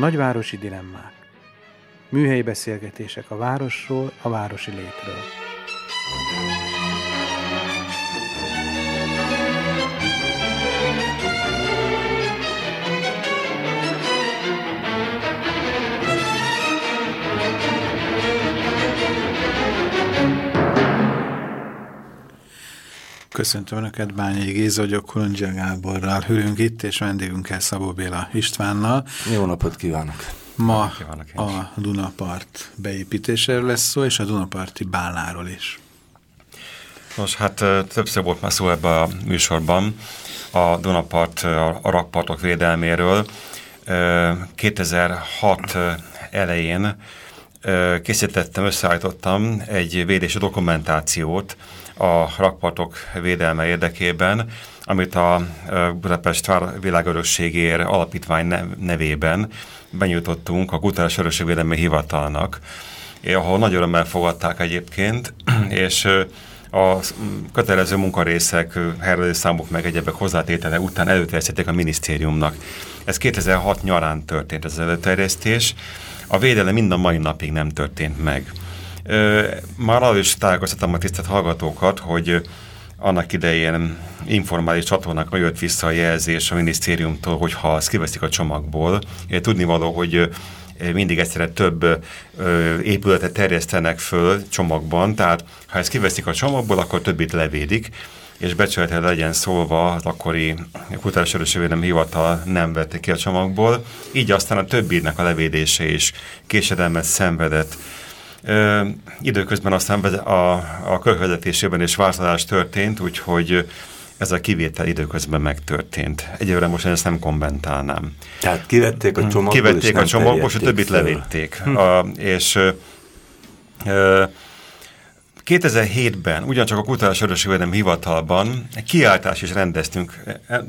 Nagyvárosi dilemmák. Műhelyi beszélgetések a városról, a városi létről. Köszöntöm Önöket, Bányai Géza vagyok, Kolondzsia Gáborral hűlünk itt, és vendégünkkel Szabó Béla Istvánnal. Jó napot kívánok! Ma a Dunapart beépítéséről lesz szó, és a Dunaparti bálnáról is. Nos, hát többször volt már szó ebben a műsorban a Dunapart, a rakpartok védelméről. 2006 elején készítettem, összeállítottam egy védési dokumentációt, a rakpartok védelme érdekében, amit a Budapest világörökségér alapítvány nevében benyújtottunk a Kulturális Örökségvédelmi Hivatalnak, ahol nagy örömmel fogadták egyébként, és a kötelező munkarészek, számok meg egyebek hozzátétele után előterjesztették a minisztériumnak. Ez 2006 nyarán történt ez az előterjesztés. A védelem mind a mai napig nem történt meg. Már arra is tájékoztattam a tisztelt hallgatókat, hogy annak idején informális csatornákra jött vissza a jelzés a minisztériumtól, hogy ha ezt kiveszik a csomagból, tudni való, hogy mindig egyszerre több épületet terjesztenek föl csomagban, tehát ha ezt kiveszik a csomagból, akkor többit levédik, és becsületel legyen szólva, az akkori kutatás nem hivatal nem vette ki a csomagból, így aztán a többinek a levédése is késedelmet szenvedett Ö, időközben aztán a, a körvezetésében is változás történt, úgyhogy ez a kivétel időközben megtörtént. Egyelőre most ezt nem kommentálnám. Tehát kivették a csomagból, Kivették a csomagból, és a többit föl. levitték. Hm. A, és ö, 2007-ben ugyancsak a Kutatás Örökségvédelmi Hivatalban egy kiáltás is rendeztünk.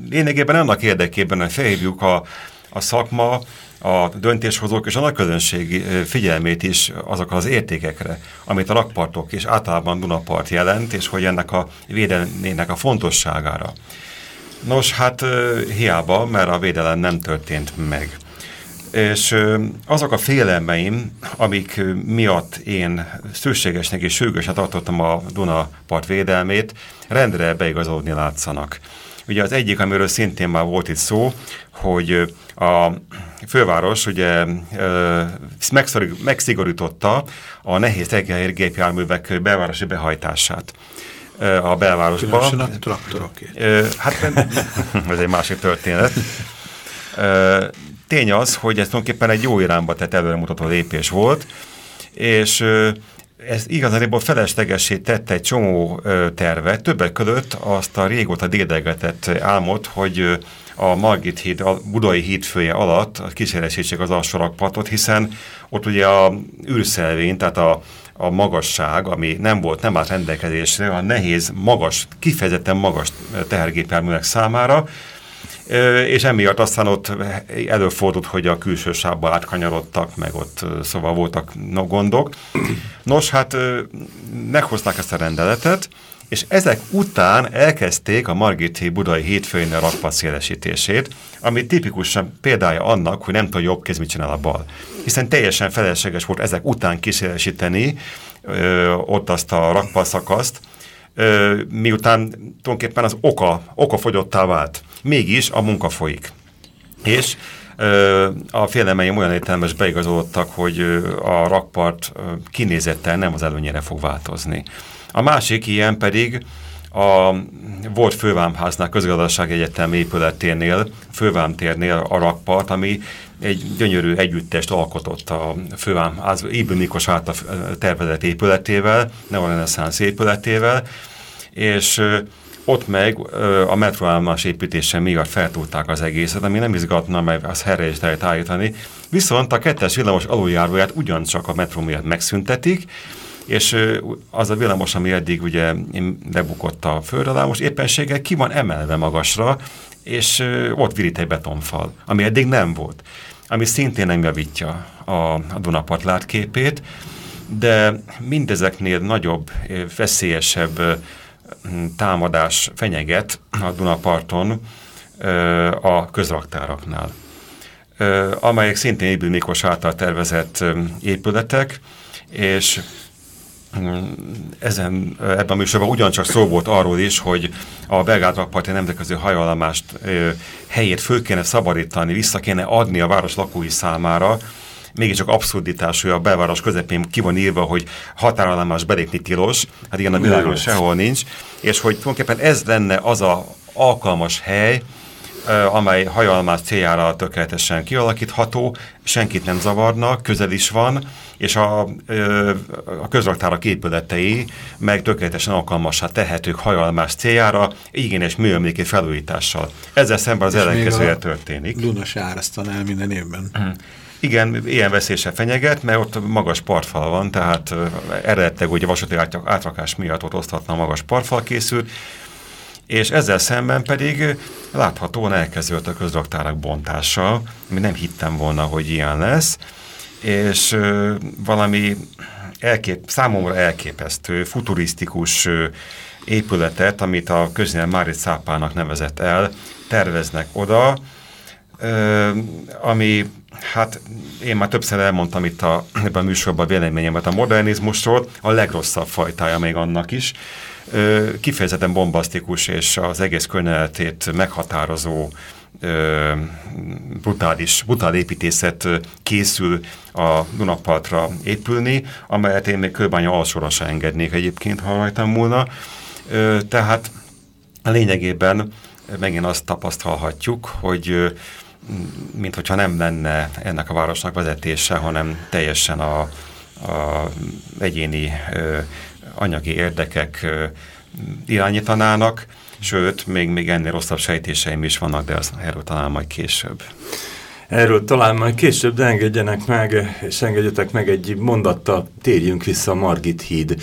Lényegében annak érdekében, hogy felhívjuk a, a szakma, a döntéshozók és a nagy közönség figyelmét is azokra az értékekre, amit a rakpartok és általában Dunapart jelent, és hogy ennek a védelmének a fontosságára. Nos, hát hiába, mert a védelem nem történt meg. És azok a félelmeim, amik miatt én szükségesnek és sürgősen tartottam a Dunapart védelmét, rendre beigazolódni látszanak. Ugye az egyik, amiről szintén már volt itt szó, hogy a főváros ugye megszigorította a nehéz gépjárművek belvárosi behajtását a belvárosba. a traktorokért. Hát ez egy másik történet. Tény az, hogy ez tulajdonképpen egy jó irányba tett előremutató lépés volt, és ez igazából feleslegessé tette egy csomó tervet, többek között azt a régóta dédelgetett álmot, hogy a Margit híd, a Budai híd fője alatt kísérlesítsék az alsórakpartot, hiszen ott ugye a űrszelvény, tehát a, a magasság, ami nem volt, nem állt rendelkezésre, a nehéz, magas, kifejezetten magas tehergépjárművek számára, és emiatt aztán ott előfordult, hogy a külső sávba átkanyarodtak, meg ott szóval voltak gondok. Nos, hát meghozták ezt a rendeletet, és ezek után elkezdték a Margit budai hétfőjén a rakpat szélesítését, ami tipikusan példája annak, hogy nem tudja jobb kéz mit csinál a bal. Hiszen teljesen felesleges volt ezek után kísérlesíteni ö, ott azt a rakpaszakaszt, ö, miután tulajdonképpen az oka, oka fogyottá vált. Mégis a munka folyik. És a félemeim olyan értelmes beigazolódtak, hogy a rakpart kinézettel nem az előnyére fog változni. A másik ilyen pedig a volt fővámháznál, közgazdaság egyetem épületénél, fővámtérnél a rakpart, ami egy gyönyörű együttest alkotott a fővámház, Ibn Mikos által tervezett épületével, nem a reneszánsz épületével, és ott meg a metroállomás építése miatt feltúlták az egészet, ami nem izgatna, mert az helyre is lehet állítani. Viszont a kettes villamos aluljáróját ugyancsak a metró miatt megszüntetik, és az a villamos, ami eddig ugye lebukott a föld alá, most éppenséggel ki van emelve magasra, és ott virít egy betonfal, ami eddig nem volt, ami szintén nem javítja a, a Dunapart látképét, de mindezeknél nagyobb, veszélyesebb támadás fenyeget a Dunaparton a közraktáraknál, amelyek szintén Ébül Miklós által tervezett épületek, és ezen, ebben a műsorban ugyancsak szó volt arról is, hogy a belgád rakparti nemzetközi hajalamást helyét föl kéne szabadítani, vissza kéne adni a város lakói számára, mégiscsak abszurditás, hogy a belváros közepén ki van írva, hogy határállomás belépni tilos, hát igen, a világon sehol nincs, és hogy tulajdonképpen ez lenne az a alkalmas hely, amely hajalmás céljára tökéletesen kialakítható, senkit nem zavarnak, közel is van, és a, a közraktárak épületei meg tökéletesen alkalmassá tehetők hajalmás céljára, igényes műemléki felújítással. Ezzel szemben az ellenkezője történik. Dunas árasztan el minden évben. Mm. Igen, ilyen veszélyse fenyeget, mert ott magas partfal van, tehát eredetileg ugye vasúti átrakás miatt ott oszthatna magas partfal készült, és ezzel szemben pedig láthatóan elkezdődött a közraktárak bontása, ami nem hittem volna, hogy ilyen lesz, és valami elkép, számomra elképesztő, futurisztikus épületet, amit a köznyelv Márit Szápának nevezett el, terveznek oda, ami, hát én már többször elmondtam itt a, ebben a műsorban véleményemet a modernizmusról, a legrosszabb fajtája még annak is, kifejezetten bombasztikus és az egész környezetét meghatározó brutális, brutál építészet készül a Dunapartra épülni, amelyet én még Kőbánya alsóra se engednék egyébként, ha rajtam múlna. Tehát lényegében megint azt tapasztalhatjuk, hogy mint hogyha nem lenne ennek a városnak vezetése, hanem teljesen a, a egyéni anyagi érdekek irányítanának, sőt, még, még ennél rosszabb sejtéseim is vannak, de az, erről talán majd később. Erről talán majd később, de engedjenek meg, és engedjetek meg egy mondattal, térjünk vissza a Margit híd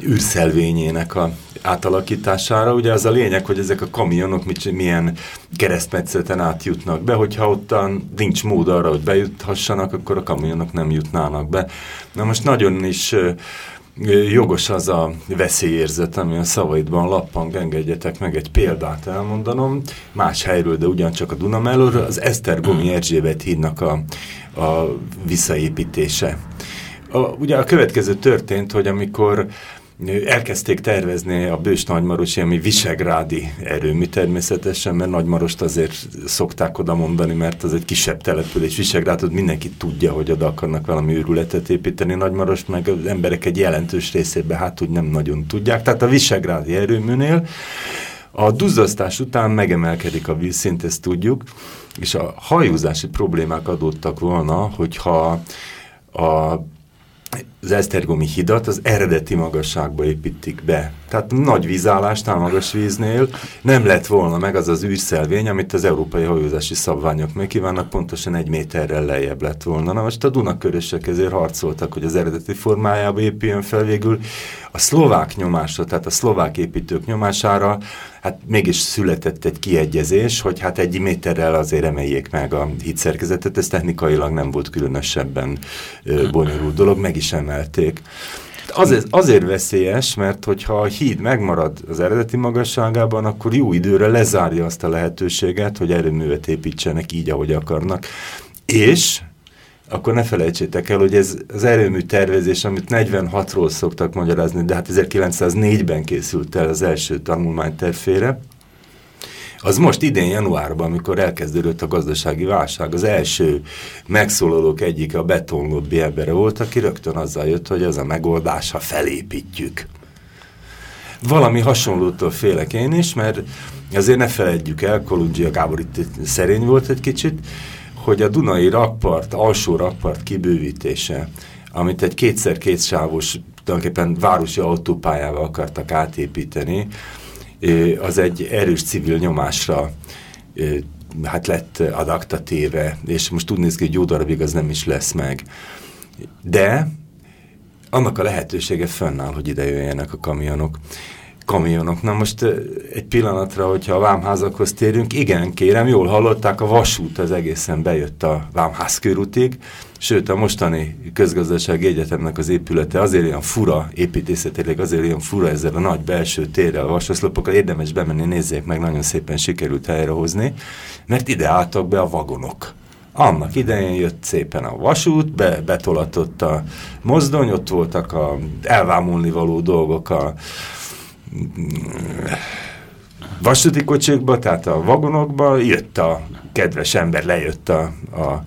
űrszelvényének a átalakítására. Ugye az a lényeg, hogy ezek a kamionok mit, milyen keresztmetszeten átjutnak be, hogyha ottan nincs mód arra, hogy bejuthassanak, akkor a kamionok nem jutnának be. Na most nagyon is jogos az a veszélyérzet, ami a szavaidban lappang, engedjetek meg egy példát elmondanom, más helyről, de ugyancsak a Duna mellőről, az Esztergomi Erzsébet hídnak a, a visszaépítése. A, ugye a következő történt, hogy amikor elkezdték tervezni a Bős Nagymarosi, ami Visegrádi erőmű természetesen, mert Nagymarost azért szokták oda mondani, mert az egy kisebb település. Visegrádot mindenki tudja, hogy oda akarnak valami őrületet építeni. Nagymarost meg az emberek egy jelentős részében hát úgy nem nagyon tudják. Tehát a Visegrádi erőműnél a duzzasztás után megemelkedik a vízszint, ezt tudjuk, és a hajózási problémák adódtak volna, hogyha a az Esztergomi hidat az eredeti magasságba építik be. Tehát nagy vízállásnál, magas víznél nem lett volna meg az az űrszelvény, amit az európai hajózási szabványok megkívánnak, pontosan egy méterrel lejjebb lett volna. Na most a Dunakörösek ezért harcoltak, hogy az eredeti formájába épüljön fel végül. A szlovák nyomásra, tehát a szlovák építők nyomására, hát mégis született egy kiegyezés, hogy hát egy méterrel azért emeljék meg a hídszerkezetet, ez technikailag nem volt különösebben ö, bonyolult dolog, meg is emelték. Azért, azért veszélyes, mert hogyha a híd megmarad az eredeti magasságában, akkor jó időre lezárja azt a lehetőséget, hogy erőművet építsenek így, ahogy akarnak. És akkor ne felejtsétek el, hogy ez az erőmű tervezés, amit 46-ról szoktak magyarázni, de hát 1904-ben készült el az első tanulmánytervére, az most idén januárban, amikor elkezdődött a gazdasági válság, az első megszólalók egyik a betonlobbi embere volt, aki rögtön azzal jött, hogy ez a megoldás, ha felépítjük. Valami hasonlótól félek én is, mert azért ne felejtjük el, Kolundzsia Gábor itt szerény volt egy kicsit, hogy a Dunai rakpart, alsó rakpart kibővítése, amit egy kétszer kétsávos, tulajdonképpen városi autópályával akartak átépíteni, az egy erős civil nyomásra hát lett adaktatéve, és most tudni ki, hogy jó darabig az nem is lesz meg. De annak a lehetősége fönnáll, hogy ide jöjjenek a kamionok kamionok. Na most egy pillanatra, hogyha a vámházakhoz térünk, igen, kérem, jól hallották, a vasút az egészen bejött a vámház körútig, sőt a mostani közgazdasági egyetemnek az épülete azért ilyen fura, építészetileg azért ilyen fura ezzel a nagy belső térrel, a vasoszlopokkal, érdemes bemenni, nézzék meg, nagyon szépen sikerült helyrehozni, mert ide álltak be a vagonok. Annak idején jött szépen a vasút, be, betolatott a mozdony, ott voltak a elvámulni való dolgok a vasúti kocsikba, tehát a vagonokba, jött a kedves ember, lejött a, a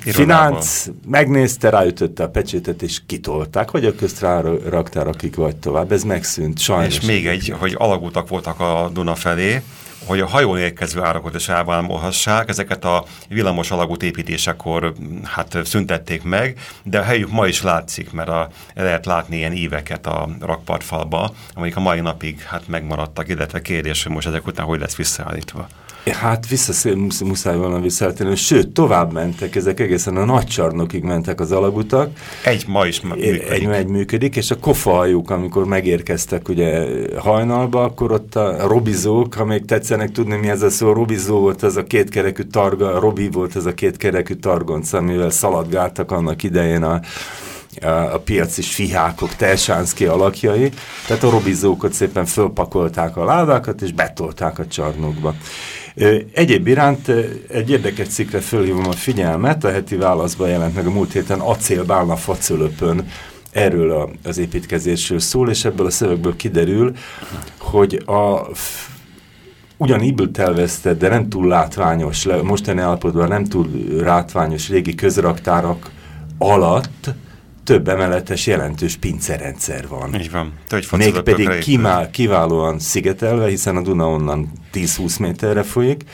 Finánc megnézte, ráütötte a pecsétet, és kitolták, hogy a közt raktár, akik vagy tovább. Ez megszűnt, sajnos. És még egy, hogy alagútak voltak a Duna felé, hogy a hajón érkező árakat is elvámolhassák, ezeket a villamos alagút építésekor hát szüntették meg, de a helyük ma is látszik, mert a, lehet látni ilyen íveket a rakpartfalba, amik a mai napig hát megmaradtak, illetve kérdés, hogy most ezek után hogy lesz visszaállítva. Hát visszaszél, muszáj, volna visszaállítani, sőt, tovább mentek, ezek egészen a nagy csarnokig mentek az alagutak. Egy ma is működik. Egy, egy működik, és a kofahajuk, amikor megérkeztek ugye hajnalba, akkor ott a robizók, ha még tetszenek tudni, mi ez a szó, robizó volt ez a kétkerekű targa, robi volt ez a kétkerekű targonc, amivel szaladgáltak annak idején a a piaci fihákok, Tersánszki alakjai, tehát a robizókat szépen fölpakolták a ládákat, és betolták a csarnokba. Egyéb iránt egy érdekes cikkre fölhívom a figyelmet, a heti válaszban jelent meg a múlt héten acélbálna facölöpön. Erről a, az építkezésről szól, és ebből a szövegből kiderül, hogy a ugyan ibült de nem túl látványos, mostani állapotban nem túl látványos régi közraktárak alatt több emeletes jelentős pincerendszer van. Így van. Mégpedig kivál, kiválóan szigetelve, hiszen a Duna onnan 10-20 méterre folyik,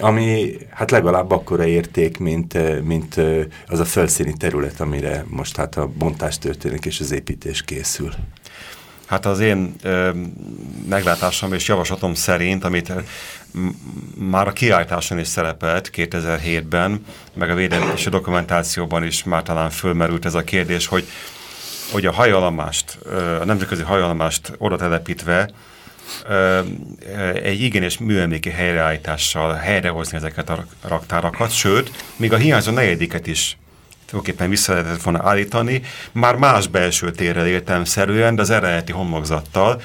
ami hát legalább akkora érték, mint, mint az a felszíni terület, amire most hát a bontás történik és az építés készül. Hát az én ö, meglátásom és javaslatom szerint, amit már a kiállításon is szerepelt 2007-ben, meg a védelmi dokumentációban is már talán fölmerült ez a kérdés, hogy, hogy a hajalamást, a nemzetközi hajalamást oda telepítve egy igenis műemléki helyreállítással helyrehozni ezeket a raktárakat, sőt, még a hiányzó negyediket is tulajdonképpen vissza lehetett volna állítani, már más belső térrel értelmszerűen, de az eredeti homlokzattal,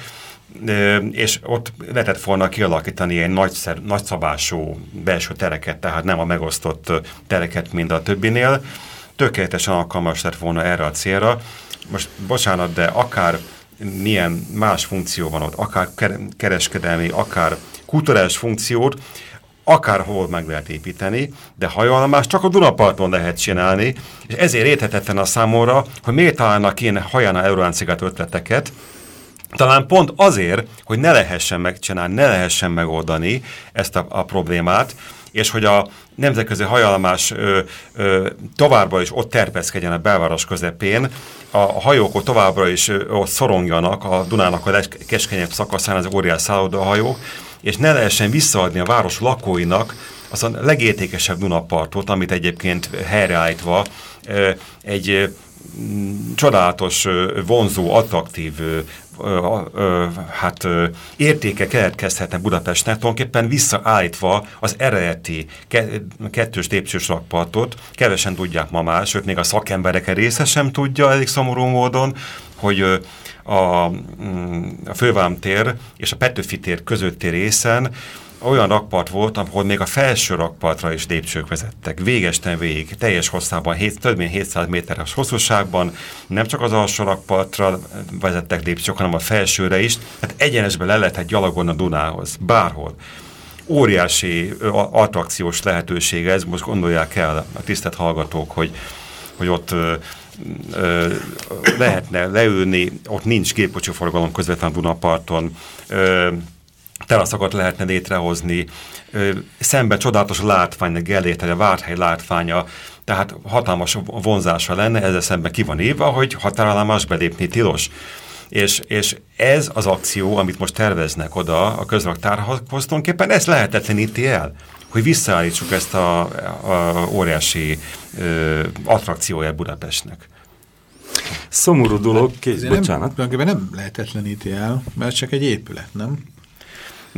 és ott lehetett volna kialakítani egy nagyszer, nagyszabású belső tereket, tehát nem a megosztott tereket, mint a többinél. Tökéletesen alkalmas lett volna erre a célra. Most bocsánat, de akár milyen más funkció van ott, akár kereskedelmi, akár kulturális funkciót, akárhol meg lehet építeni, de hajóállomást csak a Dunaparton lehet csinálni, és ezért érthetetlen a számomra, hogy miért találnak ilyen hajánál Euroáncigat ötleteket, talán pont azért, hogy ne lehessen megcsinálni, ne lehessen megoldani ezt a, a problémát, és hogy a nemzetközi hajalmás ö, ö, továbbra is ott terpeszkedjen a belváros közepén, a, a hajók ott továbbra is ö, ott szorongjanak a Dunának a legkeskenyebb szakaszán az óriás szállodahajók, és ne lehessen visszaadni a város lakóinak az a legértékesebb Dunapartot, amit egyébként helyreállítva ö, egy ö, csodálatos, vonzó, attraktív hát értéke keletkezhetne Budapestnek, tulajdonképpen visszaállítva az eredeti kettős lépcsős rakpartot, kevesen tudják ma már, sőt még a szakemberek része sem tudja elég szomorú módon, hogy a, mm, a fővámtér és a Petőfi tér közötti részen olyan rakpart volt, ahol még a felső rakpartra is lépcsők vezettek. Végesten végig, teljes hosszában, 7, több mint 700 méteres hosszúságban, nem csak az alsó rakpartra vezettek lépcsők, hanem a felsőre is. Tehát egyenesben le lehetett gyalogolni a Dunához, bárhol. Óriási attrakciós lehetősége ez, most gondolják el a tisztelt hallgatók, hogy, hogy ott ö, lehetne leülni, ott nincs gépkocsi forgalom közvetlen Dunaparton, ö, teraszokat lehetne létrehozni, szembe csodálatos látvány, a Gellért, a Várhely látványa, tehát hatalmas vonzása lenne, ezzel szemben ki van írva, hogy határállomás belépni tilos. És, és ez az akció, amit most terveznek oda a közraktárhoz, tulajdonképpen ez lehetetleníti el hogy visszaállítsuk ezt a, a óriási ö, attrakcióját Budapestnek. Szomorú dolog, két, bocsánat. Nem, nem lehetetleníti el, mert csak egy épület, nem?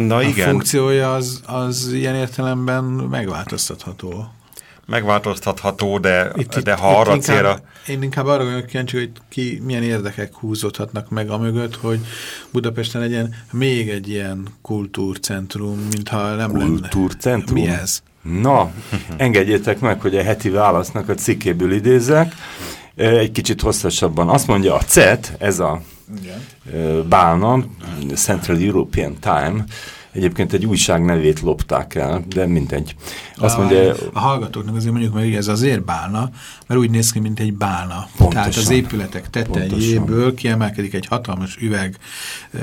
Na a igen. funkciója az, az ilyen értelemben megváltoztatható. Megváltoztatható, de, itt, de ha itt arra inkább, célra... Én inkább arra vagyok kíváncsi, hogy ki, milyen érdekek húzódhatnak meg a mögött, hogy Budapesten legyen még egy ilyen kultúrcentrum, mintha nem kultúrcentrum? lenne. Mi ez? Na, engedjétek meg, hogy a heti válasznak a cikkéből idézek. Egy kicsit hosszasabban. Azt mondja, a CET, ez a Igen. bálna, Central European Time, Egyébként egy újság nevét lopták el, de mindegy. Azt a, mondja, a hallgatóknak azért mondjuk meg, ez azért bálna, mert úgy néz ki, mint egy bálna. Pontosan, Tehát az épületek tetejéből kiemelkedik egy hatalmas üveg ö,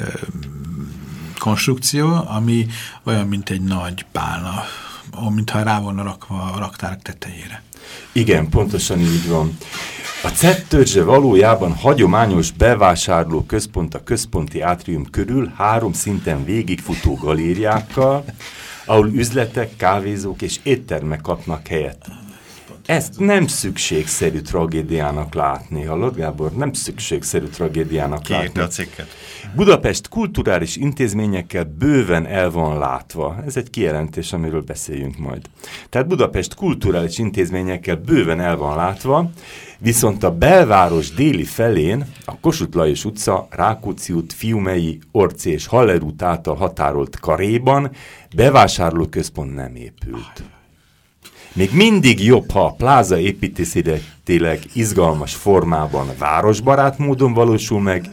konstrukció, ami olyan, mint egy nagy bálna, mintha rá volna rakva a raktárok tetejére. Igen, pontosan így van. A CET törzse valójában hagyományos bevásárló központ a központi átrium körül három szinten végigfutó galériákkal, ahol üzletek, kávézók és éttermek kapnak helyet. Ezt nem szükségszerű tragédiának látni, hallod Gábor? Nem szükségszerű tragédiának Ki látni. a cikket? Budapest kulturális intézményekkel bőven el van látva. Ez egy kijelentés, amiről beszéljünk majd. Tehát Budapest kulturális intézményekkel bőven el van látva, viszont a belváros déli felén a Kossuth Lajos utca, Rákóczi út, Fiumei, Orci és Haller út által határolt karéban bevásárlóközpont nem épült. Még mindig jobb, ha a pláza építészetileg izgalmas formában városbarát módon valósul meg,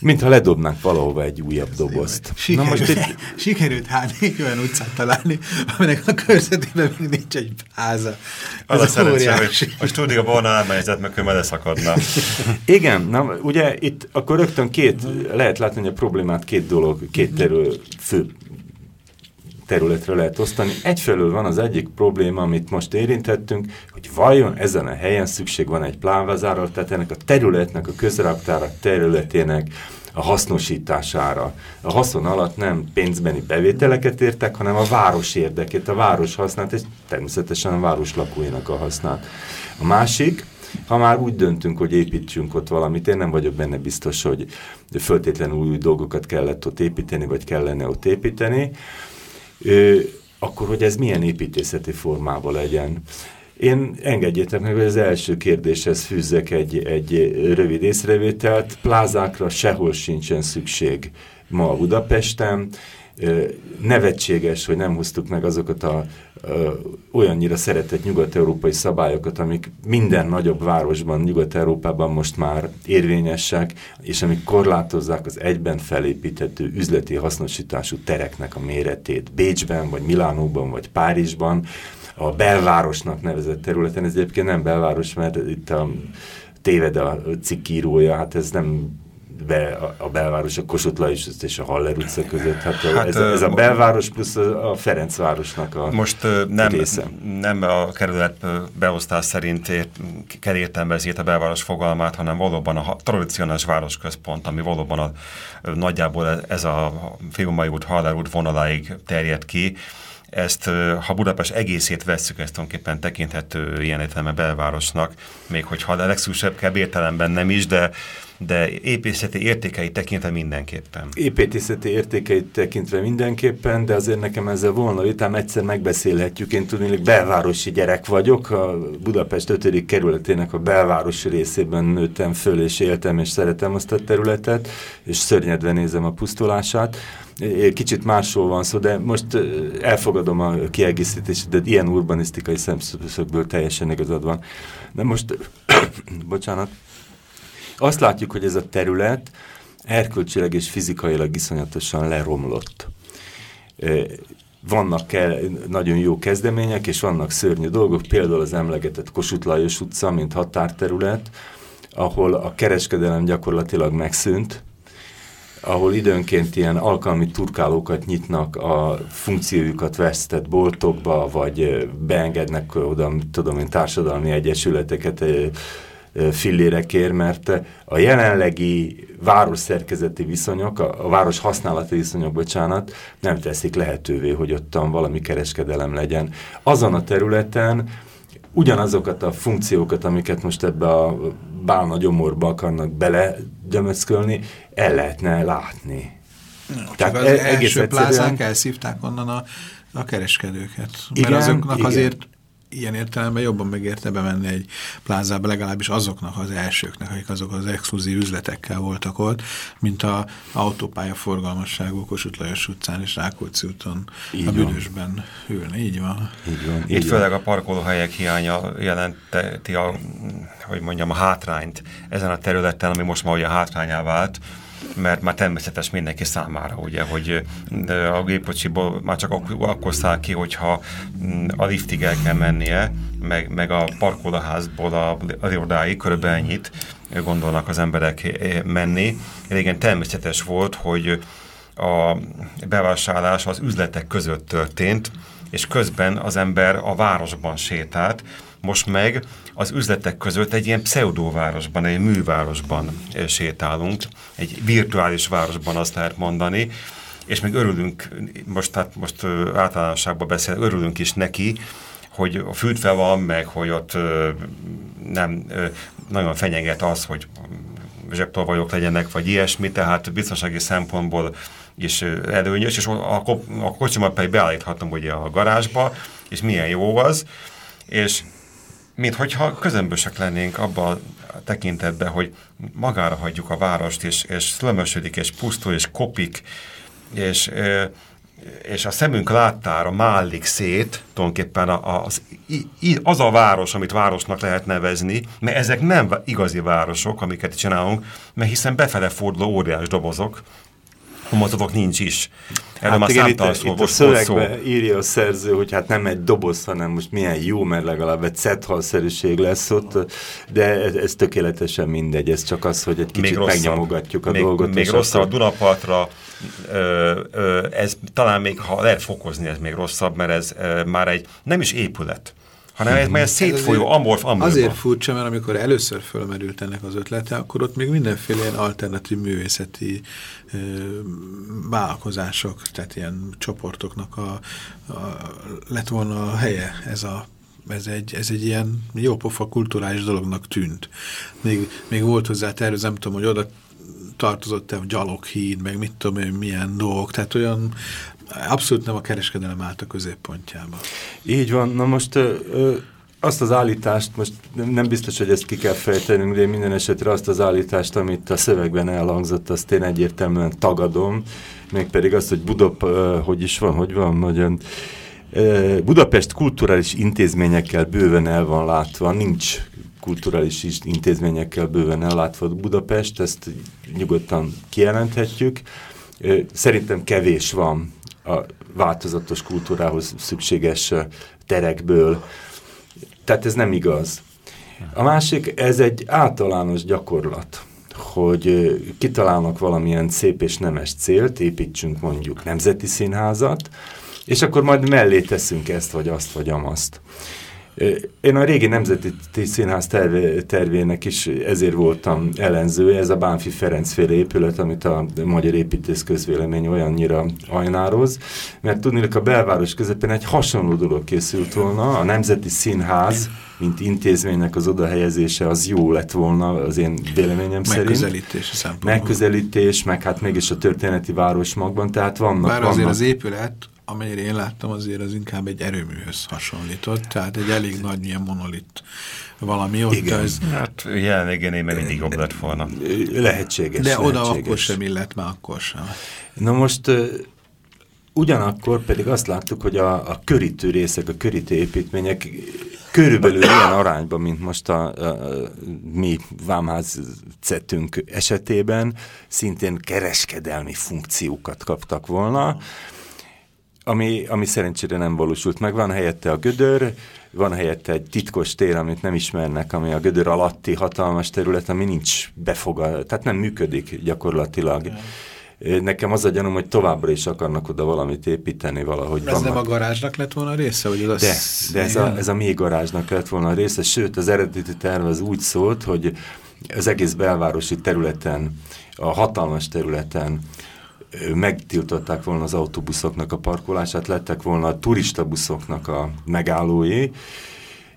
mintha ledobnánk valahova egy újabb dobozt. Sikerült, Na most itt... sikerült hát olyan utcát találni, aminek a körzetében még nincs egy pláza. Az a szerencsé, hogy a stúdióban elmegyzett, mert ő leszakadna. Igen, na, ugye itt akkor rögtön két, lehet látni, hogy a problémát két dolog, két terül, fő területre lehet osztani. Egyfelől van az egyik probléma, amit most érintettünk, hogy vajon ezen a helyen szükség van egy plánvázárral, tehát ennek a területnek, a közraktára területének a hasznosítására. A haszon alatt nem pénzbeni bevételeket értek, hanem a város érdekét, a város hasznát, és természetesen a város lakóinak a hasznát. A másik, ha már úgy döntünk, hogy építsünk ott valamit, én nem vagyok benne biztos, hogy föltétlenül új dolgokat kellett ott építeni, vagy kellene ott építeni, akkor hogy ez milyen építészeti formában legyen. Én engedjétek meg, hogy az első kérdéshez fűzzek egy, egy rövid észrevételt. Plázákra sehol sincsen szükség ma a Budapesten. Nevetséges, hogy nem hoztuk meg azokat a olyannyira szeretett nyugat-európai szabályokat, amik minden nagyobb városban, Nyugat-Európában most már érvényesek, és amik korlátozzák az egyben felépíthető üzleti hasznosítású tereknek a méretét. Bécsben, vagy Milánóban, vagy Párizsban, a belvárosnak nevezett területen, ez egyébként nem belváros, mert itt a téved a cikkírója, hát ez nem be a, a belváros, a Kossuth Lajos és a Haller utca között. Hát, hát ez, ez a belváros plusz a Ferencvárosnak a Most nem, része. nem a kerület beosztás szerint ért, kell értelmezni a belváros fogalmát, hanem valóban a tradicionális városközpont, ami valóban a, nagyjából ez a Fiumai út, Haller út vonaláig terjed ki, ezt, ha Budapest egészét vesszük, ezt tulajdonképpen tekinthető ilyen értelemben belvárosnak, még hogyha a legszűsebb értelemben nem is, de de épészeti értékeit tekintve mindenképpen. Építészeti értékeit tekintve mindenképpen, de azért nekem ezzel volna vitám, egyszer megbeszélhetjük. Én tudni, hogy belvárosi gyerek vagyok, a Budapest 5. kerületének a belvárosi részében nőttem föl, és éltem, és szeretem azt a területet, és szörnyedve nézem a pusztulását. Kicsit másról van szó, de most elfogadom a kiegészítést, de ilyen urbanisztikai szemszögből teljesen igazad van. De most, bocsánat, azt látjuk, hogy ez a terület erkölcsileg és fizikailag iszonyatosan leromlott. Vannak nagyon jó kezdemények, és vannak szörnyű dolgok, például az emlegetett Kossuth Lajos utca, mint határterület, ahol a kereskedelem gyakorlatilag megszűnt, ahol időnként ilyen alkalmi turkálókat nyitnak a funkciójukat vesztett boltokba, vagy beengednek oda, tudom én, társadalmi egyesületeket, fillérekért, mert a jelenlegi városszerkezeti viszonyok, a, a város használati viszonyok, bocsánat, nem teszik lehetővé, hogy ottan valami kereskedelem legyen. Azon a területen ugyanazokat a funkciókat, amiket most ebbe a bálna gyomorba akarnak bele gyömöckölni, el lehetne látni. No, Tehát az e első plázák elszívták onnan a, a kereskedőket. Igen, mert azoknak igen. azért ilyen értelemben jobban megérte bemenni egy plázába, legalábbis azoknak az elsőknek, akik azok az exkluzív üzletekkel voltak ott, mint a autópálya forgalmasságú Kossuth Lajos utcán és Rákóczi úton így a büdösben ülni. Így van. Így van. Itt főleg a parkolóhelyek hiánya jelenteti a, hogy mondjam, a hátrányt ezen a területen, ami most már ugye hátrányá vált, mert már természetes mindenki számára, ugye, hogy a gépkocsiból már csak akkor száll ki, hogyha mm, a liftig el kell mennie, meg, meg a parkolóházból a, a irodáig körülbelül ennyit gondolnak az emberek eh, menni. Régen természetes volt, hogy a bevásárlás az üzletek között történt, és közben az ember a városban sétált, most meg az üzletek között egy ilyen pseudóvárosban, egy művárosban eh, sétálunk, egy virtuális városban azt lehet mondani, és még örülünk, most, tehát most általánosságban beszél, örülünk is neki, hogy a fűtve van, meg hogy ott nem nagyon fenyeget az, hogy zsebtolvajok legyenek, vagy ilyesmi, tehát biztonsági szempontból is előnyös, és a, a kocsimat pedig beállíthatom ugye a garázsba, és milyen jó az, és mint hogyha közömbösek lennénk abban a tekintetben, hogy magára hagyjuk a várost, és, és szlömösödik, és pusztul, és kopik, és, és a szemünk láttára mállik szét tulajdonképpen az, az a város, amit városnak lehet nevezni, mert ezek nem igazi városok, amiket csinálunk, mert hiszen befele forduló óriás dobozok, homozovok nincs is. Erről hát már igen, itt, szó, itt a szövegben szó. írja a szerző, hogy hát nem egy doboz, hanem most milyen jó, mert legalább egy szethalszerűség lesz ott, de ez, ez tökéletesen mindegy, ez csak az, hogy egy kicsit még megnyomogatjuk a még, dolgot. Még rosszabb a Dunapartra, ö, ö, ez talán még, ha lehet fokozni, ez még rosszabb, mert ez ö, már egy, nem is épület, hanem ez már szétfolyó, amorf, amorf. Azért furcsa, mert amikor először fölmerült ennek az ötlete, akkor ott még mindenféle ilyen alternatív művészeti ö, vállalkozások, tehát ilyen csoportoknak a, a, lett volna a helye ez a ez egy, ez egy ilyen jópofa kulturális dolognak tűnt. Még, még volt hozzá tervez, nem tudom, hogy oda tartozott-e gyaloghíd, meg mit tudom én, milyen dolgok, tehát olyan abszolút nem a kereskedelem állt a középpontjába. Így van, na most ö, ö, azt az állítást, most nem biztos, hogy ezt ki kell fejtenünk, de minden esetre azt az állítást, amit a szövegben elhangzott, azt én egyértelműen tagadom, mégpedig azt, hogy Budap, ö, hogy is van, hogy van, nagyon Budapest kulturális intézményekkel bőven el van látva, nincs kulturális intézményekkel bőven ellátva Budapest, ezt nyugodtan kijelenthetjük. Szerintem kevés van a változatos kultúrához szükséges terekből. Tehát ez nem igaz. A másik, ez egy általános gyakorlat, hogy kitalálnak valamilyen szép és nemes célt, építsünk mondjuk nemzeti színházat, és akkor majd mellé teszünk ezt, vagy azt, vagy amazt. Én a régi Nemzeti Színház terv, tervének is ezért voltam ellenzője, ez a Bánfi Ferenc féle épület, amit a magyar építész közvélemény olyannyira ajnároz, mert tudni, hogy a belváros közepén egy hasonló dolog készült volna, a Nemzeti Színház, mint intézménynek az odahelyezése az jó lett volna az én véleményem szerint. Megközelítés. Megközelítés, meg hát mégis a történeti város magban, tehát vannak... Bár azért vannak, az épület amennyire én láttam, azért az inkább egy erőműhöz hasonlított, tehát egy elég nagy ilyen monolit valami ott. Igen. Ez... Hát jelenleg én mindig jobb lett volna. Lehetséges. De lehetséges. oda akkor sem illet, már akkor sem. Na most ugyanakkor pedig azt láttuk, hogy a, a körítő részek, a körítő építmények körülbelül ilyen arányban, mint most a, a, a mi vámház cettünk esetében, szintén kereskedelmi funkciókat kaptak volna ami, ami szerencsére nem valósult meg. Van helyette a gödör, van helyette egy titkos tér, amit nem ismernek, ami a gödör alatti hatalmas terület, ami nincs befogad, tehát nem működik gyakorlatilag. Nekem az a gyanúm, hogy továbbra is akarnak oda valamit építeni valahogy. Ez nem a garázsnak lett volna a része? Vagy az de, de ez a, ez a mi garázsnak lett volna a része, sőt az eredeti terv az úgy szólt, hogy az egész belvárosi területen, a hatalmas területen megtiltották volna az autóbuszoknak a parkolását, lettek volna a turistabuszoknak a megállói,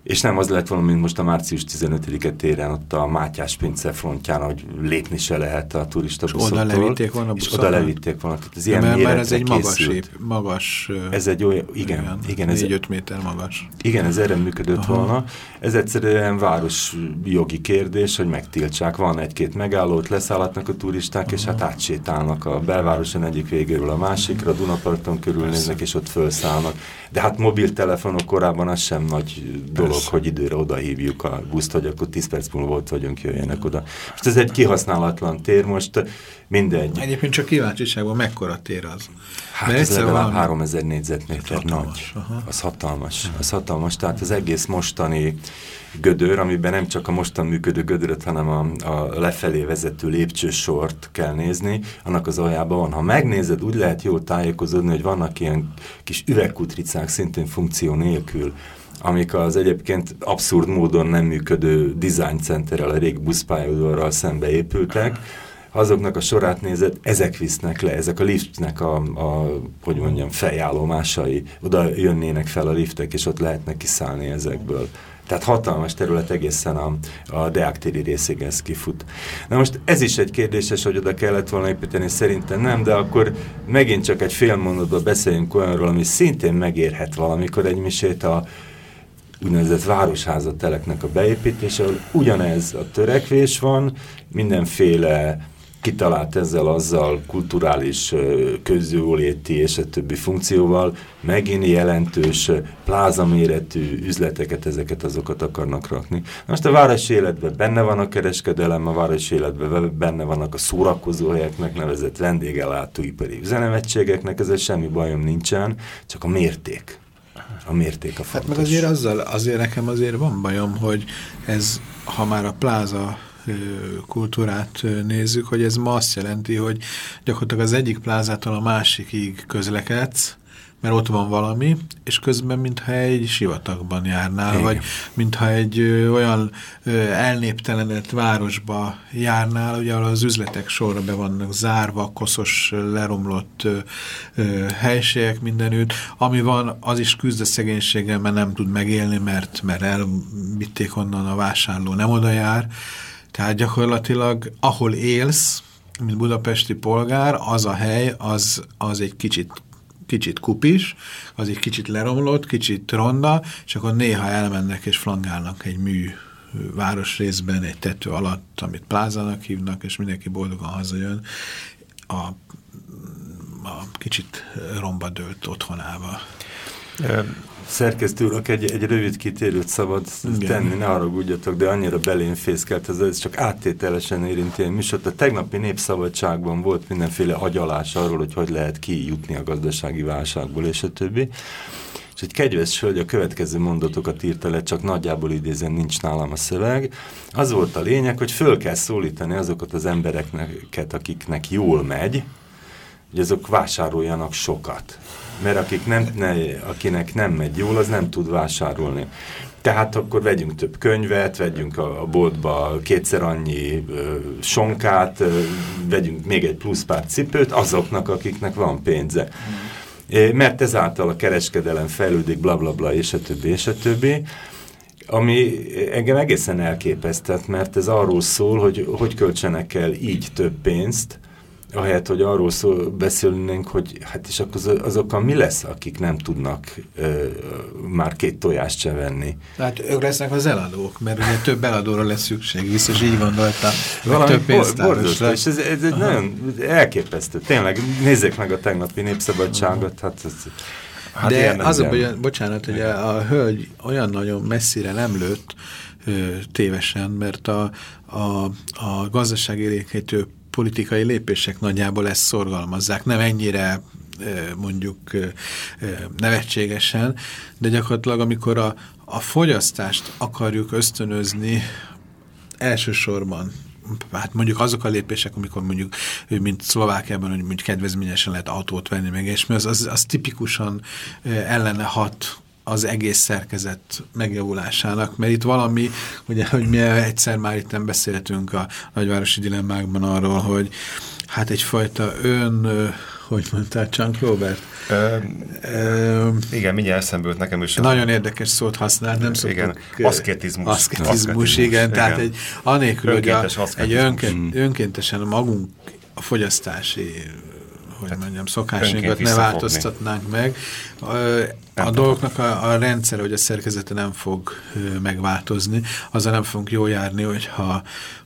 és nem az lett volna, mint most a március 15-e téren, ott a Mátyás pince frontján, hogy lépni se lehet a turista buszoktól. oda levitték volna És oda levitték volna. Tehát ez ilyen mert, mert ez egy magas, épp, magas ez egy olyan, igen, olyan, igen, ez 4-5 méter magas. Igen, ez erre működött Aha. volna. Ez egyszerűen város jogi kérdés, hogy megtiltsák. Van egy-két megállót, leszállhatnak a turisták, Aha. és hát átsétálnak a belvároson egyik végéről a másikra, a Dunaparton körülnéznek, és ott felszállnak. De hát mobiltelefonok korábban az sem nagy dolog dolog, hogy időre odahívjuk a buszt, hogy akkor 10 perc múlva volt vagyunk, jöjjenek oda. Most ez egy kihasználatlan tér, most mindegy. Egyébként csak kíváncsiságban mekkora tér az? Hát Mert ez legalább valami... 3000 négyzetméter nagy. Aha. Az hatalmas. Az hatalmas. Tehát az egész mostani gödör, amiben nem csak a mostan működő gödöröt, hanem a, a lefelé vezető lépcsősort kell nézni, annak az aljában van. Ha megnézed, úgy lehet jól tájékozódni, hogy vannak ilyen kis üvegkutricák szintén funkció nélkül, amik az egyébként abszurd módon nem működő design centerrel, a régi buszpályaudvarral szembe épültek, azoknak a sorát nézett, ezek visznek le, ezek a liftnek a, a hogy mondjam, fejállomásai, oda jönnének fel a liftek, és ott lehetne kiszállni ezekből. Tehát hatalmas terület egészen a, a Deák téri részig ez kifut. Na most ez is egy kérdéses, hogy oda kellett volna építeni, szerintem nem, de akkor megint csak egy fél mondatban beszéljünk olyanról, ami szintén megérhet valamikor egy misét a, úgynevezett városházat teleknek a beépítése, ahol ugyanez a törekvés van, mindenféle kitalált ezzel, azzal kulturális, közjóléti és a többi funkcióval megint jelentős plázaméretű üzleteket, ezeket azokat akarnak rakni. Most a városi életben benne van a kereskedelem, a városi életben benne vannak a szórakozóhelyeknek nevezett vendégellátóipari üzenemetségeknek, ezzel semmi bajom nincsen, csak a mérték a mérték a fontos. Hát meg azért azzal, azért nekem azért van bajom, hogy ez, ha már a pláza kultúrát nézzük, hogy ez ma azt jelenti, hogy gyakorlatilag az egyik plázától a másikig közlekedsz, mert ott van valami, és közben mintha egy sivatagban járnál, Igen. vagy mintha egy ö, olyan ö, elnéptelenedett városba járnál, ugye az üzletek sorra be vannak zárva, koszos, leromlott ö, ö, helységek mindenütt. Ami van, az is küzd a szegénységgel, mert nem tud megélni, mert, mert elvitték onnan a vásárló, nem oda jár. Tehát gyakorlatilag, ahol élsz, mint budapesti polgár, az a hely, az, az egy kicsit kicsit kupis, az egy kicsit leromlott, kicsit ronda, és akkor néha elmennek és flangálnak egy mű városrészben, egy tető alatt, amit plázának hívnak, és mindenki boldogan hazajön a, a kicsit romba dőlt otthonába. Szerkesztő urak, egy, egy rövid kitérőt szabad Igen. tenni, ne haragudjatok, de annyira belén fészkelt, ez, ez csak áttételesen érinti a műsort. A tegnapi népszabadságban volt mindenféle agyalás arról, hogy hogy lehet kijutni a gazdasági válságból, és a többi. És egy kegyves hölgy a következő mondatokat írta le, csak nagyjából idézen nincs nálam a szöveg. Az volt a lényeg, hogy föl kell szólítani azokat az embereket, akiknek jól megy, hogy azok vásároljanak sokat mert akik nem, ne, akinek nem megy jól, az nem tud vásárolni. Tehát akkor vegyünk több könyvet, vegyünk a, boltba kétszer annyi ö, sonkát, ö, vegyünk még egy plusz pár cipőt azoknak, akiknek van pénze. Mert ezáltal a kereskedelem fejlődik, bla bla bla, és a többi, és a többi. Ami engem egészen elképesztett, mert ez arról szól, hogy hogy költsenek el így több pénzt, ahelyett, hogy arról szól, beszélnénk, hogy hát és akkor azokkal mi lesz, akik nem tudnak ö, már két tojást se venni. Tehát ők lesznek az eladók, mert ugye több eladóra lesz szükség, biztos így gondoltam. Valami több pénztárosra. És ez, ez egy nagyon elképesztő. Tényleg, nézzék meg a tegnapi népszabadságot. Hát ez, Hát De az a, hogy, bocsánat, hogy a, a hölgy olyan nagyon messzire nem lőtt tévesen, mert a, a, a gazdaságérékítő politikai lépések nagyjából ezt szorgalmazzák. Nem ennyire mondjuk nevetségesen, de gyakorlatilag amikor a, a fogyasztást akarjuk ösztönözni elsősorban hát mondjuk azok a lépések, amikor mondjuk, mint Szlovákiában, hogy mondjuk kedvezményesen lehet autót venni, meg és az, az, az tipikusan ellene hat az egész szerkezet megjavulásának, mert itt valami, ugye, hogy mi egyszer már itt beszéltünk a nagyvárosi dilemmákban arról, hogy hát egyfajta ön, hogy mondtál, Csank Robert? Ö, ö, igen, mindjárt eszembe jut nekem is. Nagyon érdekes szót használt, nem szoktuk. Igen, aszketizmus. Aszketizmus, aszketizmus igen, igen, tehát egy, anélkül, hogy a, egy önként, mm. önkéntesen magunk a fogyasztási hogy hát mondjam, szokásainkat ne változtatnánk meg. A, a dolgoknak a, a rendszer, hogy a szerkezete nem fog megváltozni, azzal nem fogunk jól járni, hogyha,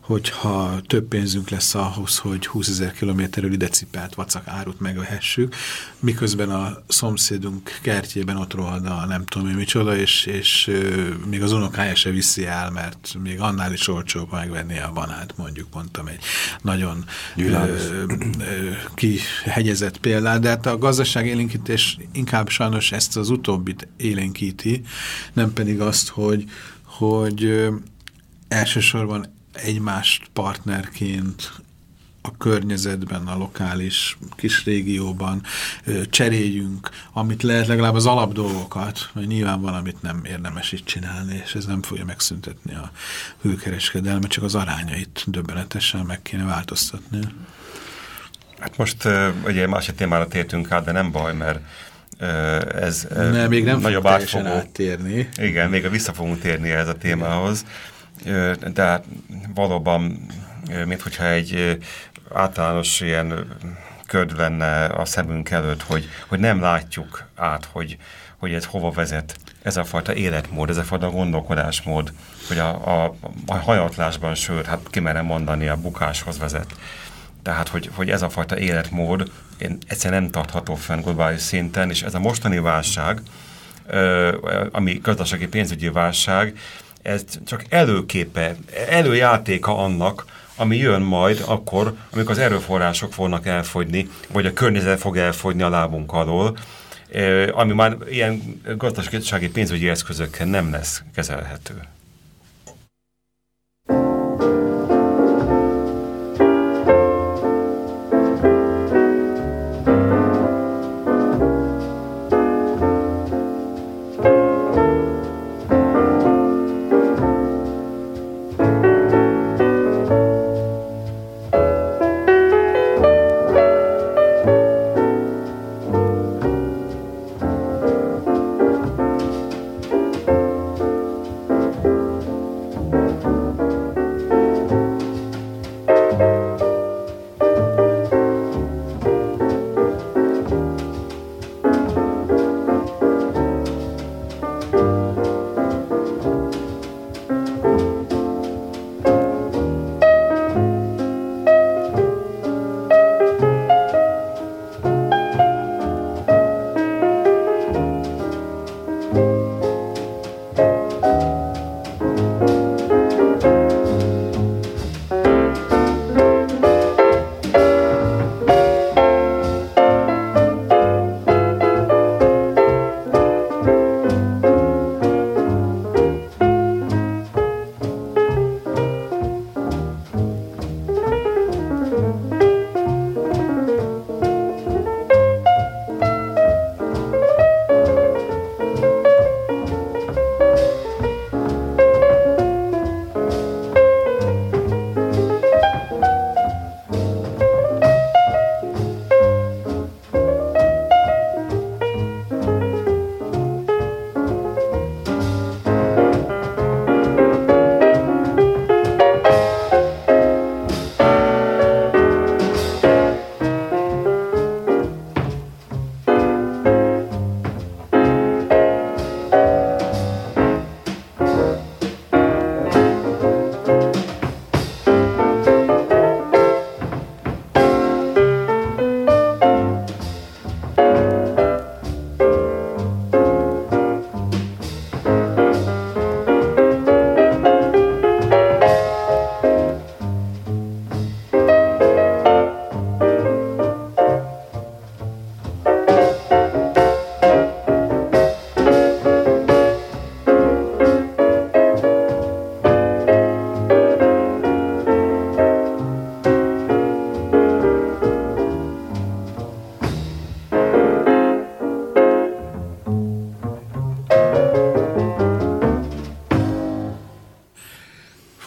hogyha több pénzünk lesz ahhoz, hogy 20 ezer kilométerről ide cipelt vacak árut megvehessük, miközben a szomszédunk kertjében ott rohad a nem tudom én micsoda, és, és még az unokája se viszi el, mert még annál is olcsóbb megvenni a banát, mondjuk mondtam egy nagyon ö, kihegyezett példát, de hát a gazdaság élénkítés inkább sajnos ezt az utóbbit élénkíti, nem pedig azt, hogy, hogy ö, elsősorban egymást partnerként a környezetben, a lokális kis régióban cseréljünk, amit lehet legalább az alapdolgokat, hogy nyilván valamit nem érdemes itt csinálni, és ez nem fogja megszüntetni a hőkereskedelmet, csak az arányait döbbenetesen meg kéne változtatni. Hát most ugye másik témára tértünk át, de nem baj, mert ez ne, még nem nagyobb átfogó. áttérni. Igen, még vissza fogunk térni ez a témához. Igen de valóban, mint hogyha egy általános ilyen köd lenne a szemünk előtt, hogy, hogy nem látjuk át, hogy, hogy ez hova vezet. Ez a fajta életmód, ez a fajta gondolkodásmód, hogy a, a, a hajatlásban, sőt, hát kimerem mondani, a bukáshoz vezet. Tehát, hogy, hogy ez a fajta életmód én egyszerűen nem tartható fenn globális szinten, és ez a mostani válság, ami gazdasági pénzügyi válság, ez csak előképe, előjátéka annak, ami jön majd akkor, amikor az erőforrások fognak elfogyni, vagy a környezet fog elfogyni a lábunk alól, ami már ilyen gazdasági pénzügyi eszközökkel nem lesz kezelhető.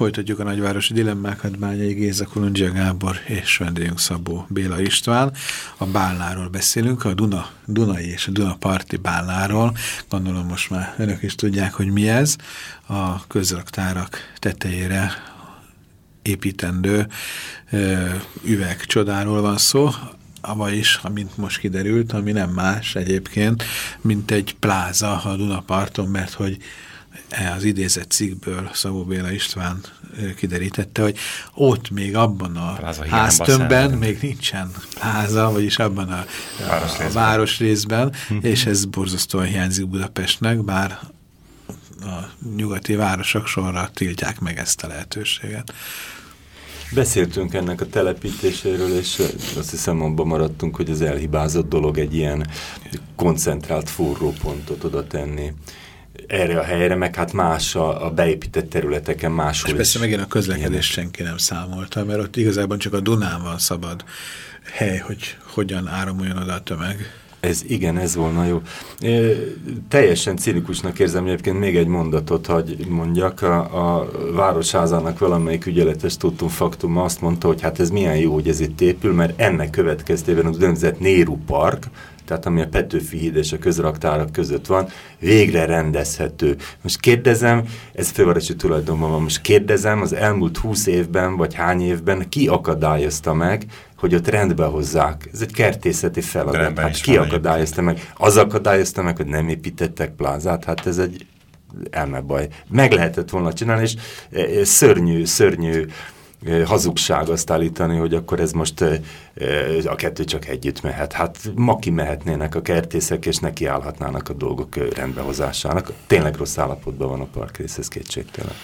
Folytatjuk a nagyvárosi dilemmákat Bányai Géza Kolundzsia Gábor és vendégünk Szabó Béla István. A Bálnáról beszélünk, a Duna, Dunai és a Duna parti Bálnáról. Gondolom most már önök is tudják, hogy mi ez. A közraktárak tetejére építendő ö, üvegcsodáról van szó, is, amint most kiderült, ami nem más egyébként, mint egy pláza a Dunaparton, mert hogy az idézett cikkből Szabó Béla István kiderítette, hogy ott még abban a háztömbben még nincsen pláza, vagyis abban a, a, a városrészben, és ez borzasztóan hiányzik Budapestnek, bár a nyugati városok sorra tiltják meg ezt a lehetőséget. Beszéltünk ennek a telepítéséről, és azt hiszem abban maradtunk, hogy az elhibázott dolog egy ilyen koncentrált forrópontot oda tenni erre a helyre, meg hát más a, a beépített területeken máshol És persze megint a közlekedés senki nem számolta, mert ott igazából csak a Dunán van szabad hely, hogy hogyan áramoljon oda a tömeg. Ez igen, ez volna jó. É, teljesen cinikusnak érzem egyébként még egy mondatot, hogy mondjak. A, a Városházának valamelyik ügyeletes tudtum faktum azt mondta, hogy hát ez milyen jó, hogy ez itt épül, mert ennek következtében az úgynevezett Néru Park, tehát ami a Petőfi híd és a közraktárak között van, végre rendezhető. Most kérdezem, ez fővárosi tulajdonban van, most kérdezem, az elmúlt húsz évben, vagy hány évben ki akadályozta meg, hogy ott rendbe hozzák. Ez egy kertészeti feladat. Hát ki akadályozta meg? Az akadályozta meg, hogy nem építettek plázát? Hát ez egy elmebaj. Meg lehetett volna csinálni, és e, e, szörnyű, szörnyű hazugság azt állítani, hogy akkor ez most a kettő csak együtt mehet. Hát ma mehetnének a kertészek, és nekiállhatnának a dolgok rendbehozásának. Tényleg rossz állapotban van a parkrész, ez kétségtelen.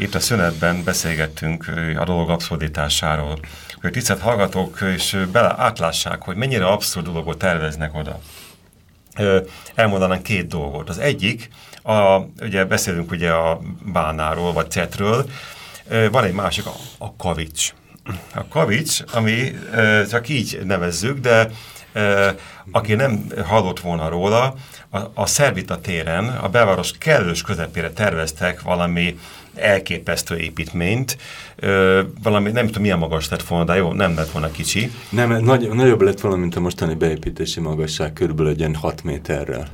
Itt a szünetben beszélgettünk a dolog abszurditásáról, hogy tisztelt hallgatók is bele átlássák, hogy mennyire abszurd dolgot terveznek oda. Elmondanánk két dolgot. Az egyik, a, ugye beszélünk ugye a bánáról, vagy cetről, van egy másik, a, a kavics. A kavics, ami csak így nevezzük, de aki nem hallott volna róla, a, a Szervita téren a belváros kellős közepére terveztek valami elképesztő építményt, ö, valami, nem tudom milyen magas lett volna, de jó, nem lett volna kicsi. Nem, nagy, nagyobb lett volna, mint a mostani beépítési magasság, körülbelül egy ilyen 6 méterrel.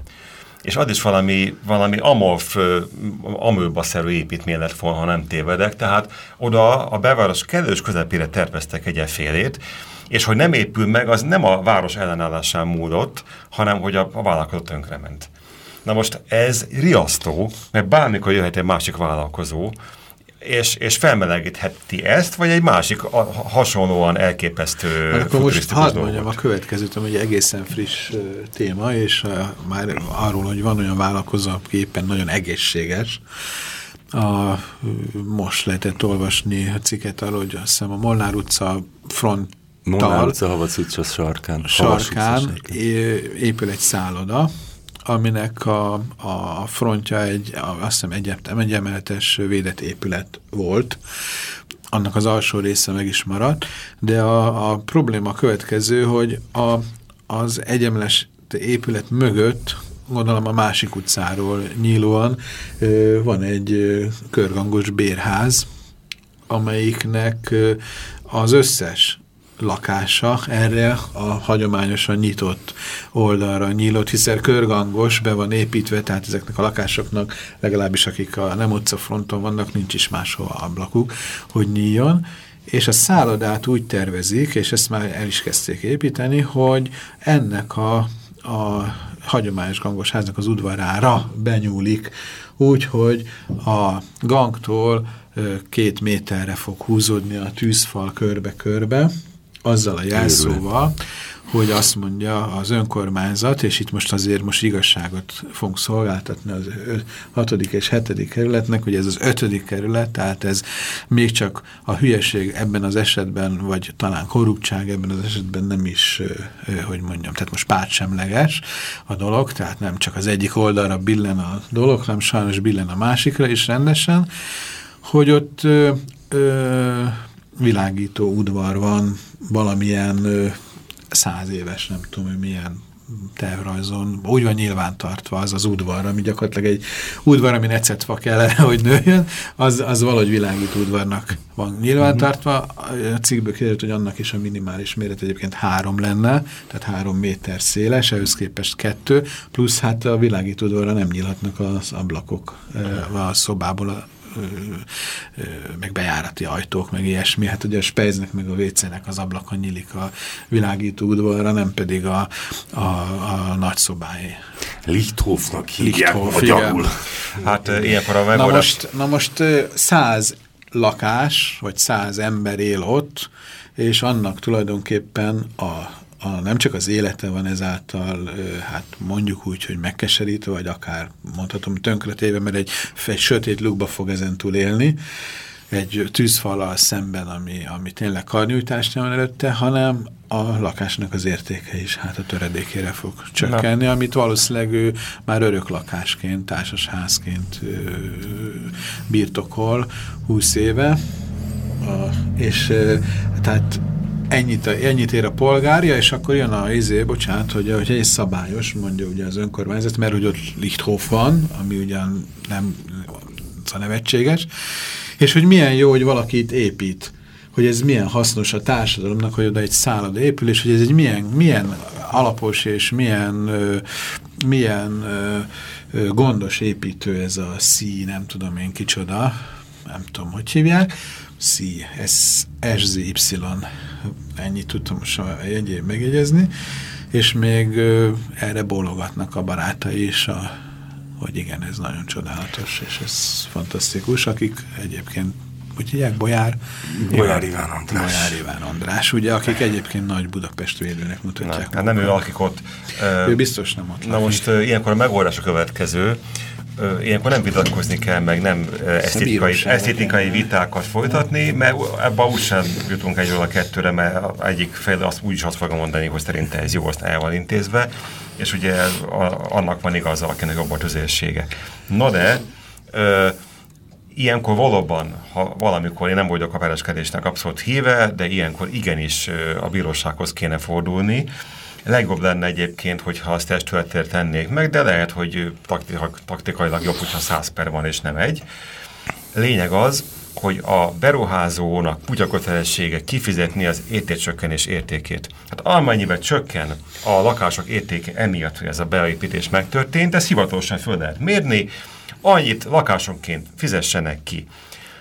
És az is valami, valami amorf, amőbaszerű építmény lett volna, ha nem tévedek, tehát oda a belváros kellős közepére terveztek egy félét, és hogy nem épül meg, az nem a város ellenállásán múlott, hanem hogy a, a vállalkozó tönkrement. Na most ez riasztó, mert bármikor jöhet egy másik vállalkozó, és, és felmelegítheti ezt, vagy egy másik a, hasonlóan elképesztő hát Akkor most hadd mondjam a következőt, ami egy egészen friss uh, téma, és uh, már arról, hogy van olyan vállalkozó, aki éppen nagyon egészséges, a, most lehetett olvasni a cikket arról, hogy azt hiszem a Molnár utca front Molnár utca, Havac utca sarkán. Sarkán épül egy szálloda, aminek a, a frontja egy, azt hiszem egyetem, egy emeletes védett épület volt, annak az alsó része meg is maradt, de a, a probléma következő, hogy a, az egyemeles épület mögött gondolom a másik utcáról nyílóan van egy körgangos bérház, amelyiknek az összes lakása erre a hagyományosan nyitott oldalra nyílott, hiszen körgangos, be van építve, tehát ezeknek a lakásoknak, legalábbis akik a nem fronton vannak, nincs is máshova ablakuk, hogy nyíljon, és a szállodát úgy tervezik, és ezt már el is kezdték építeni, hogy ennek a, a hagyományos gangos háznak az udvarára benyúlik, úgy, hogy a gangtól két méterre fog húzódni a tűzfal körbe-körbe, azzal a jelszóval, hogy azt mondja az önkormányzat, és itt most azért most igazságot fogunk szolgáltatni az hatodik és hetedik kerületnek, hogy ez az ötödik kerület, tehát ez még csak a hülyeség ebben az esetben, vagy talán korruptság ebben az esetben nem is, hogy mondjam, tehát most pártsemleges a dolog, tehát nem csak az egyik oldalra billen a dolog, hanem sajnos billen a másikra is rendesen, hogy ott ö, ö, világító udvar van, valamilyen ö, száz éves, nem tudom, hogy milyen tervrajzon úgy van nyilván az az udvar, ami gyakorlatilag egy udvar, ami necetva kellene, hogy nőjön, az, az valahogy világít udvarnak van nyilvántartva. A cikkből kiderült, hogy annak is a minimális méret egyébként három lenne, tehát három méter széles, ehhez képest kettő, plusz hát a világító udvarra nem nyílhatnak az ablakok a szobából meg bejárati ajtók, meg ilyesmi. Hát ugye a Spejznek meg a WC-nek az ablakon nyílik a világító udvarra, nem pedig a, a, a nagyszobáé. Lichthofnak hívják magyarul. Hát ilyenkor a Na most, na most száz lakás, vagy száz ember él ott, és annak tulajdonképpen a a, nem csak az élete van ezáltal, hát mondjuk úgy, hogy megkeserítő, vagy akár mondhatom tönkretéve, mert egy, egy sötét lukba fog ezentúl élni, egy tűzfallal szemben, ami, ami tényleg karnyújtást nem előtte, hanem a lakásnak az értéke is hát a töredékére fog csökkenni, Na. amit valószínűleg ő már örök lakásként, társasházként ö, birtokol 20 éve, a, és ö, tehát ennyit, ennyit ér a polgárja, és akkor jön a izé, bocsánat, hogy, hogy egy szabályos, mondja ugye az önkormányzat, mert hogy ott Lichthof van, ami ugyan nem a nevetséges, és hogy milyen jó, hogy valaki itt épít, hogy ez milyen hasznos a társadalomnak, hogy oda egy szálloda épül, és hogy ez egy milyen, milyen alapos és milyen, milyen gondos építő ez a szí, nem tudom én kicsoda, nem tudom, hogy hívják, szí, SZY ennyit tudtam most egyéb megjegyezni, és még erre bólogatnak a barátai is, a, hogy igen, ez nagyon csodálatos, és ez fantasztikus, akik egyébként hogy hívják, Bolyár? Bolyár Iván András. Bolyár Iván András, ugye, akik egyébként nagy Budapest védőnek mutatják. Nem, hát nem ő, akik ott... Ő biztos nem ott. Na most uh, ilyenkor a megoldás a következő, ilyenkor nem vitatkozni kell, meg nem esztétikai, esztétikai vitákat folytatni, mert ebben úgysem jutunk egyről a kettőre, mert egyik fél azt úgyis azt fogom mondani, hogy szerinte ez jó, azt el van intézve, és ugye annak van igaza, akinek jobb a tüzérsége. Na de, ö, ilyenkor valóban, ha valamikor én nem vagyok a pereskedésnek abszolút híve, de ilyenkor igenis a bírósághoz kéne fordulni, Legjobb lenne egyébként, hogyha azt testületért tennék meg, de lehet, hogy taktikailag jobb, hogyha 100 per van és nem egy. Lényeg az, hogy a beruházónak úgy a kötelessége kifizetni az értékcsökkenés értékét. Hát amennyiben csökken a lakások értéke emiatt, hogy ez a beépítés megtörtént, ezt hivatalosan föl lehet mérni, annyit lakásonként fizessenek ki.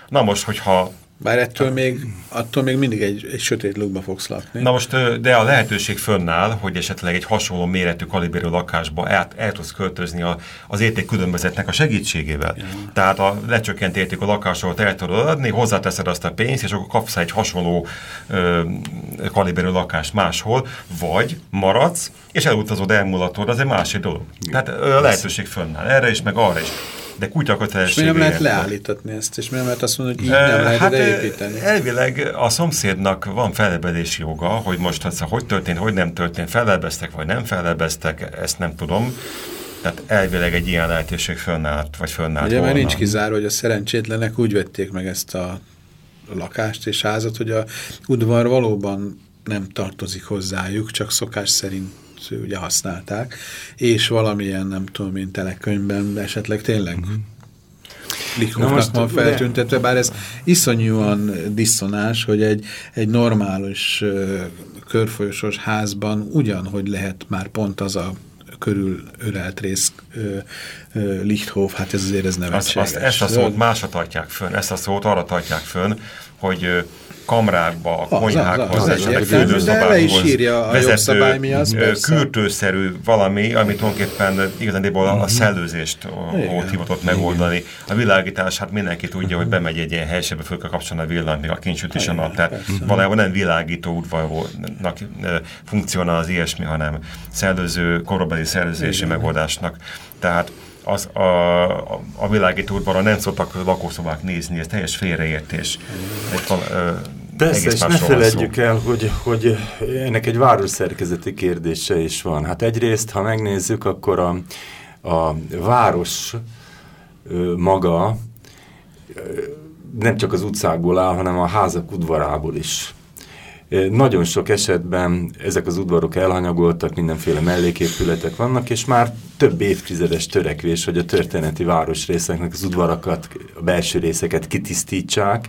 Na most, hogyha bár ettől még, attól még mindig egy, egy sötét lukba fogsz lakni. Na most, de a lehetőség fönnáll, hogy esetleg egy hasonló méretű kaliberű lakásba el, el tudsz költözni a, az érték különbözetnek a segítségével. Ja. Tehát a lecsökkent értékű lakásokat el tudod adni, hozzáteszed azt a pénzt, és akkor kapsz egy hasonló ö, kaliberű lakást máshol, vagy maradsz, és elutazod, elmulatod, az egy másik dolog. Tehát a lehetőség fönnáll erre is, meg arra is de kutyakötelesség. És mi nem lehet leállítatni ezt, és mi nem lehet azt mondani, hogy így nem lehet hát, építeni? Elvileg a szomszédnak van felebedési joga, hogy most az, hogy történt, hogy nem történt, felebeztek vagy nem felebeztek, ezt nem tudom. Tehát elvileg egy ilyen lehetőség fönnállt, vagy fönnállt Ugye, mert nincs kizáró, hogy a szerencsétlenek úgy vették meg ezt a lakást és házat, hogy a udvar valóban nem tartozik hozzájuk, csak szokás szerint ugye használták, és valamilyen, nem tudom én, telekönyvben esetleg tényleg uh -huh. most van feltüntetve, bár ez iszonyúan diszonás, hogy egy, egy normális uh, körfolyosos házban ugyanhogy lehet már pont az a körül örelt rész uh, Lichthof, hát ez azért ez nevetséges. Azt, azt, ezt a szót másra tartják fönn, ezt a szót arra tartják fönn, hogy kamrákba, a konyhákhoz, esetleg fürdőszobákhoz vezető kürtőszerű valami, ami tulajdonképpen igazándiból a mhm. szellőzést volt hivatott megoldani. A világítás, hát mindenki tudja, hogy bemegy egy ilyen helységbe, föl kell kapcsolni a villanyt, még a kincsüt is a nap. Tehát valójában nem világító udvarnak funkcionál az ilyesmi, hanem szellőző, korabeli szellőzési megoldásnak. Tehát az, a, a, a világító udvarra nem szoktak lakószobák nézni, ez teljes félreértés. Egy, ö, Persze, és ne felejtjük el, hogy, hogy ennek egy városszerkezeti kérdése is van. Hát egyrészt, ha megnézzük, akkor a, a város ö, maga ö, nem csak az utcákból áll, hanem a házak udvarából is. Nagyon sok esetben ezek az udvarok elhanyagoltak, mindenféle melléképületek vannak, és már több évtizedes törekvés, hogy a történeti városrészeknek az udvarakat, a belső részeket kitisztítsák,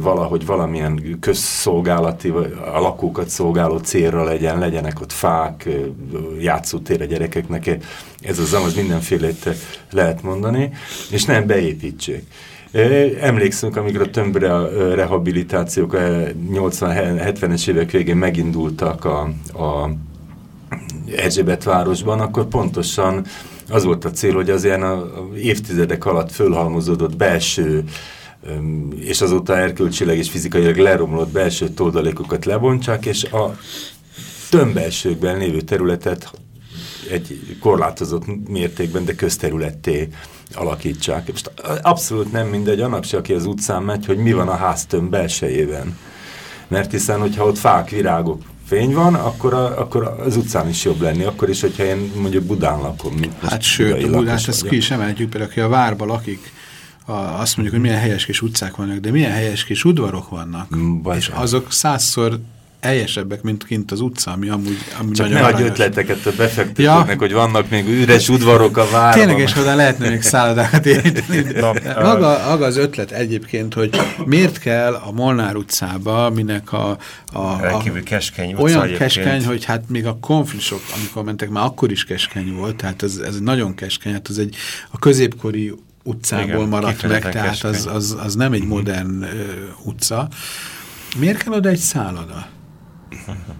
valahogy valamilyen közszolgálati, a lakókat szolgáló célra legyen, legyenek ott fák, játszótér a gyerekeknek, ez az az mindenfélét lehet mondani, és nem beépítsék. Emlékszünk, amikor a tömbre rehabilitációk a 80-70-es évek végén megindultak a, a Erzsébet városban, akkor pontosan az volt a cél, hogy az ilyen a, a évtizedek alatt fölhalmozódott belső és azóta erkölcsileg és fizikailag leromlott belső toldalékokat lebontsák, és a tömbelsőkben lévő területet egy korlátozott mértékben, de közterületté alakítsák. Most abszolút nem mindegy annak se, aki az utcán megy, hogy mi van a háztömb belsejében. Mert hiszen, hogyha ott fák, virágok, fény van, akkor, a, akkor az utcán is jobb lenni. Akkor is, hogyha én mondjuk Budán lakom. Mint hát sőt, a Budát ezt ki is emeljük, például, aki a várba lakik, a, azt mondjuk, hogy milyen helyes kis utcák vannak, de milyen helyes kis udvarok vannak. Bajsán. És azok százszor helyesebbek, mint kint az utca, ami amúgy ami Csak nagyon ne adj ötleteket a befektetőknek, ja. hogy vannak még üres udvarok a várban. Tényleg, és oda lehetne még szállodákat építeni. maga, maga az ötlet egyébként, hogy miért kell a Molnár utcába, minek a... a, a keskeny utca Olyan egyébként. keskeny, hogy hát még a konfliktusok, amikor mentek, már akkor is keskeny volt, tehát ez, ez nagyon keskeny, hát az egy a középkori utcából Igen, maradt meg, tehát az, az, az nem egy mhm. modern uh, utca. Miért kell oda egy szálloda?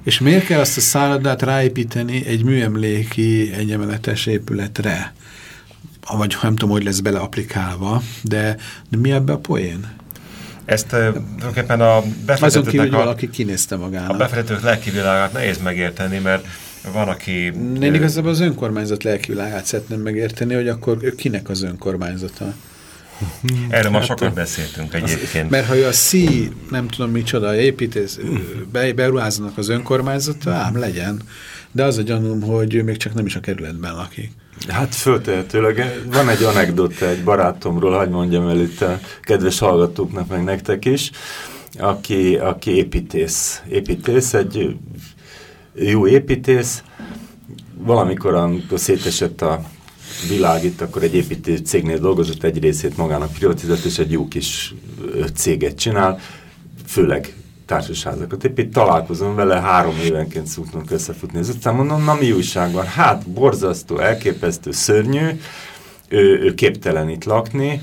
És miért kell azt a szállodát ráépíteni egy műemléki egyemeletes épületre? Vagy nem tudom, hogy lesz bele applikálva, de, de mi ebbe a poén? Ezt tulajdonképpen a befektetőknek... Azon kívül, hogy valaki kinézte magának. A befektetők lelkivilágát nehéz megérteni, mert van, aki... Én igazából az önkormányzat lelkivilágát szeretném megérteni, hogy akkor kinek az önkormányzata? Erről ma sokat beszéltünk egyébként. Mert ha a szí, nem tudom micsoda, építész, be, beruháznak az önkormányzata, ám legyen. De az a gyanúm, hogy ő még csak nem is a kerületben lakik. Hát föltehetőleg. Van egy anekdota egy barátomról, hogy mondjam el itt a kedves hallgatóknak, meg nektek is, aki, aki építész. Építész, egy jó építész. Valamikor, amikor szétesett a világ itt, akkor egy építő cégnél dolgozott, egy részét magának privatizált, és egy jó kis céget csinál, főleg társasházakat épít, találkozom vele, három évenként szoktunk összefutni az utcán, mondom, na mi újság van? Hát, borzasztó, elképesztő, szörnyű, ő, ő képtelen itt lakni,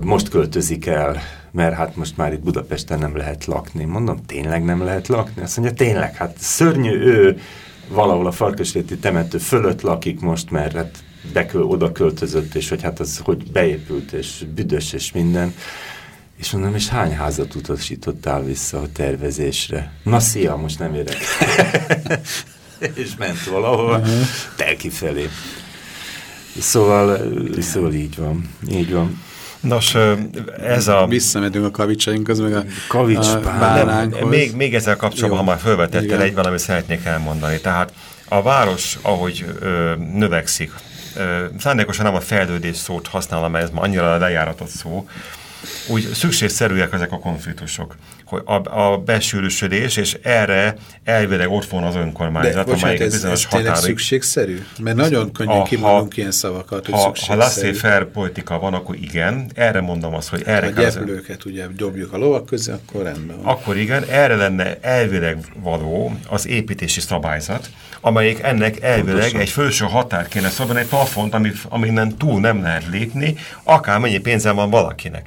most költözik el, mert hát most már itt Budapesten nem lehet lakni. Mondom, tényleg nem lehet lakni? Azt mondja, tényleg, hát szörnyű, ő valahol a Farkasréti temető fölött lakik most, mert hát beköl, oda költözött, és hogy hát az hogy beépült, és büdös, és minden. És mondom, és hány házat utasítottál vissza a tervezésre? Na szia, most nem érek. és ment valahol, uh -huh. telki felé. Szóval, szóval így van, így van. Nos, ez a... Visszamedünk a kavicsainkhoz, meg a, Kavics a báránkhoz. Még, még ezzel kapcsolatban, ha már felvetettél, egy valami szeretnék elmondani. Tehát a város, ahogy ö, növekszik, szándékosan nem a fejlődés szót használom, mert ez ma annyira lejáratott szó, úgy szükségszerűek ezek a konfliktusok, hogy a, a besűrűsödés, és erre elvileg ott van az önkormányzat, De, amelyik ez, bizonyos ez határig... szükségszerű? Mert nagyon könnyen kimondunk ilyen szavakat, hogy ha, ha laissez-faire politika van, akkor igen, erre mondom azt, hogy erre... Ha gyepülőket ugye dobjuk a lovak közé, akkor rendben van. Akkor igen, erre lenne elvileg való az építési szabályzat, amelyik ennek elvileg Pontosan. egy felső határ kéne szabni, egy plafont, ami, aminek túl nem lehet lépni, akár mennyi pénze van valakinek.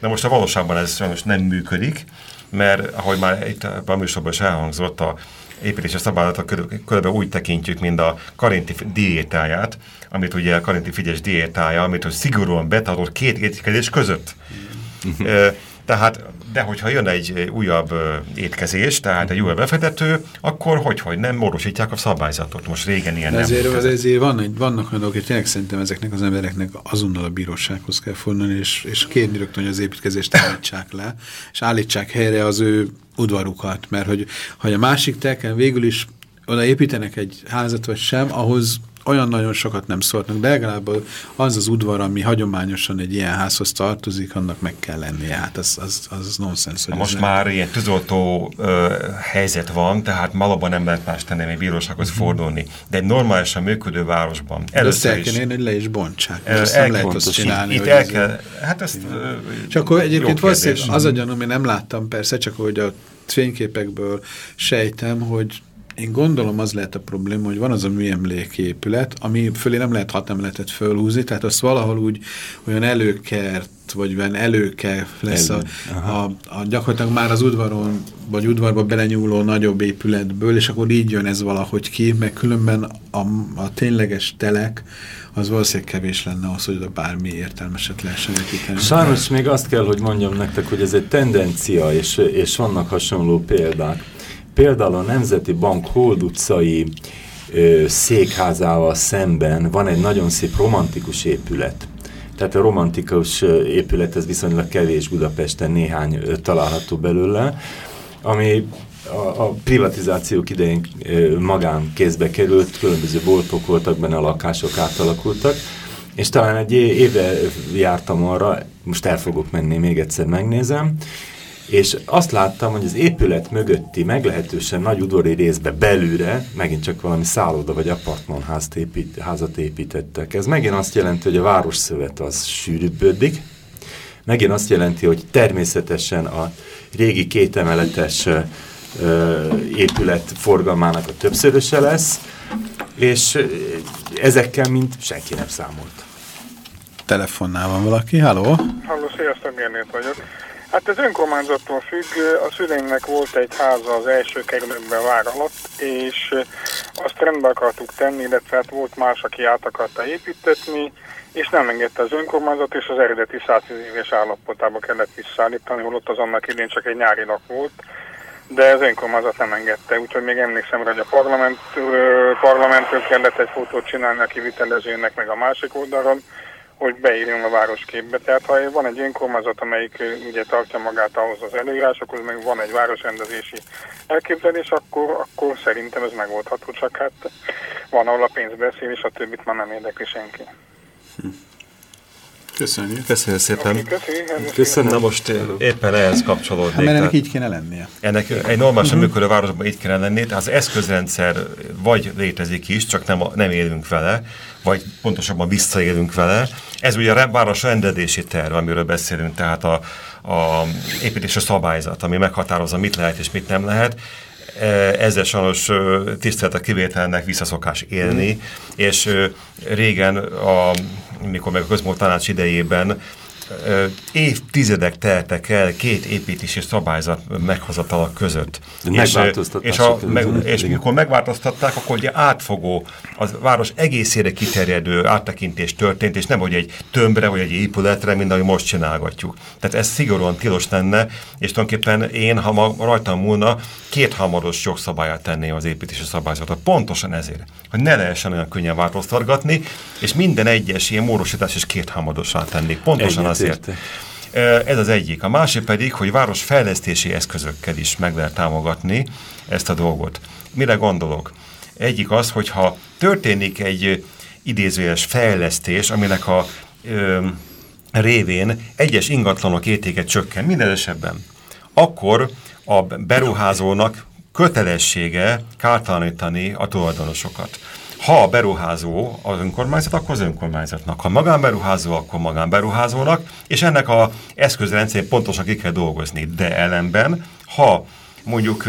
De most a valóságban ez sajnos nem működik, mert ahogy már itt a műsorban is elhangzott, a építési szabályzatot körülbelül úgy tekintjük, mint a karinti diétáját, amit ugye a karinti figyes diétája, amit hogy szigorúan betartott két étkezés között. Mm -hmm. Tehát de hogyha jön egy újabb étkezés, tehát egy újabb befektető, akkor hogy, hogy nem módosítják a szabályzatot. Most régen ilyen ezért, nem. Ezért van, egy, vannak olyan dolgok, hogy tényleg szerintem ezeknek az embereknek azonnal a bírósághoz kell fordulni, és, és kérni rögtön, hogy az építkezést állítsák le, és állítsák helyre az ő udvarukat, mert hogy, hogy a másik telken végül is oda építenek egy házat vagy sem, ahhoz olyan nagyon sokat nem szóltak, de legalább az az udvar, ami hagyományosan egy ilyen házhoz tartozik, annak meg kell lennie. Hát az, az, az nonsens. Most már ilyen tűzoltó ö, helyzet van, tehát malabban nem lehet más tenni, még bírósághoz mhm. fordulni. De egy normálisan működő városban. Először el kell érni, hogy le is bontsák. El, el, nem lehet azt csinálni. Itt el kell, hát ezt Csak akkor egyébként valószínűleg az a gyanú, én nem láttam persze, csak hogy a fényképekből sejtem, hogy én gondolom az lehet a probléma, hogy van az a műemléképület, ami fölé nem lehet hat emeletet fölhúzni, tehát azt valahol úgy olyan előkert, vagy olyan előke lesz a, a, a gyakorlatilag már az udvaron, vagy udvarba belenyúló nagyobb épületből, és akkor így jön ez valahogy ki, meg különben a, a tényleges telek, az valószínűleg kevés lenne az, hogy oda bármi értelmeset lehessen építeni. Sajnos még azt kell, hogy mondjam nektek, hogy ez egy tendencia, és, és vannak hasonló példák. Például a Nemzeti Bank Hold utcai ö, székházával szemben van egy nagyon szép romantikus épület. Tehát a romantikus épület, ez viszonylag kevés Budapesten, néhány ö, található belőle, ami a, a privatizációk idején magán kézbe került, különböző boltok voltak benne, a lakások átalakultak, és talán egy éve jártam arra, most el fogok menni, még egyszer megnézem, és azt láttam, hogy az épület mögötti meglehetősen nagy udvari részbe belülre megint csak valami szálloda vagy apartmanházat épít, házat építettek. Ez megint azt jelenti, hogy a városszövet az sűrűbbödik, megint azt jelenti, hogy természetesen a régi kétemeletes épület forgalmának a többszöröse lesz, és ezekkel mint senki nem számolt. Telefonnál van valaki, halló? Halló, sziasztok, Gernét vagyok. Hát ez önkormányzattól függ, a szüleimnek volt egy háza az első kerületben vár alatt, és azt rendbe akartuk tenni, illetve hát volt más, aki át akarta építetni, és nem engedte az önkormányzat, és az eredeti 110 éves állapotába kellett visszaállítani, holott az annak idén csak egy nyári nap volt, de az önkormányzat nem engedte, úgyhogy még emlékszem hogy a parlament, parlamentől kellett egy fotót csinálni a kivitelezőnek meg a másik oldalon, hogy beírjon a városképbe. Tehát ha van egy önkormányzat, amelyik ugye tartja magát ahhoz az előírásokhoz, meg van egy városrendezési elképzelés, akkor, akkor szerintem ez megoldható, csak hát van, ahol a pénz beszél, és a többit már nem érdekli senki. Hm. Köszönjük. Köszönjük szépen. Okay, köszönöm. Na most éppen ehhez kapcsolódnék. Hát, mert ennek így kéne lennie. Ennek egy normálisan uh -huh. működő városban így kéne lennie, tehát az eszközrendszer vagy létezik is, csak nem, nem élünk vele, vagy pontosabban visszaélünk vele. Ez ugye a város rendezési terv, amiről beszélünk, tehát a, a építési szabályzat, ami meghatározza, mit lehet és mit nem lehet e, ezzel sajnos tisztelt a kivételnek visszaszokás élni, mm. és régen, a, mikor meg a közmúlt tanács idejében évtizedek teltek el két építési szabályzat meghozatala között. És, és, a, meg, és mikor megváltoztatták, akkor ugye átfogó, a város egészére kiterjedő áttekintés történt, és nem hogy egy tömbre vagy egy épületre, mint ahogy most csinálgatjuk. Tehát ez szigorúan tilos lenne, és tulajdonképpen én, ha ma rajtam múlna, két hamaros jogszabályát tenném az építési szabályzatot. Pontosan ezért, hogy ne lehessen olyan könnyen változtatgatni, és minden egyes ilyen módosítás is két hamadosá tennék. Pontosan azért. Ez az egyik. A másik pedig, hogy városfejlesztési eszközökkel is meg lehet támogatni ezt a dolgot. Mire gondolok? Egyik az, hogyha történik egy idézőjeles fejlesztés, aminek a ö, révén egyes ingatlanok értéke csökken, minden esetben, akkor a beruházónak kötelessége kártalanítani a tulajdonosokat. Ha a beruházó az önkormányzat, akkor az önkormányzatnak. Ha magánberuházó, akkor magánberuházónak, és ennek a eszközrendszerén pontosan ki kell dolgozni. De ellenben, ha mondjuk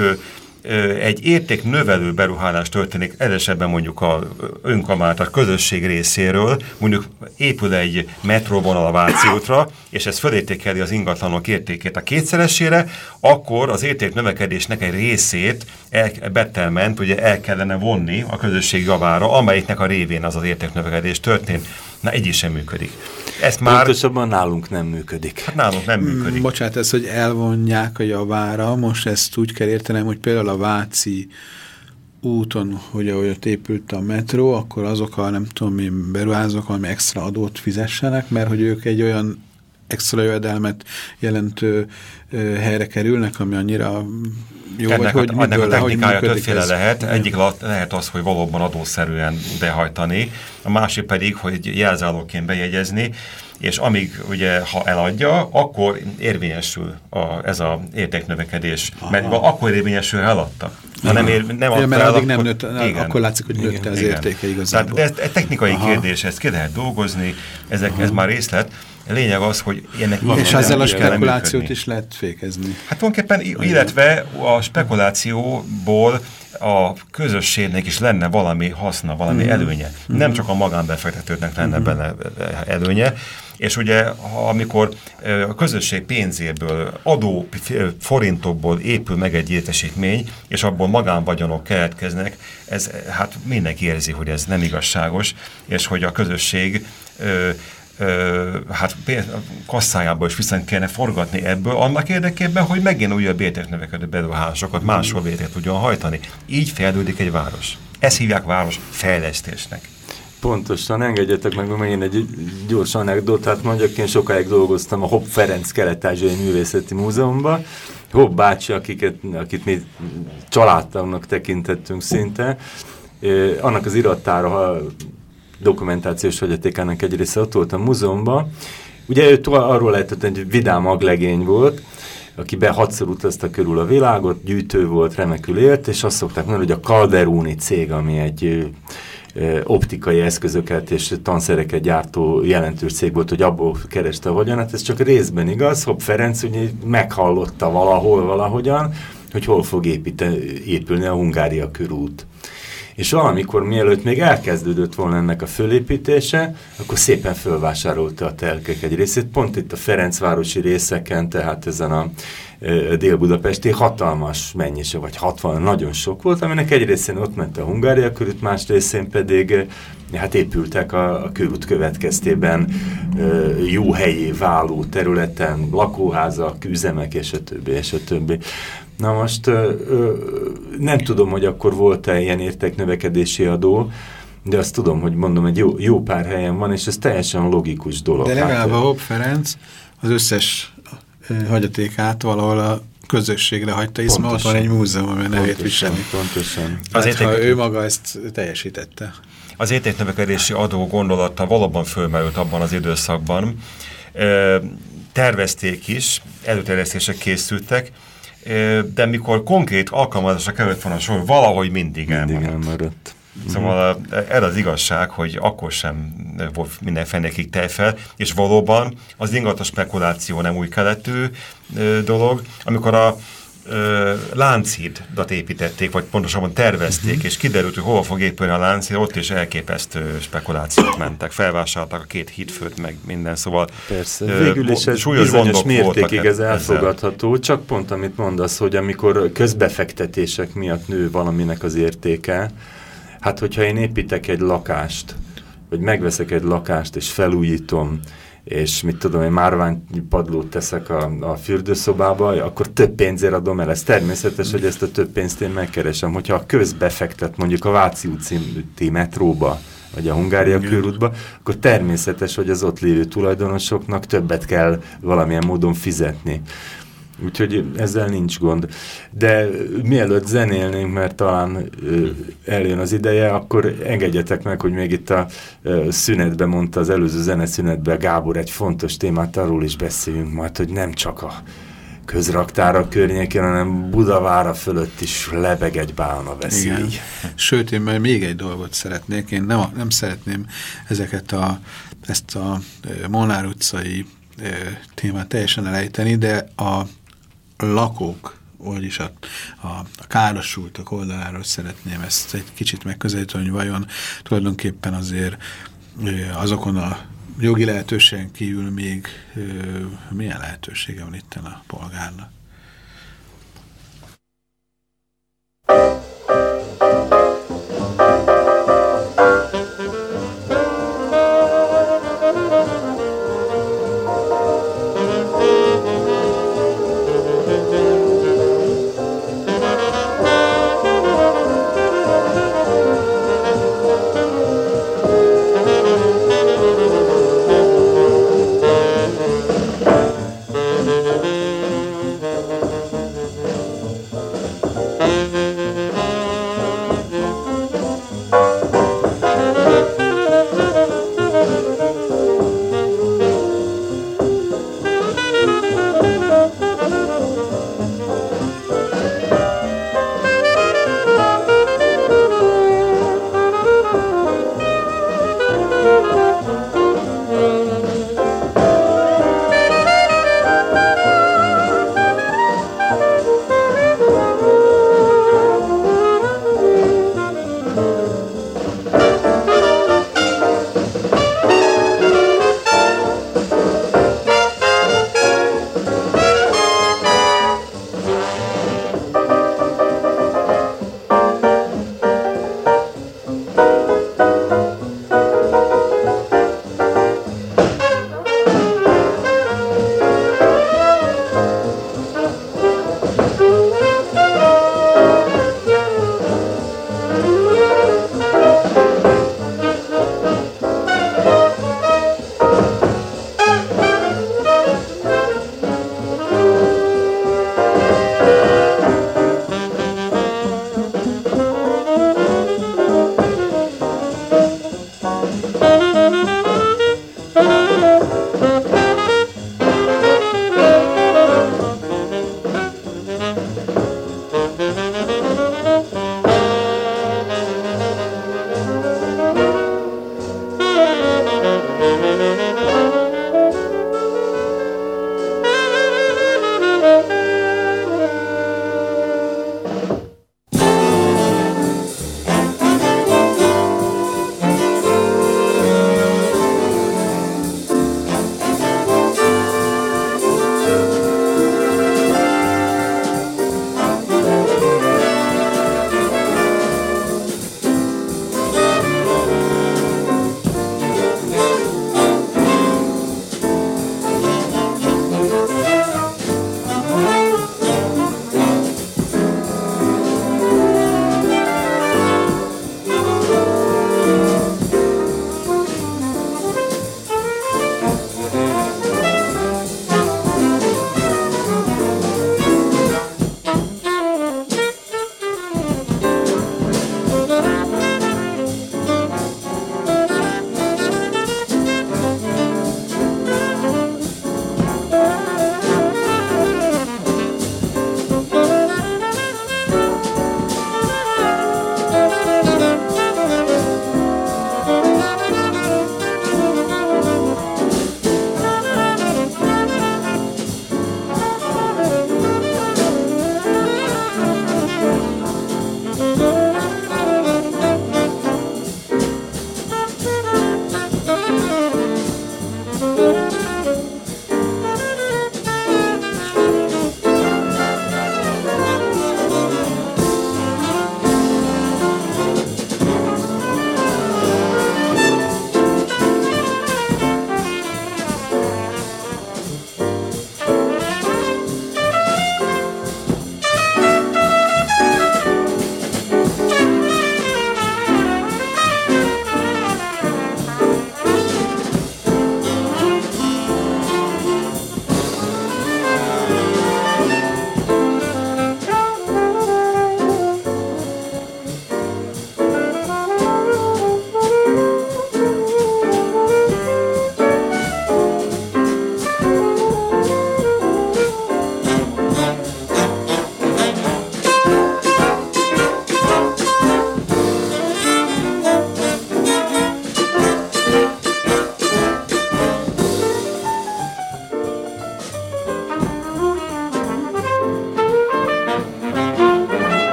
egy értéknövelő beruhálás történik, esetben mondjuk a önkormányzat a közösség részéről, mondjuk épül egy metróvonal a Váci útra, és ez fölértékeli az ingatlanok értékét a kétszeresére, akkor az érték növekedésnek egy részét el, betelment, ugye el kellene vonni a közösség javára, amelyiknek a révén az az értéknövekedés történt. Na, egy is sem működik. Ezt már... Pontosabban nálunk nem működik. Hát nálunk nem működik. Bocsánat, ez, hogy elvonják a javára, most ezt úgy kell értenem, hogy például a Váci úton, hogy ahogy ott épült a metró, akkor azok a nem tudom mi beruházók, ami extra adót fizessenek, mert hogy ők egy olyan extra jövedelmet jelentő helyre kerülnek, ami annyira jó, ennek vagy, a, hogy ennek a technikája többféle ez? lehet. Egyik lehet az, hogy valóban adószerűen behajtani, a másik pedig, hogy jelzálóként bejegyezni, és amíg ugye, ha eladja, akkor érvényesül a, ez a értéknövekedés. Aha. Mert akkor érvényesül, ha eladta. Ha nem, ér, nem adta mert el, addig nem nőtt, igen. akkor látszik, hogy nőtte az igen. értéke igazából. Tehát ez, ez technikai Aha. kérdés, ezt ki lehet dolgozni, ezek, ez már részlet. A lényeg az, hogy ennek És ezzel a spekulációt is lehet fékezni. Hát tulajdonképpen, illetve a spekulációból a közösségnek is lenne valami haszna, valami mm. előnye. Mm. Nem csak a magánbefektetőknek lenne mm. benne előnye, és ugye, ha amikor a közösség pénzéből, adó forintokból épül meg egy értesítmény, és abból magánvagyonok keletkeznek, ez hát mindenki érzi, hogy ez nem igazságos, és hogy a közösség ö, hát kasszájából is viszont kellene forgatni ebből, annak érdekében, hogy megint újabb értéknövekedő beruhásokat máshol végre tudjon hajtani. Így fejlődik egy város. Ezt hívják város fejlesztésnek. Pontosan, engedjetek meg, hogy én egy gyors anekdotát mondjak. Én sokáig dolgoztam a Hopp Ferenc Kelet-Ázsiai Művészeti Múzeumban. Hopp bácsi, akiket, akit mi családtagnak tekintettünk szinte, annak az irattára dokumentációs hagyatékának egy része ott volt a múzeumban. Ugye ő arról lehetett, hogy vidám aglegény volt, aki be hatszor utazta körül a világot, gyűjtő volt, remekül élt, és azt szokták mondani, hogy a Calderoni cég, ami egy optikai eszközöket és tanszereket gyártó jelentős cég volt, hogy abból kereste a vagyonát, ez csak részben igaz. Hopp Ferenc ugye meghallotta valahol valahogyan, hogy hol fog építe, épülni a Hungária körút. És valamikor mielőtt még elkezdődött volna ennek a fölépítése, akkor szépen fölvásárolta a telkek egy részét, pont itt a Ferencvárosi részeken, tehát ezen a dél-budapesti hatalmas mennyise, vagy 60, nagyon sok volt, aminek egy részén ott ment a Hungária körút, más részén pedig hát épültek a, a körút következtében jó helyé váló területen, lakóházak, üzemek, és a többi, és a többi. Na most nem tudom, hogy akkor volt-e ilyen értéknövekedési adó, de azt tudom, hogy mondom, egy jó, jó pár helyen van, és ez teljesen logikus dolog. De legalább hát, a Hopp Ferenc az összes hagyatékát valahol a közösségre hagyta, hisz ott van egy múzeum, amely nevét viseli. Pontosan. Hát, érték... ha ő maga ezt teljesítette. Az értéknövekedési adó gondolata valóban fölmerült abban az időszakban. Tervezték is, előterjesztések készültek, de mikor konkrét alkalmazásra került volna sor, valahogy mindig, mindig elmaradt. elmaradt. Szóval mm. ez az igazság, hogy akkor sem volt minden fenekig tejfel, és valóban az ingatlan spekuláció nem új keletű dolog. Amikor a Lánchídat építették, vagy pontosabban tervezték, uh -huh. és kiderült, hogy hova fog épülni a Lánchíd, ott is elképesztő spekulációk mentek. Felvásároltak a két hídfőt, meg minden, szóval Persze, végül is ez bizonyos mértékig ez elfogadható, ezzel. csak pont amit mondasz, hogy amikor közbefektetések miatt nő valaminek az értéke, hát hogyha én építek egy lakást, vagy megveszek egy lakást és felújítom, és mit tudom, én márványpadlót teszek a, a fürdőszobába, akkor több pénzért adom el. Ez természetes, hogy ezt a több pénzt én megkeresem. Hogyha a közbefektet mondjuk a Váci úti metróba, vagy a Hungária körútba, akkor természetes, hogy az ott lévő tulajdonosoknak többet kell valamilyen módon fizetni. Úgyhogy ezzel nincs gond. De mielőtt zenélnénk, mert talán eljön az ideje, akkor engedjetek meg, hogy még itt a szünetben mondta az előző zeneszünetben Gábor egy fontos témát, arról is beszéljünk majd, hogy nem csak a közraktára környékén, hanem Budavára fölött is lebeg egy bálna veszély. Igen. Sőt, én majd még egy dolgot szeretnék. Én nem, nem szeretném ezeket a, ezt a Molnár utcai témát teljesen elejteni, de a lakók, vagyis a, a, a károsultak oldaláról szeretném ezt egy kicsit megközelíteni, hogy vajon tulajdonképpen azért azokon a jogi lehetőségen kívül még milyen lehetősége van itt a polgárnak.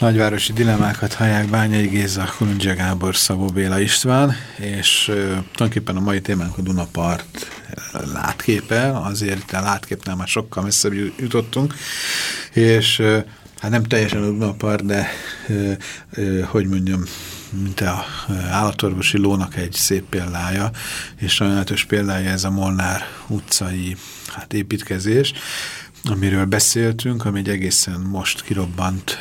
Nagyvárosi dilemákat hallják Bányai Géza, Kulundzsia Gábor, Szabó Béla István, és uh, tulajdonképpen a mai témánk a Dunapart látképe, azért a látképnál már sokkal messzebb jutottunk, és uh, hát nem teljesen a Dunapart, de uh, uh, hogy mondjam, mint a állatorvosi lónak egy szép példája, és sajnálatos példája ez a Molnár utcai hát, építkezés, amiről beszéltünk, ami egy egészen most kirobbant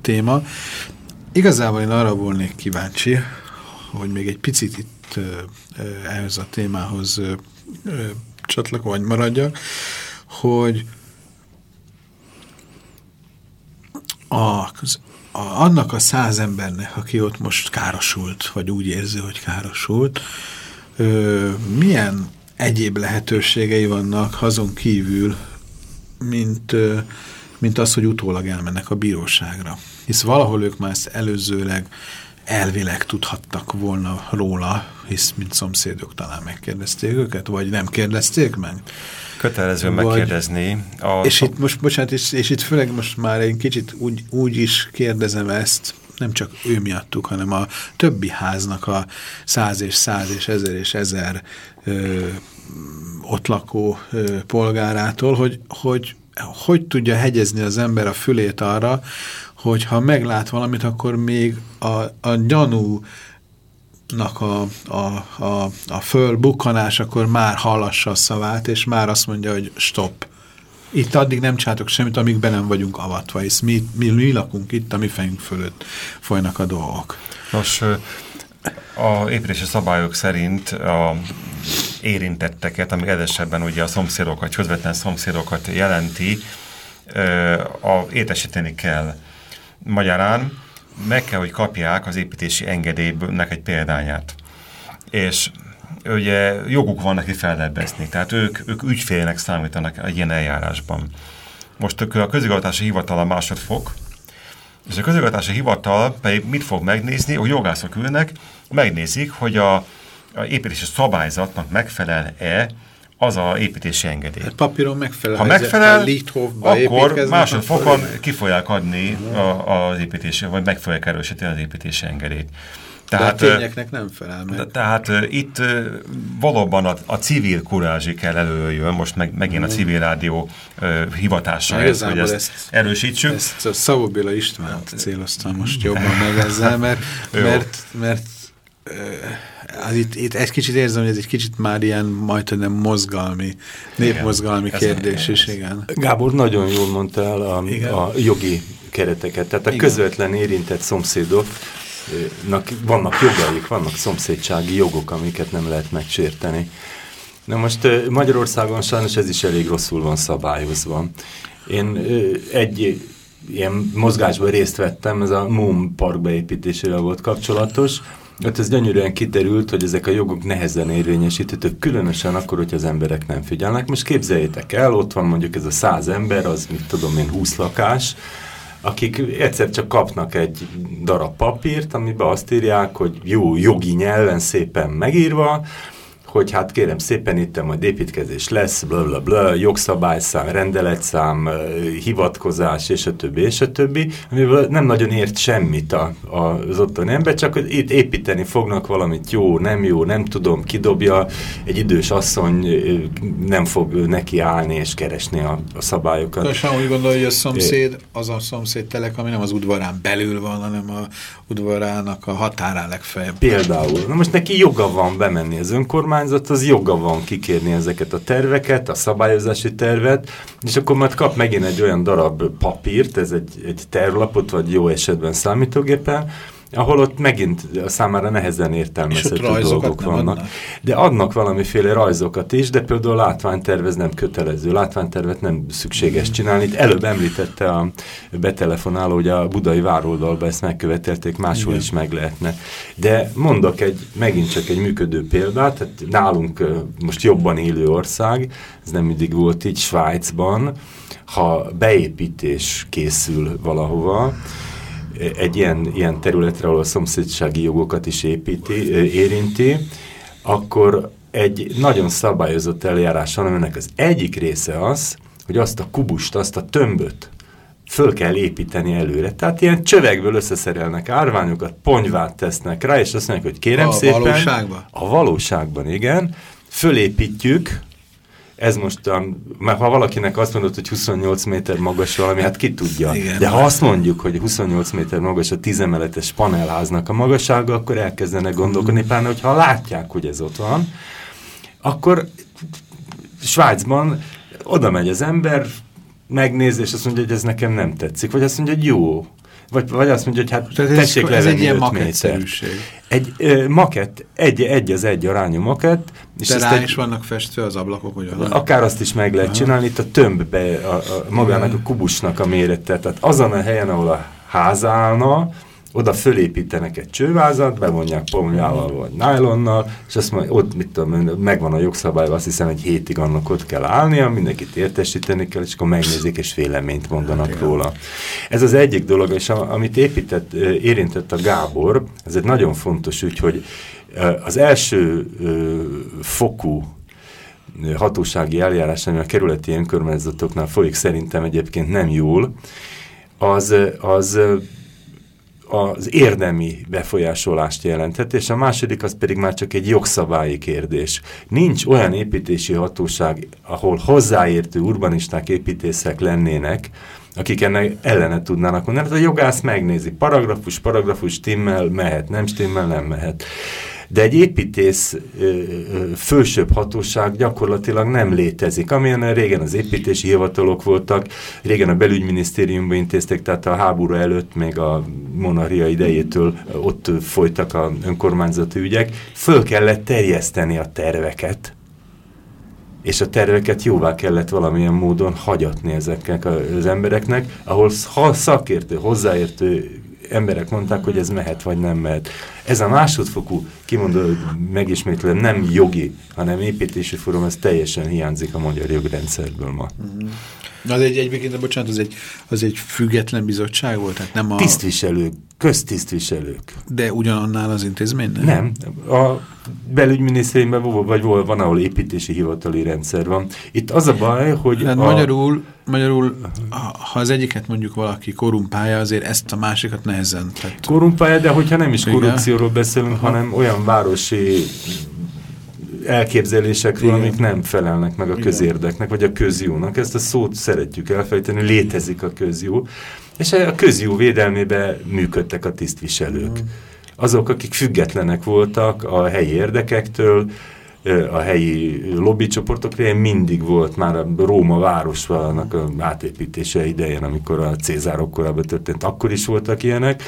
téma. Igazából én arra volnék kíváncsi, hogy még egy picit itt ö, ö, ehhez a témához ö, ö, csatlakozni maradjak, hogy a, a, annak a száz embernek, aki ott most károsult, vagy úgy érzi, hogy károsult, ö, milyen egyéb lehetőségei vannak azon kívül, mint, mint az, hogy utólag elmennek a bíróságra. Hisz valahol ők már ezt előzőleg elvileg tudhattak volna róla, hisz mint szomszédok talán megkérdezték őket, vagy nem kérdezték meg? Kötelező vagy, megkérdezni. A és itt most, bocsánat, és, és itt főleg most már egy kicsit úgy, úgy is kérdezem ezt, nem csak ő miattuk, hanem a többi háznak a száz és száz és ezer és ezer ö, ott lakó ö, polgárától, hogy, hogy hogy tudja hegyezni az ember a fülét arra, hogy ha meglát valamit, akkor még a, a gyanú a, a, a, a fölbukkanás, akkor már hallassa a szavát, és már azt mondja, hogy stop. Itt addig nem csátok semmit, amíg be nem vagyunk avatva, és mi, mi, mi lakunk itt, a mi fejünk fölött folynak a dolgok. Nos, a építési szabályok szerint a érintetteket, ami edesebben ugye a szomszédokat, közvetlen szomszédokat jelenti, a, értesíteni kell. Magyarán meg kell, hogy kapják az építési engedélynek egy példányát. És ugye joguk van neki fellebbeszni, tehát ők, ők ügyfélnek számítanak egy ilyen eljárásban. Most a közigazgatási hivatal a másodfok, és a közigazgatási hivatal pedig mit fog megnézni, hogy jogászok ülnek, megnézik, hogy a, a építési szabályzatnak megfelel-e az a építési engedély. Hát papíron megfelel. Ha megfelel, akkor másodfokon ki fogják adni a, az építési, vagy meg fogják erősíteni az építési engedélyt. Tehát, De a tényeknek nem felel meg. Tehát itt valóban a, a civil kurázsi kell előjön, most meg, megint a civil rádió uh, hivatása ez, hogy ezt, ezt erősítsük. Ezt a Szabó Béla Istvánt céloztam most jobban meg ezzel, mert, mert, mert az itt, itt egy kicsit érzem, hogy ez egy kicsit már ilyen majdnem mozgalmi, népmozgalmi igen, kérdés is, igen. Gábor nagyon jól mondta el a, a jogi kereteket, tehát a igen. közvetlen érintett szomszédok vannak jogaik, vannak szomszédsági jogok, amiket nem lehet megsérteni. Na most Magyarországon sajnos ez is elég rosszul van szabályozva. Én egy ilyen mozgásban részt vettem, ez a MUM park beépítésére volt kapcsolatos, Hát ez gyönyörűen kiterült, hogy ezek a jogok nehezen érvényesíthetők, különösen akkor, hogy az emberek nem figyelnek. Most képzeljétek el, ott van mondjuk ez a száz ember, az mit tudom én, húsz lakás, akik egyszer csak kapnak egy darab papírt, amiben azt írják, hogy jó jogi nyelven szépen megírva, hogy hát kérem szépen itt majd építkezés lesz, bla bla bla, jogszabályszám, rendeletszám, hivatkozás, és a többi, és a többi, amiből nem nagyon ért semmit a, a, az ottani ember, csak hogy itt építeni fognak valamit jó, nem jó, nem tudom, kidobja, egy idős asszony nem fog neki állni és keresni a, a szabályokat. Köszönöm, úgy gondolja, hogy a szomszéd az a szomszéd telek, ami nem az udvarán belül van, hanem a udvarának a határán legfeljebb. Például. Na most neki joga van bemenni az önkormány önkormányzat az joga van kikérni ezeket a terveket, a szabályozási tervet, és akkor majd kap megint egy olyan darab papírt, ez egy, egy tervlapot, vagy jó esetben számítógépen, ahol ott megint számára nehezen értelmezhető dolgok vannak. Adnak. De adnak valamiféle rajzokat is, de például a látványterv ez nem kötelező. Látványtervet nem szükséges csinálni. Itt előbb említette a betelefonáló, hogy a budai vároldalban ezt megkövetelték, máshol Igen. is meg lehetne. De mondok egy, megint csak egy működő példát, tehát nálunk most jobban élő ország, ez nem mindig volt így Svájcban, ha beépítés készül valahova, egy ilyen, ilyen területre, ahol a szomszédsági jogokat is építi, érinti, akkor egy nagyon szabályozott eljárás van, aminek az egyik része az, hogy azt a kubust, azt a tömböt, föl kell építeni előre. Tehát ilyen csövekből összeszerelnek árványokat, ponyvát tesznek rá, és azt mondják, hogy kérem a szépen. A valóságban? A valóságban, igen. Fölépítjük, ez most, mert ha valakinek azt mondod, hogy 28 méter magas valami, hát ki tudja. Igen, De ha azt mondjuk, hogy 28 méter magas a tízemeletes panelháznak a magassága, akkor elkezdenek gondolkodni, mm. pláne, hogyha látják, hogy ez ott van, akkor Svájcban oda megy az ember, megnéz, és azt mondja, hogy ez nekem nem tetszik. Vagy azt mondja, hogy jó. Vagy, vagy azt mondja, hogy hát Tehát tessék ez, levenni ez egy ilyen. Egy ö, makett, egy, egy az egy arányú makett. És De rá egy, is vannak festve az ablakok, hogy Akár azt is meg lehet Aha. csinálni, itt a tömbbe, a, a, magának a kubusnak a mérete. Tehát azon a helyen, ahol a ház állna, oda fölépítenek egy csővázat, bevonják pomjával vagy nájlonnal, és azt mondja, ott mit tudom, megvan a jogszabály, azt hiszem, egy hétig annak ott kell állnia, mindenkit értesíteni kell, és akkor megnézik, és véleményt mondanak hát, róla. Ez az egyik dolog, és amit épített, érintett a Gábor, ez egy nagyon fontos ügy, hogy az első fokú hatósági eljárás, ami a kerületi önkormányzatoknál folyik, szerintem egyébként nem jól, az, az az érdemi befolyásolást jelenthet, és a második az pedig már csak egy jogszabályi kérdés. Nincs olyan építési hatóság, ahol hozzáértő urbanisták, építészek lennének, akik ennek ellene tudnának mondani. Hát a jogász megnézi, paragrafus, paragrafus, stimmel, mehet, nem stimmel, nem mehet de egy építész fősőbb hatóság gyakorlatilag nem létezik. Amilyen régen az építési hivatalok voltak, régen a belügyminisztériumban intéztek, tehát a háború előtt még a monarchia idejétől ott folytak a önkormányzati ügyek, föl kellett terjeszteni a terveket, és a terveket jóvá kellett valamilyen módon hagyatni ezeknek az embereknek, ahol szakértő, hozzáértő emberek mondták, hogy ez mehet vagy nem mehet. Ez a másodfokú, kimondó, megismétlem, nem jogi, hanem építési forum, ez teljesen hiányzik a magyar jogrendszerből ma. Az egy, egyébként, bocsánat, az egy, az egy független bizottság volt? Tehát nem a... Tisztviselők, köztisztviselők. De ugyanannál az intézménynél? Nem. A belügyminisztériumban vagy van, ahol építési hivatali rendszer van. Itt az a baj, hogy... a... Magyarul, magyarul ha az egyiket mondjuk valaki korumpálja, azért ezt a másikat nehezen. Tehát... Korumpálja, de hogyha nem is korrupcióról beszélünk, Aha. hanem olyan városi elképzelésekről, Igen. amik nem felelnek meg a közérdeknek, vagy a közjónak. Ezt a szót szeretjük elfejteni, létezik a közjó, és a közjó védelmébe működtek a tisztviselők. Mm. Azok, akik függetlenek voltak a helyi érdekektől, a helyi lobbycsoportokra, mindig volt már a Róma városnak a átépítése idején, amikor a Cézárok korában történt, akkor is voltak ilyenek.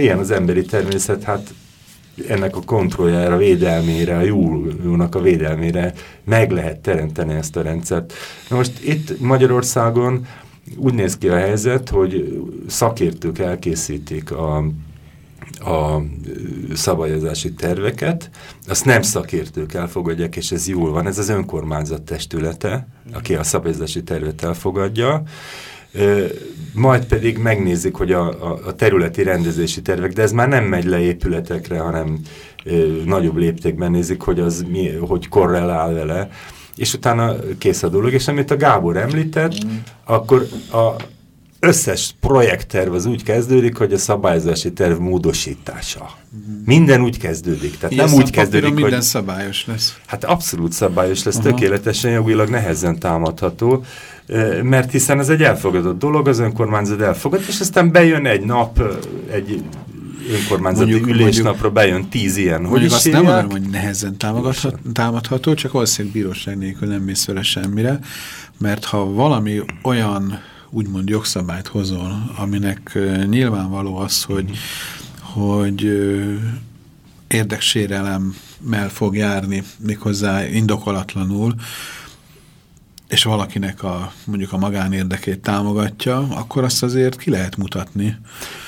Ilyen az emberi természet, hát ennek a kontrolljára, a védelmére, a jónak a védelmére meg lehet teremteni ezt a rendszert. Na most itt Magyarországon úgy néz ki a helyzet, hogy szakértők elkészítik a, a szabályozási terveket, azt nem szakértők elfogadják, és ez jól van, ez az önkormányzat testülete, aki a szabályozási tervet elfogadja, majd pedig megnézik, hogy a, a, a területi rendezési tervek, de ez már nem megy le épületekre, hanem nagyobb léptékben nézik, hogy az mi, hogy korrelál vele, és utána kész a dolog, és amit a Gábor említett, mm. akkor a összes projektterv az úgy kezdődik, hogy a szabályozási terv módosítása. Mm. Minden úgy kezdődik. Tehát Ilyen nem úgy kezdődik, hogy... minden szabályos lesz. Hát abszolút szabályos lesz, Aha. tökéletesen jogilag nehezen támadható mert hiszen ez egy elfogadott dolog, az önkormányzat elfogad, és aztán bejön egy nap, egy önkormányzati mondjuk, ülésnapra bejön tíz ilyen. Mondjuk azt nem mondom, hogy nehezen támadható, csak valószínűleg bíróság nélkül nem mész vele semmire, mert ha valami olyan úgymond jogszabályt hozol, aminek nyilvánvaló az, hogy, hogy érdeksérelemmel fog járni, méghozzá indokolatlanul, és valakinek a, mondjuk a magánérdekét támogatja, akkor azt azért ki lehet mutatni.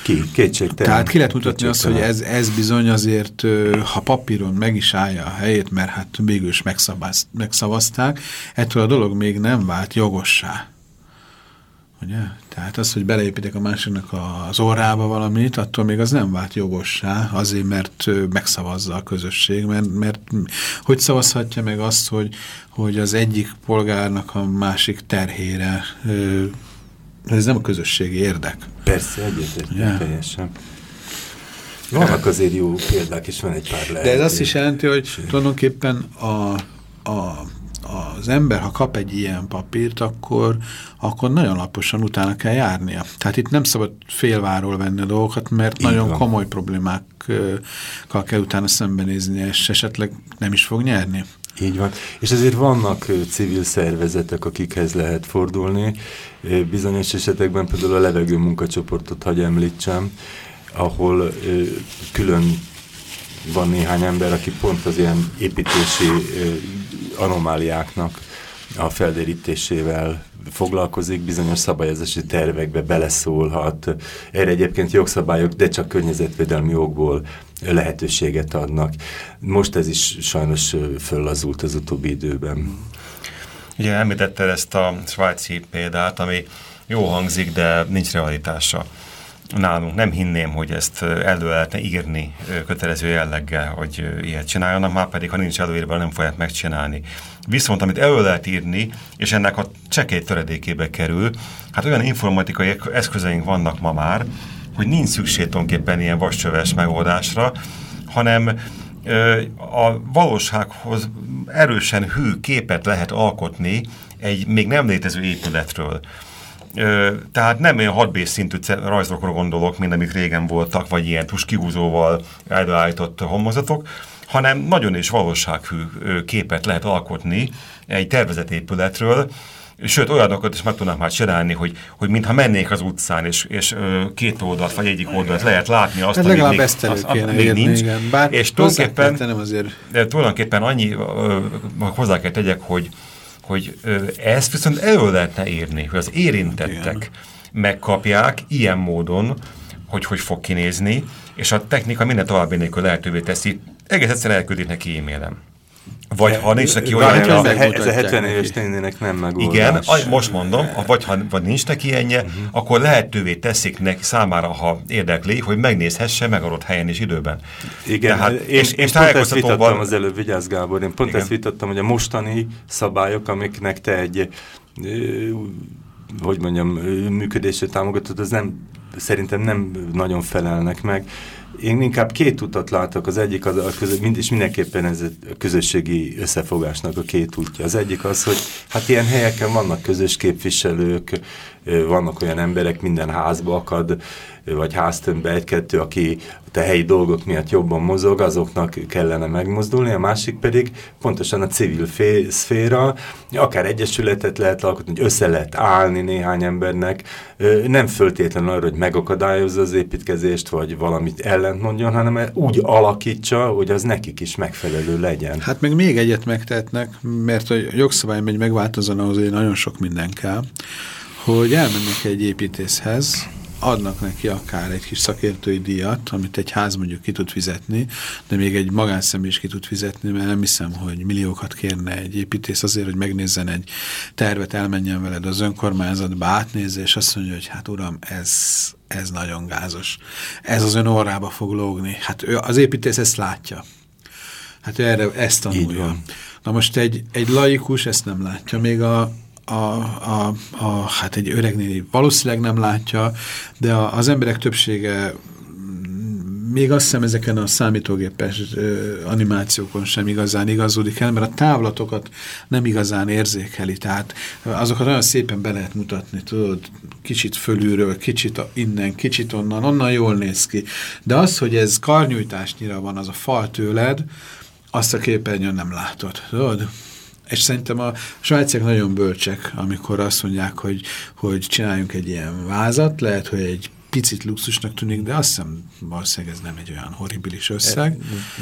Ki? Kétségtelen. Tehát ki lehet mutatni azt, hogy ez, ez bizony azért, ha papíron meg is állja a helyét, mert hát végül is megszavazták, ettől a dolog még nem vált jogossá. Ugye? Tehát az, hogy beleépítek a másiknak az orrába valamit, attól még az nem vált jogossá, azért, mert megszavazza a közösség, mert, mert hogy szavazhatja meg azt, hogy, hogy az egyik polgárnak a másik terhére Ez nem a közösségi érdek. Persze, egyetlen yeah. teljesen. Vannak azért jó példák, és van egy pár lehet. De ez azt is jelenti, hogy tulajdonképpen a, a, az ember, ha kap egy ilyen papírt, akkor, akkor nagyon laposan utána kell járnia. Tehát itt nem szabad félváról venni a dolgokat, mert Így nagyon van. komoly problémákkal kell utána szembenézni, és esetleg nem is fog nyerni. Így van. És ezért vannak civil szervezetek, akikhez lehet fordulni. Bizonyos esetekben például a levegő munkacsoportot hagy említsem, ahol külön van néhány ember, aki pont az ilyen építési anomáliáknak a feldérítésével foglalkozik, bizonyos szabályozási tervekbe beleszólhat. Erre egyébként jogszabályok, de csak környezetvédelmi jogból lehetőséget adnak. Most ez is sajnos föllazult az utóbbi időben. Ugye említette ezt a svájci példát, ami jó hangzik, de nincs realitása nálunk. Nem hinném, hogy ezt elő lehetne írni kötelező jelleggel, hogy ilyet csináljanak, már pedig, ha nincs előírva, nem fogják megcsinálni. Viszont, amit elő lehet írni, és ennek a csekély töredékébe kerül, hát olyan informatikai eszközeink vannak ma már, hogy nincs szükség tulajdonképpen ilyen vascsöves megoldásra, hanem a valósághoz erősen hű képet lehet alkotni egy még nem létező épületről. Tehát nem olyan 6 szintű rajzokra gondolok, mint amik régen voltak, vagy ilyen tuskihúzóval elbeállított homozatok, hanem nagyon is valósághű képet lehet alkotni egy tervezett épületről, Sőt, olyanokat is meg tudnak már csinálni, hogy, hogy mintha mennék az utcán, és, és ö, két oldalt, vagy egyik oldalt lehet látni azt, hát legalább még, ezt az, kéne még érni, nincs. Igen. Bár és tulajdonképpen, azért... de tulajdonképpen annyi ö, hozzá kell tegyek, hogy hogy ezt viszont elő lehetne írni, hogy az érintettek Igen. megkapják ilyen módon, hogy hogy fog kinézni, és a technika minden további nélkül lehetővé teszi, egész egyszerűen elküldik neki e-mailem. Vagy ha nincs neki olyan... Ez, a, ez a 70 éves nénének nem megoldás. Igen, most mondom, vagy ha vagy nincs neki ennyi, uh mhm. -huh. akkor lehetővé teszik neki számára, ha érdekli, hogy megnézhesse meg adott helyen és időben. Igen, Tehát, és, és, és pont ezt vitattam az előbb, Vigyázz Gábor, én pont igen. ezt vitattam, hogy a mostani szabályok, amiknek te egy hogy mondjam, működését támogatod, az nem, szerintem nem nagyon felelnek meg én inkább két utat látok, az egyik az a közö, mind, és mindenképpen ez a közösségi összefogásnak a két útja. Az egyik az, hogy hát ilyen helyeken vannak közös képviselők, vannak olyan emberek, minden házba akad, vagy háztömbbe egy-kettő, aki a helyi dolgok miatt jobban mozog, azoknak kellene megmozdulni, a másik pedig pontosan a civil fé szféra, akár egyesületet lehet alkotni, hogy össze lehet állni néhány embernek, nem föltétlenül arra, hogy megakadályozza az építkezést, vagy valamit ellent mondjon, hanem úgy alakítsa, hogy az nekik is megfelelő legyen. Hát meg még egyet megtehetnek, mert a jogszabály megváltozana, azért nagyon sok minden kell, hogy elmennek egy építészhez, adnak neki akár egy kis szakértői díjat, amit egy ház mondjuk ki tud fizetni, de még egy magánszemély is ki tud fizetni, mert nem hiszem, hogy milliókat kérne egy építész azért, hogy megnézzen egy tervet, elmenjen veled az önkormányzatba, átnézze, és azt mondja, hogy hát uram, ez, ez nagyon gázos. Ez az ön orrába fog lógni. Hát ő, az építész ezt látja. Hát erre ezt tanulja. Na most egy, egy laikus ezt nem látja. Még a, a, a, a, hát egy öregnéni valószínűleg nem látja, de a, az emberek többsége még azt hiszem ezeken a számítógépes animációkon sem igazán igazodik el, mert a távlatokat nem igazán érzékeli, tehát azokat olyan szépen be lehet mutatni, tudod, kicsit fölülről, kicsit innen, kicsit onnan, onnan jól néz ki. De az, hogy ez karnyújtásnyira van az a fal tőled, azt a képernyőn nem látod, tudod? És szerintem a svájciak nagyon bölcsek, amikor azt mondják, hogy, hogy csináljunk egy ilyen vázat, lehet, hogy egy picit luxusnak tűnik, de azt hiszem valószínűleg ez nem egy olyan horribilis összeg.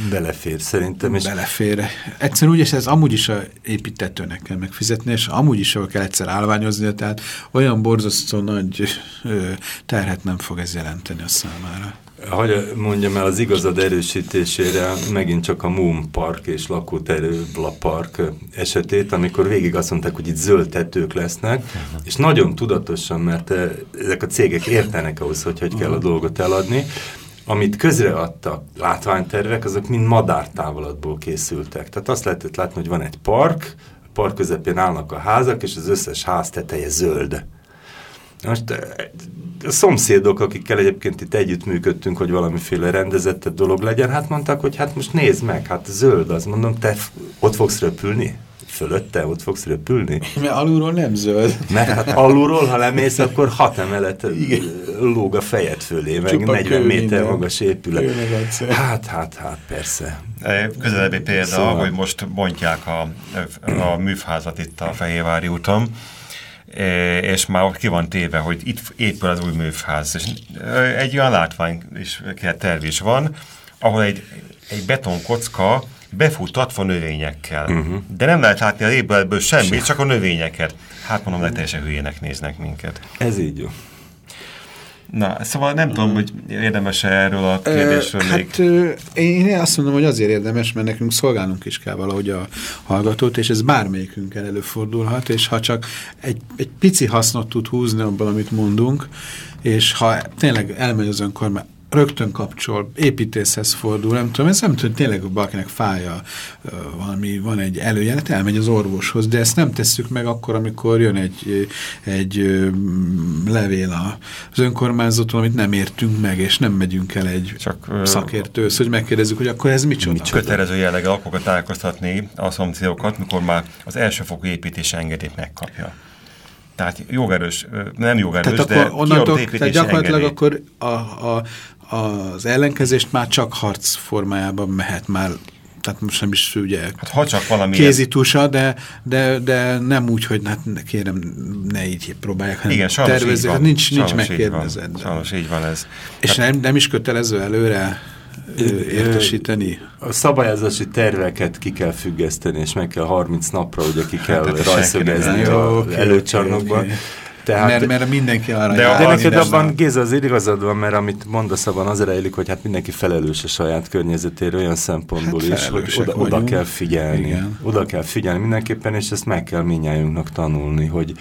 E, belefér szerintem. És belefér. Egyszerűen úgy, ez amúgy is a építetőnek kell megfizetni, és amúgy is kell egyszer állványozni, tehát olyan borzasztó nagy terhet nem fog ez jelenteni a számára. Hogy mondjam el az igazad erősítésére megint csak a Moon Park és lakóterő Park esetét, amikor végig azt mondták, hogy itt zöld tetők lesznek, uh -huh. és nagyon tudatosan, mert eh, ezek a cégek értenek ahhoz, hogy hogy kell a dolgot eladni, amit közreadtak látványtervek, azok mind madártávolatból készültek. Tehát azt lehetett látni, hogy van egy park, a park közepén állnak a házak, és az összes ház teteje zöld Most a szomszédok, akikkel egyébként itt együttműködtünk, hogy valamiféle rendezettebb dolog legyen, hát mondták, hogy hát most nézd meg, hát zöld, azt mondom, te ott fogsz röpülni? Fölötte ott fogsz röpülni? Mert alulról nem zöld. Mert hát alulról, ha lemész, akkor hat emelet lóg a fejed fölé, meg Csupa 40 méter minden. magas épület. Hát, hát, hát, persze. Közelebbi példa, szóval. hogy most bontják a, a műfházat itt a Fehérvári úton, E, és már ki van téve, hogy itt épül az új művház. És e, egy olyan látvány is, terv is van, ahol egy, egy betonkocka befutatva növényekkel. Uh -huh. De nem lehet látni a épületből semmit, csak a növényeket. Hát mondom, hogy teljesen hülyének néznek minket. Ez így jó. Na, szóval nem tudom, hogy érdemes -e erről a kérdésről e, még... Hát én azt mondom, hogy azért érdemes, mert nekünk szolgálnunk is kell valahogy a hallgatót, és ez bármelyikünkkel előfordulhat, és ha csak egy, egy pici hasznot tud húzni abban, amit mondunk, és ha tényleg elmegy az önkormány, rögtön kapcsol, építészhez fordul, nem tudom, ez nem tudom, tényleg valakinek fája, valami, van egy előjelet, elmegy az orvoshoz, de ezt nem tesszük meg akkor, amikor jön egy, egy levél az önkormányzaton, amit nem értünk meg, és nem megyünk el egy Csak, szakértőhöz, hogy megkérdezzük, hogy akkor ez micsoda. Mit kötelező jelleggel akkor tájékoztatni a szomszédokat, mikor már az elsőfokú építés engedélyt megkapja. Tehát jogerős, nem jogerős, tehát de akkor onnantól, tehát gyakorlatilag engedélyt. akkor a, a, az ellenkezést már csak harc formájában mehet már tehát most nem is ugye hát, ha csak valami kézitusa, de, de, de nem úgy, hogy hát kérem, ne így próbálják, hanem Igen, tervezni. Hát nincs, nincs megkérdezett. Sajnos így van ez. És hát, nem, nem is kötelező előre értesíteni? A szabályozási terveket ki kell függeszteni, és meg kell 30 napra ugye ki kell hát, rajszögezni az előcsarnokban. Okay, okay. Tehát, mert, mert mindenki arra De, de neked abban, Géza, az igazad van, mert amit mondasz abban az rejlik, hogy hát mindenki felelős a saját környezetéről olyan szempontból hát is, hogy oda, oda kell figyelni. Igen. Oda kell figyelni mindenképpen, és ezt meg kell minnyájunknak tanulni, hogy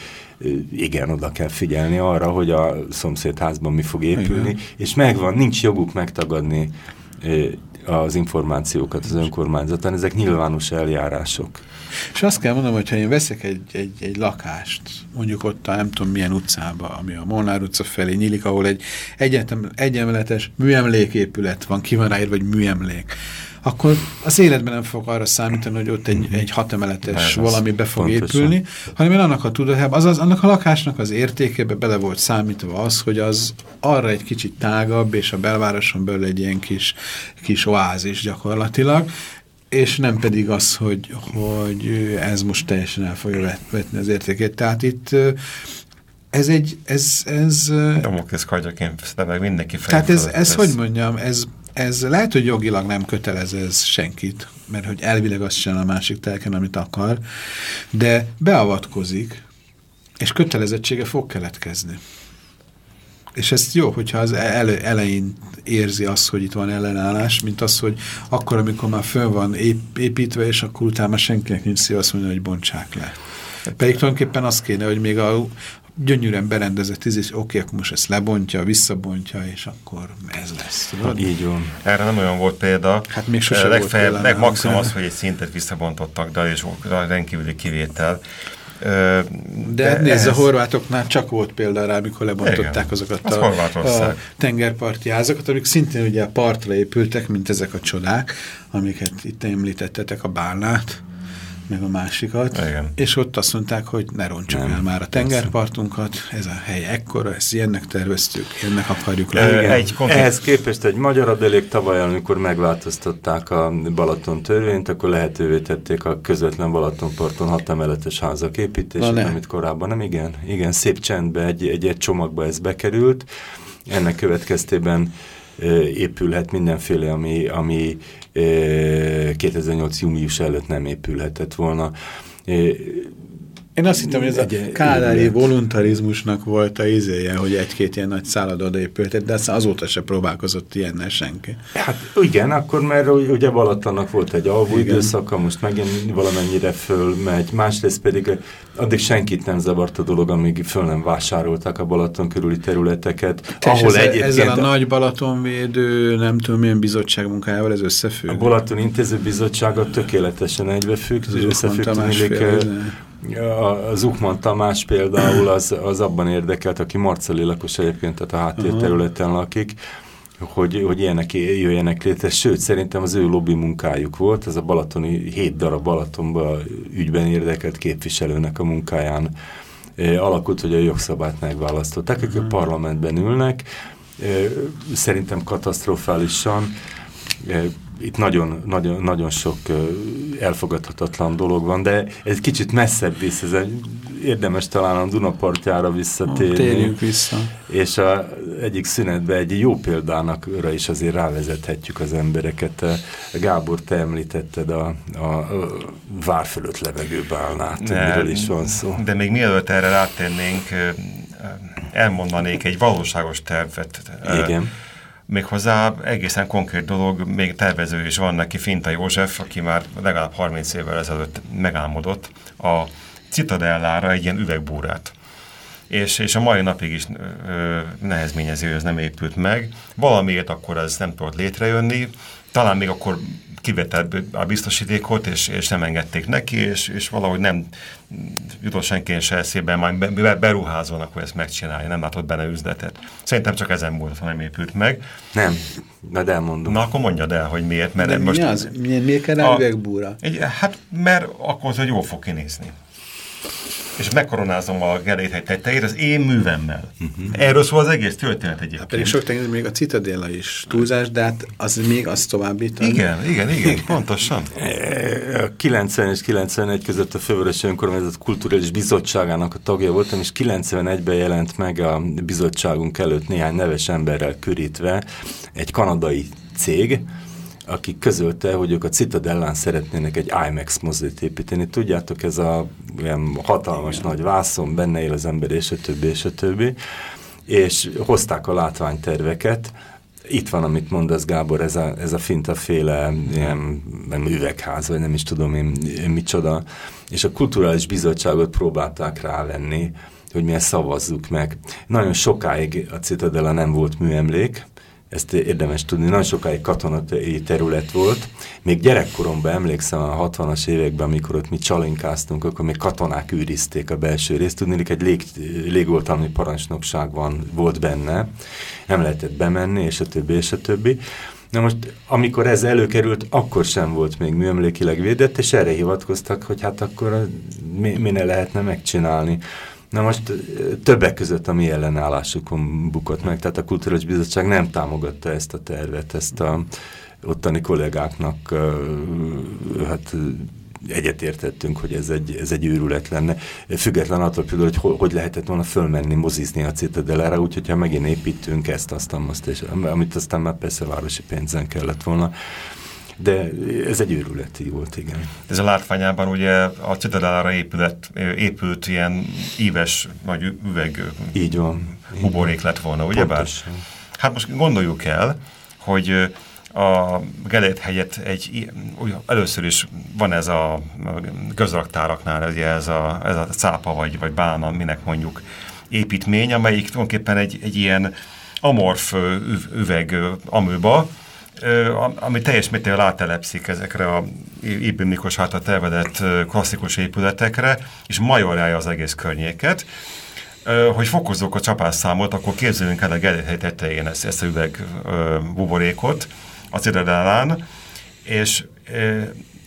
igen, oda kell figyelni arra, hogy a szomszédházban mi fog épülni, igen. és megvan, nincs joguk megtagadni az információkat az önkormányzaton, ezek nyilvános eljárások. És azt kell mondanom, hogy ha én veszek egy, egy, egy lakást, mondjuk ott a nem tudom milyen utcába, ami a Molnár utca felé nyílik, ahol egy egyetem, egyemeletes műemléképület van, ki van ráírva, vagy műemlék, akkor az életben nem fog arra számítani, hogy ott egy, egy hatemeletes valami be fog pontosan. épülni, hanem én annak a tudatában, azaz annak a lakásnak az értékébe bele volt számítva az, hogy az arra egy kicsit tágabb, és a belvároson belül egy ilyen kis, kis oázis gyakorlatilag, és nem pedig az, hogy, hogy ez most teljesen el fogja vetni az értékét. Tehát itt ez egy, ez, ez... Damoklész kardjaként meg mindenki. Tehát ez, ez, ez, hogy mondjam, ez, ez lehet, hogy jogilag nem kötelez ez senkit, mert hogy elvileg azt csinál a másik telken, amit akar, de beavatkozik, és kötelezettsége fog keletkezni. És ez jó, hogyha az elő, elején érzi azt, hogy itt van ellenállás, mint az, hogy akkor, amikor már föl van építve, és akkor utána senkinek nincs szív azt mondani, hogy bontsák le. Pedig tulajdonképpen az kéne, hogy még a gyönyörűen berendezett tíz, és oké, akkor most ezt lebontja, visszabontja, és akkor ez lesz. Tudod? Így van. Erre nem olyan volt példa. Hát még sose Legfeljebb, volt példa. Meg maximum az, hogy egy szintet visszabontottak, de és rendkívüli kivétel. De, de hát nézd, a horvátoknál csak volt példa rá, amikor lebontották igen, azokat az a, a tengerparti házakat, amik szintén ugye a partra épültek, mint ezek a csodák, amiket itt említettetek, a bálnát, meg a másikat, Igen. és ott azt mondták, hogy ne roncsuk el már a tengerpartunkat, ez a hely ekkora, ezt ilyennek terveztük, ilyennek akarjuk lenni. Egy Ehhez képest egy magyar adelék tavaly, amikor megváltoztatták a Balaton törvényt, akkor lehetővé tették a közvetlen Balatonparton hat emeletes házak építését, amit korábban nem, igen, igen, szép csendbe egy, egy, egy csomagba ez bekerült, ennek következtében épülhet mindenféle, ami, ami 2008. június előtt nem épülhetett volna. Én azt hittem, hogy ez egy, a kádári voluntarizmusnak volt a izéje, hogy egy-két ilyen nagy szállat odaépültet, de aztán azóta se próbálkozott ilyennel senki. Hát igen, akkor mert ugye Balatonnak volt egy alvó időszaka, most megint valamennyire fölmegy, másrészt pedig addig senkit nem zavart a dolog, amíg föl nem vásárolták a Balaton körüli területeket, Te ahol ezzel, egyébként... Ezzel a nagy Balatonvédő, nem tudom milyen bizottság munkájával ez összefügg? A Balaton Intéző Bizottsága tökéletesen egybefügg, összefügg, a Zuchman Tamás például az, az abban érdekelt, aki marcali lakos egyébként, tehát a háttérterületen uh -huh. lakik, hogy, hogy ilyenek jöjjenek létre. Sőt, szerintem az ő lobby munkájuk volt, ez a balatoni, hét darab Balatonban ügyben érdekelt képviselőnek a munkáján alakult, hogy a jogszabályt megválasztották, akik uh -huh. a parlamentben ülnek, szerintem katasztrofálisan itt nagyon, nagyon, nagyon sok elfogadhatatlan dolog van, de ez kicsit messzebb visz, ez egy, érdemes talán a Dunapartjára visszatérni. Térjünk vissza. És a, egyik szünetben egy jó példának is azért rávezethetjük az embereket. Gábor, te említetted a, a, a vár fölött levegőbálnát, miről is van szó. De még mielőtt erre rátérnénk, elmondanék egy valóságos tervet. Igen Méghozzá egészen konkrét dolog, még tervező is van neki, Finta József, aki már legalább 30 évvel ezelőtt megálmodott a Citadellára egy ilyen üvegbúrát. És, és a mai napig is ö, nehezményező, ez nem épült meg. Valamiért akkor ez nem tudott létrejönni, talán még akkor kivetett a biztosítékot, és, és nem engedték neki, és, és valahogy nem jutott senki se eszébe, majd beruházónak, hogy ezt megcsinálja, nem látott benne üzletet. Szerintem csak ezen múlott, ha nem épült meg. Nem, de elmondom. Na akkor mondjad el, hogy miért. Mert de most mi az? Miért kell a, üvegbúra? Egy, hát, mert akkor az jól fog kinézni és megkoronázom a Geréthegy tetejét az én művemmel. Uh mhm. -huh. Erről szól az egész történet egyébként. Hát pedig sok tényleg még a Citadella is túlzás, de hát az még azt továbbítani. Igen, igen, igen, pontosan. A 90 és 91 között a Fővörös Önkormányzat Kulturális Bizottságának a tagja voltam, és 91-ben jelent meg a bizottságunk előtt néhány neves emberrel körítve egy kanadai cég, aki közölte, hogy ők a Citadellán szeretnének egy IMAX mozit építeni. Tudjátok, ez a ilyen hatalmas Igen. nagy vászon, benne él az ember, és a többi, és a többi. És hozták a látványterveket, itt van, amit mondasz, Gábor, ez a, ez a fintaféle ilyen nem üvegház, vagy nem is tudom én, micsoda, és a kulturális bizottságot próbálták rávenni, hogy mi ezt szavazzuk meg. Nagyon sokáig a Citadella nem volt műemlék, ezt érdemes tudni, nagyon sokáig katonai terület volt. Még gyerekkoromban emlékszem a 60-as években, amikor ott mi csalinkáztunk, akkor még katonák őrizték a belső részt. Tudni, egy lég, légoltalmi parancsnokság van, volt benne, nem lehetett bemenni, és a többi, és a többi. Na most, amikor ez előkerült, akkor sem volt még műemlékileg védett, és erre hivatkoztak, hogy hát akkor mi, mi ne lehetne megcsinálni. Na most többek között a mi ellenállásukon bukott meg, tehát a Kulturális Bizottság nem támogatta ezt a tervet, ezt a ottani kollégáknak hát egyetértettünk, hogy ez egy, ez egy őrület lenne. Független attól például, hogy hogy lehetett volna fölmenni, mozizni a Citadellára, úgyhogy ha megint építünk ezt, azt, azt, és, amit aztán már persze városi pénzen kellett volna de ez egy őrületi volt, igen. Ez a látványában ugye a Citadellára épület, épült ilyen íves, vagy üveg így van, buborék lett volna, ugye bár? Hát most gondoljuk el, hogy a Gelét helyett egy, először is van ez a közraktáraknál, ez, ez, a, ez a cápa vagy, vagy bálna, minek mondjuk építmény, amelyik tulajdonképpen egy, egy ilyen amorf üveg amőba, ami teljes mértékben rátelepszik ezekre a Ibn Mikos által tervedett klasszikus épületekre, és majorálja az egész környéket. Hogy fokozzuk a csapásszámot, akkor képzeljünk el a Gerethely tetején ezt, ezt a üveg buborékot, a Ciradálán, és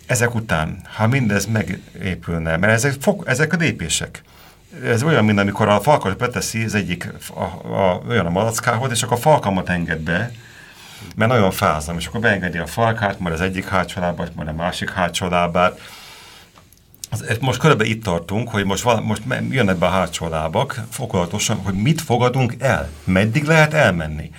ezek után, ha mindez megépülne, mert ezek, fog, ezek a lépések, ez olyan, mint amikor a falkat beteszi az egyik a, a, olyan a malackához, és akkor a falkamat enged be, mert nagyon fázom, és akkor beengedi a falkát, majd az egyik hátsó lábát, majd a másik hátsó lábát. Most körülbelül itt tartunk, hogy most, vala, most jönnek be a hátsó lábak, fokozatosan, hogy mit fogadunk el, meddig lehet elmenni.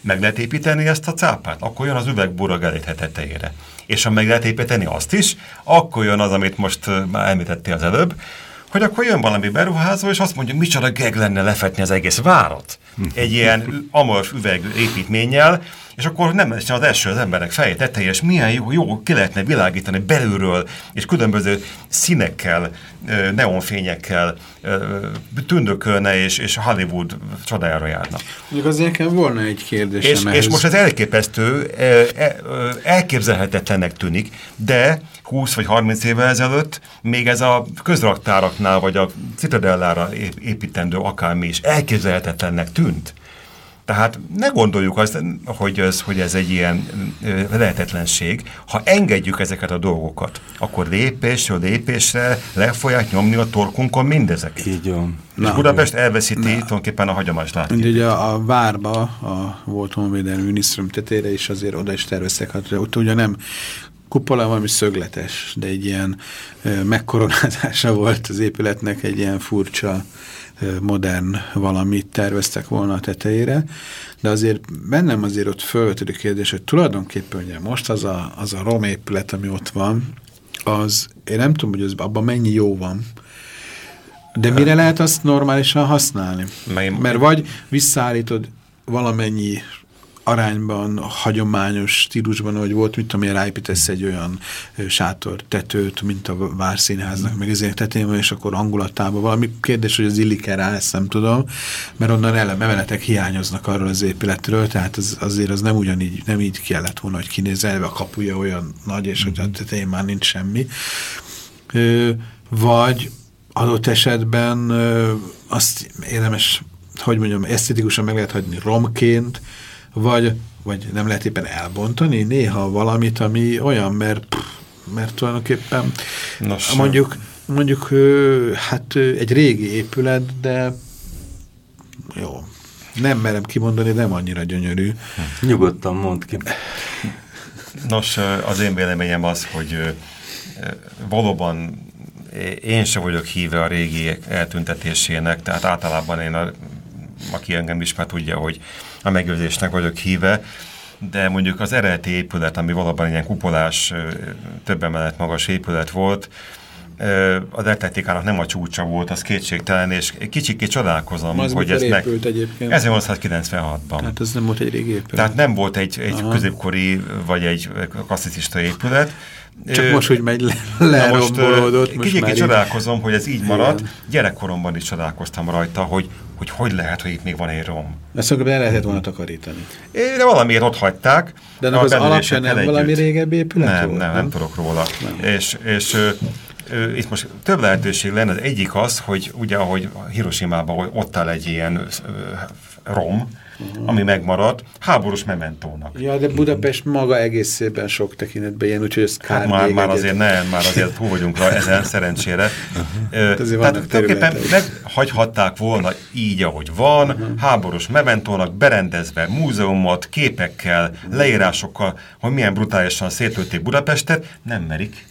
Meg lehet építeni ezt a cápát, akkor jön az üvegbúra geléthe tetejére. És ha meg lehet építeni azt is, akkor jön az, amit most már említettél az előbb, hogy akkor jön valami beruházó, és azt mondja, micsoda geg lenne lefetni az egész várat. Egy ilyen amorf üveg építménnyel, és akkor nem az első az emberek feje tetején, és milyen jó, jó ki lehetne világítani belülről, és különböző színekkel, neonfényekkel tündökölne, és, és Hollywood csodájára járna. Még azért nekem volna egy kérdésem és, ehhez. és most ez elképesztő, elképzelhetetlennek tűnik, de 20 vagy 30 évvel ezelőtt még ez a közraktáraknál, vagy a citadellára építendő akármi is elképzelhetetlennek tűnt. Tehát ne gondoljuk azt, hogy ez, hogy ez egy ilyen lehetetlenség. Ha engedjük ezeket a dolgokat, akkor lépésről lépésre le fogják nyomni a torkunkon mindezek. Így van. És Budapest elveszíti Na. tulajdonképpen a hagyomás látni. Ugye a, a várba, a volt honvédelmi minisztrum tetére is azért oda is terveztek, hát ott ugye nem kupola valami szögletes, de egy ilyen megkoronázása volt az épületnek, egy ilyen furcsa modern valamit terveztek volna a tetejére, de azért bennem azért ott fölvetődik kérdés, hogy tulajdonképpen ugye most az a, az a rom épület, ami ott van, az, én nem tudom, hogy az, abban mennyi jó van, de mire lehet azt normálisan használni? Mert vagy visszaállítod valamennyi arányban, hagyományos stílusban, hogy volt, mit tudom én, ráépítesz egy olyan sátor tetőt, mint a Várszínháznak, meg ezért tetején és akkor hangulatában valami kérdés, hogy az illik-e rá, ezt nem tudom, mert onnan emeletek hiányoznak arról az épületről, tehát az, azért az nem ugyanígy, nem így kellett volna, hogy kinézze, a kapuja olyan nagy, és hogy a tetején már nincs semmi. Ö, vagy adott esetben ö, azt érdemes, hogy mondjam, esztetikusan meg lehet hagyni romként, vagy, vagy nem lehet éppen elbontani néha valamit, ami olyan, mert, mert tulajdonképpen Nos, mondjuk, mondjuk hát egy régi épület, de jó, nem merem kimondani, nem annyira gyönyörű. Nyugodtan mond ki. Nos, az én véleményem az, hogy valóban én sem vagyok híve a régi eltüntetésének, tehát általában én, a, aki engem ismer, tudja, hogy a megőrzésnek vagyok híve, de mondjuk az eredeti épület, ami valóban ilyen kupolás, több emelet magas épület volt, az eklektikának nem a csúcsa volt, az kétségtelen, és kicsit csodálkozom, az hogy ez meg... egyébként? 1896-ban. Hát ez nem volt egy régi épület. Tehát nem volt egy, egy középkori, vagy egy klasszicista épület. Csak Ö, most, hogy megy le, lerombolódott. Most kicsit csodálkozom, hogy ez így maradt. Gyerekkoromban is csodálkoztam rajta, hogy hogy hogy lehet, hogy itt még van egy rom. Ezt akkor el lehetett volna takarítani. É, de valamiért ott hagyták. De az alapja nem valami régebbi épület nem, volt? Nem, nem, nem tudok róla. Nem. És, és itt most több lehetőség lenne. Az egyik az, hogy ugye ahogy Hiroshima-ban ott áll egy ilyen rom, uh-huh. ami megmaradt, háborús mementónak. Ja, de Budapest maga egészében sok tekintetben ilyen, úgyhogy ez kár hát már, már azért nem, már azért hú vagyunk rá ezen szerencsére. Uh-huh. Tehát tulajdonképpen meghagyhatták volna így, ahogy van, uh-huh. háborús mementónak berendezve múzeumot, képekkel, leírásokkal, hogy milyen brutálisan szétlőtték Budapestet, nem merik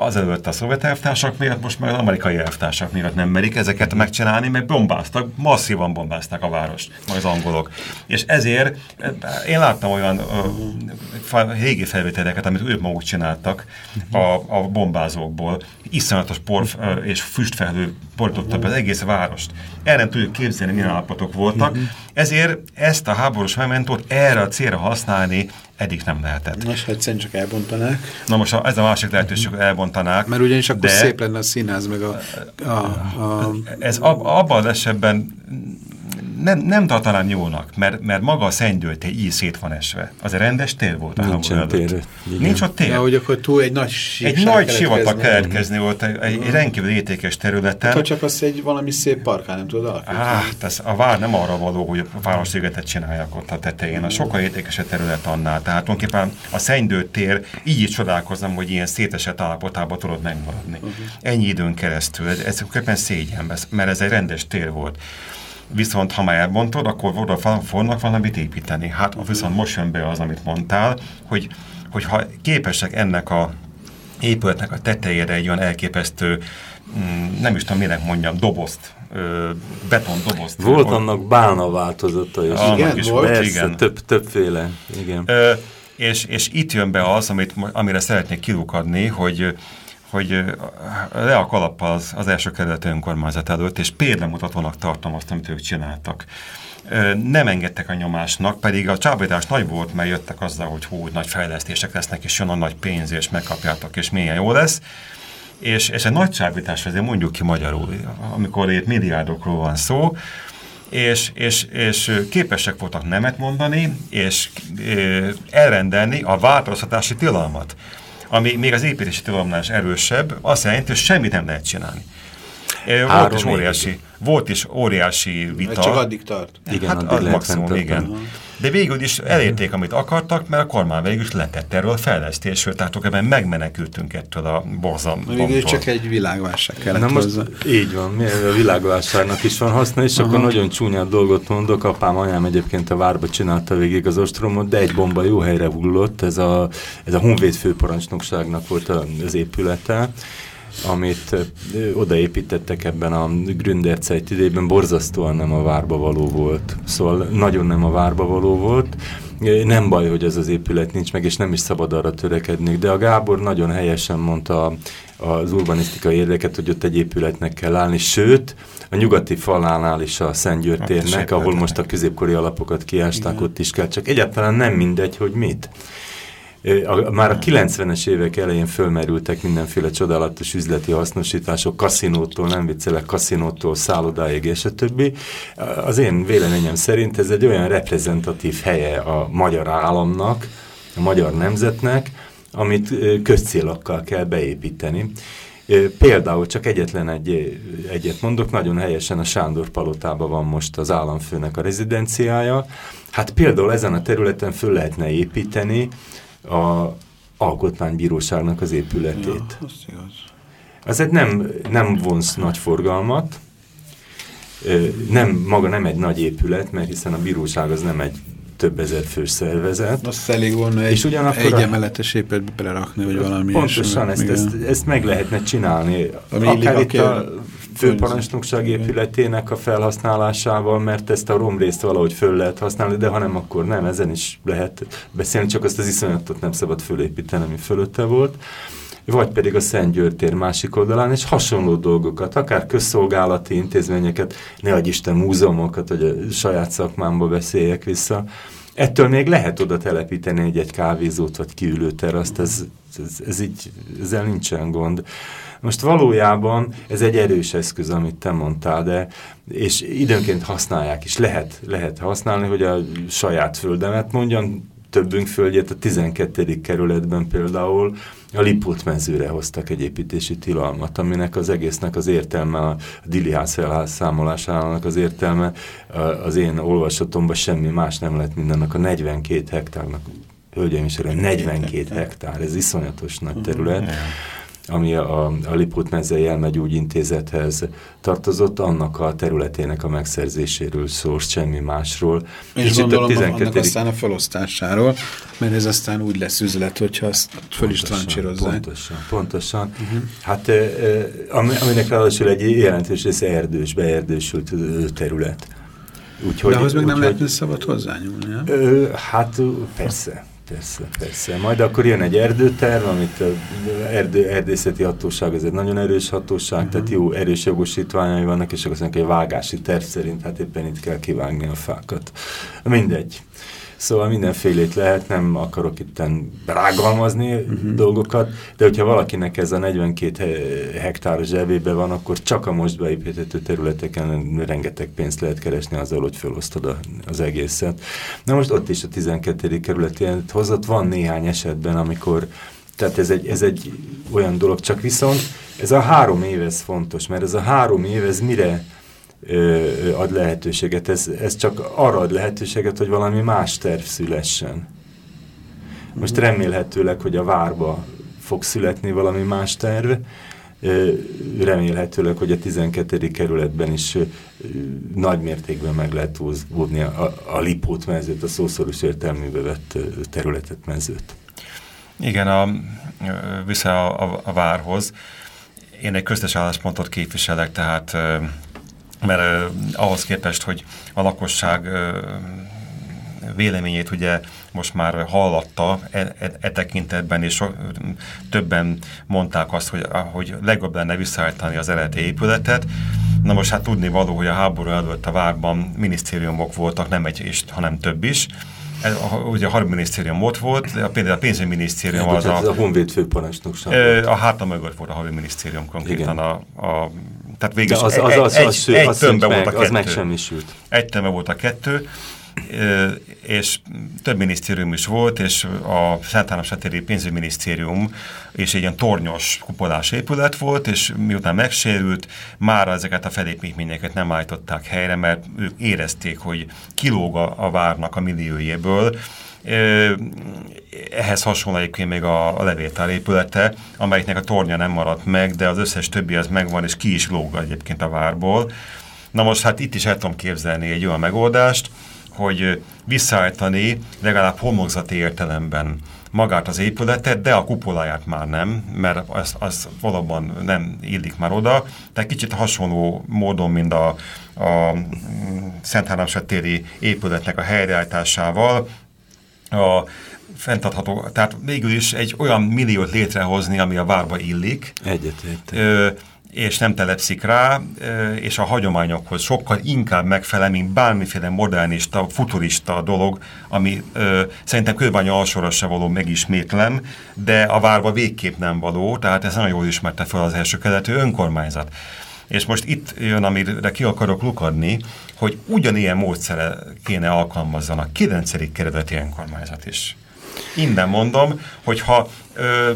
azelőtt a szovjet elvtársak miatt, most már az amerikai elvtársak miatt nem merik ezeket megcsinálni, mert bombáztak, masszívan bombázták a várost, majd az angolok. És ezért én láttam olyan uh, régi felvételeket, amit ők maguk csináltak a, a bombázókból. Iszonyatos por és füstfelhő portotta be az egész várost. El nem tudjuk képzelni, milyen állapotok voltak. Ezért ezt a háborús mementót erre a célra használni eddig nem lehetett. Most ha egyszerűen csak elbontanák. Na most ez a másik lehetőség, elbontanák. Mert ugyanis akkor de, szép lenne a színház, meg a... a, a ez ab, abban az esetben nem, nem tartanám jónak, mert, mert maga a szennydőltény így szét van esve. Az egy rendes tér volt a Nincs tér. Nincs ott tér. Ja, hogy akkor túl egy nagy Egy nagy sivatag keletkezni volt, egy, egy uh-huh. rendkívül értékes területen. Hát, csak az egy valami szép parkán nem tudod alakítani. Hát, ez a vár nem arra való, hogy a városszigetet csinálják ott a tetején. A sokkal értékesebb terület annál. Tehát tulajdonképpen a tér, így is csodálkozom, hogy ilyen szétesett állapotában tudod megmaradni. Uh-huh. Ennyi időn keresztül. Ez, ez szégyen, mert ez egy rendes tér volt. Viszont ha már elbontod, akkor oda fognak valamit építeni. Hát viszont most jön be az, amit mondtál, hogy, hogy ha képesek ennek a épületnek a tetejére egy olyan elképesztő, mm, nem is tudom, minek mondjam, dobozt, beton dobozt. Volt annak bálna változata is. Annak igen, is volt, Persze, igen. Több, többféle. Igen. Ö, és, és itt jön be az, amit, amire szeretnék kilukadni, hogy hogy le a kalappal az, az első kerület önkormányzat előtt, és példamutatónak tartom azt, amit ők csináltak. Nem engedtek a nyomásnak, pedig a csábítás nagy volt, mert jöttek azzal, hogy hú, nagy fejlesztések lesznek, és jön a nagy pénz, és megkapjátok, és milyen jó lesz. És, és egy nagy csábítás, azért mondjuk ki magyarul, amikor itt milliárdokról van szó, és, és, és képesek voltak nemet mondani, és elrendelni a változtatási tilalmat ami még az építési tilalomnál is erősebb, azt jelenti, hogy semmit nem lehet csinálni. Volt is, óriási, volt is óriási vita. Csak addig tart. Igen, hát az maximum, igen. Uh -huh. De végül is elérték, amit akartak, mert a kormány végül is letett erről a fejlesztésről, tehát ebben megmenekültünk ettől a borzalomtól. Végül csak egy világválság kellett Na most hozzá. Így van, a világválságnak is van haszna, és -huh. akkor nagyon csúnyát dolgot mondok, apám, anyám egyébként a várba csinálta végig az ostromot, de egy bomba jó helyre hullott, ez a, ez a Honvéd főparancsnokságnak volt az épülete, amit odaépítettek ebben a Gründerzeit idejében, borzasztóan nem a várba való volt. Szóval nagyon nem a várba való volt. Nem baj, hogy ez az épület nincs meg, és nem is szabad arra törekedni. De a Gábor nagyon helyesen mondta az urbanisztikai érdeket, hogy ott egy épületnek kell állni, sőt, a nyugati falánál is a Szent György térnek, ahol most a középkori alapokat kiásták, ott is kell, csak egyáltalán nem mindegy, hogy mit. A, már a 90-es évek elején fölmerültek mindenféle csodálatos üzleti hasznosítások, kaszinótól, nem viccelek, kaszinótól, szállodáig és a többi. Az én véleményem szerint ez egy olyan reprezentatív helye a magyar államnak, a magyar nemzetnek, amit közcélokkal kell beépíteni. Például csak egyetlen egy, egyet mondok, nagyon helyesen a Sándor palotában van most az államfőnek a rezidenciája. Hát például ezen a területen föl lehetne építeni a alkotmánybíróságnak az épületét. Ja, az igaz. Azért nem, nem vonsz nagy forgalmat, nem, maga nem egy nagy épület, mert hiszen a bíróság az nem egy több ezer fős szervezet. Azt elég volna egy, és ugyanakkor egy emeletes épületbe belerakni, vagy valami Pontosan, ezt, ezt, ezt meg lehetne csinálni. Ami Akár itt a főparancsnokság épületének a felhasználásával, mert ezt a romrészt valahogy föl lehet használni, de ha nem, akkor nem, ezen is lehet beszélni, csak azt az iszonyatot nem szabad fölépíteni, ami fölötte volt vagy pedig a Szent György tér másik oldalán, és hasonló dolgokat, akár közszolgálati intézményeket, ne adj Isten múzeumokat, hogy a saját szakmámba beszéljek vissza. Ettől még lehet oda telepíteni egy-egy kávézót, vagy kiülőteraszt, ez, ez, ez így, ezzel nincsen gond. Most valójában ez egy erős eszköz, amit te mondtál, de és időnként használják is. Lehet, lehet használni, hogy a saját földemet mondjam, többünk földjét a 12. kerületben például a Lipót mezőre hoztak egy építési tilalmat, aminek az egésznek az értelme, a diliház felszámolásának az értelme, az én olvasatomban semmi más nem lett mindennek a 42 hektárnak, hölgyeim is 42 hektár, ez iszonyatos nagy terület ami a, a Liput mezei elmegyógyintézethez tartozott, annak a területének a megszerzéséről szól, semmi másról. És, és gondolom a 12. annak aztán a felosztásáról, mert ez aztán úgy lesz üzlet, hogyha azt föl is trancsírozzák. Pontosan, pontosan. Uh mhm. -huh. Hát eh, aminek ráadásul egy jelentős része erdős, beerdősült terület. Úgyhogy, De ahhoz meg nem lehetne szabad hozzányúlni, nem? Hát persze. Persze, persze. Majd akkor jön egy erdőterv, amit erdő, erdészeti hatóság, ez egy nagyon erős hatóság, uh -huh. tehát jó erős jogosítványai vannak, és akkor azt mondják, egy vágási terv szerint, hát éppen itt kell kivágni a fákat. Mindegy. Szóval mindenfélét lehet, nem akarok itt rágalmazni uh mhm. -huh. dolgokat, de hogyha valakinek ez a 42 hektár zsebébe van, akkor csak a most beépítető területeken rengeteg pénzt lehet keresni azzal, hogy felosztod a, az egészet. Na most ott is a 12. kerületi hozott, van néhány esetben, amikor tehát ez egy, ez egy olyan dolog, csak viszont ez a három év ez fontos, mert ez a három év, ez mire ad lehetőséget. Ez, ez csak arra ad lehetőséget, hogy valami más terv szülessen. Most remélhetőleg, hogy a várba fog születni valami más terv, remélhetőleg, hogy a 12. kerületben is nagy mértékben meg lehet húzni a, a Lipót mezőt, a szószoros értelműbe vett területet mezőt. Igen, a, vissza a, a, a várhoz. Én egy köztes álláspontot képviselek, tehát mert uh, ahhoz képest, hogy a lakosság uh, véleményét ugye most már hallatta e, e, e tekintetben, és so, többen mondták azt, hogy, hogy legjobb lenne visszaállítani az eredeti épületet. Na most hát tudni való, hogy a háború előtt a várban minisztériumok voltak, nem egy, és, hanem több is. Ez, ugye a hadminisztérium ott volt, a, például a pénzügyminisztérium az a... Ez a Honvéd főparancsnokság. A hátam mögött volt a hadminisztérium konkrétan a, a tehát végül az, az, az, egy, az, egy, az, tömbbe volt a kettő. Az megsemmisült. Egy tömbbe volt a kettő, és több minisztérium is volt, és a Szent Államosátéri pénzügyminisztérium és egy ilyen tornyos kupolás épület volt, és miután megsérült, már ezeket a felépítményeket nem állították helyre, mert ők érezték, hogy kilóg a, a várnak a milliójéből, ehhez hasonló egyébként még a, a levéltár épülete, amelyiknek a tornya nem maradt meg, de az összes többi az megvan, és ki is lóg egyébként a várból. Na most hát itt is el tudom képzelni egy olyan megoldást, hogy visszaállítani legalább homlokzati értelemben magát az épületet, de a kupoláját már nem, mert az, az valóban nem illik már oda, de kicsit hasonló módon, mint a, a Szent téri épületnek a helyreállításával, a fenntartható, tehát végül is egy olyan milliót létrehozni, ami a várba illik. Egyetértek és nem telepszik rá, és a hagyományokhoz sokkal inkább megfelel, mint bármiféle modernista, futurista dolog, ami ö, szerintem Kőbánya alsóra se való megismétlem, de a várba végképp nem való, tehát ez nagyon jól ismerte fel az első keletű önkormányzat. És most itt jön, amire ki akarok lukadni, hogy ugyanilyen módszere kéne alkalmazzon a 9. kerületi önkormányzat is. Innen mondom, hogy ha ö,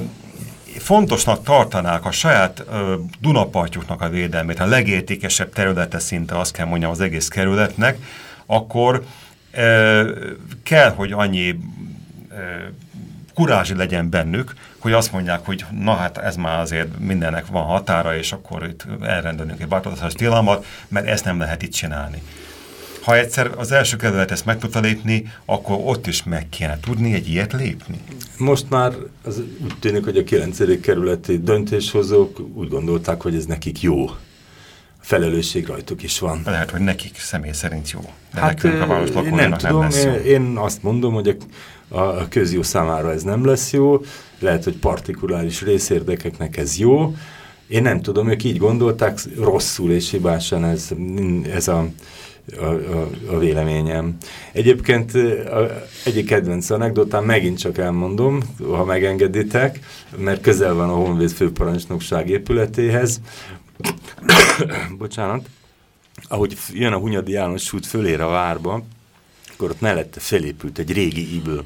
fontosnak tartanák a saját ö, Dunapartjuknak a védelmét, a legértékesebb területe szinte azt kell mondjam az egész kerületnek, akkor ö, kell, hogy annyi ö, kurázsi legyen bennük, hogy azt mondják, hogy na hát ez már azért mindennek van határa, és akkor itt elrendelünk egy változásos tilalmat, mert ezt nem lehet itt csinálni. Ha egyszer az első kerület ezt meg tudta lépni, akkor ott is meg kéne tudni egy ilyet lépni. Most már az úgy tűnik, hogy a 9. kerületi döntéshozók úgy gondolták, hogy ez nekik jó. Felelősség rajtuk is van. Lehet, hogy nekik személy szerint jó. De hát nekünk a város nem tudom, nem lesz jó. én azt mondom, hogy a, a közjó számára ez nem lesz jó, lehet, hogy partikuláris részérdekeknek ez jó, én nem tudom, ők így gondolták, rosszul és hibásan ez, ez a a, a, a véleményem. Egyébként a, egyik kedvenc anekdotám megint csak elmondom, ha megengeditek, mert közel van a Honvéd főparancsnokság épületéhez. Bocsánat. Ahogy jön a Hunyadi János út fölér a várba, akkor ott mellette felépült egy régi iből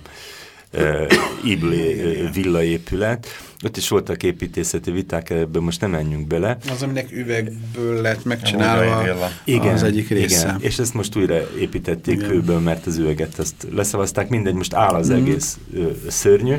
Ibl villaépület. Ott is voltak építészeti viták, ebben most nem menjünk bele. Az, aminek üvegből lett megcsinálva igen, az egyik része. Igen, és ezt most újra építették igen. kőből, mert az üveget azt leszavazták, mindegy, most áll az mm. egész ö, szörnyű.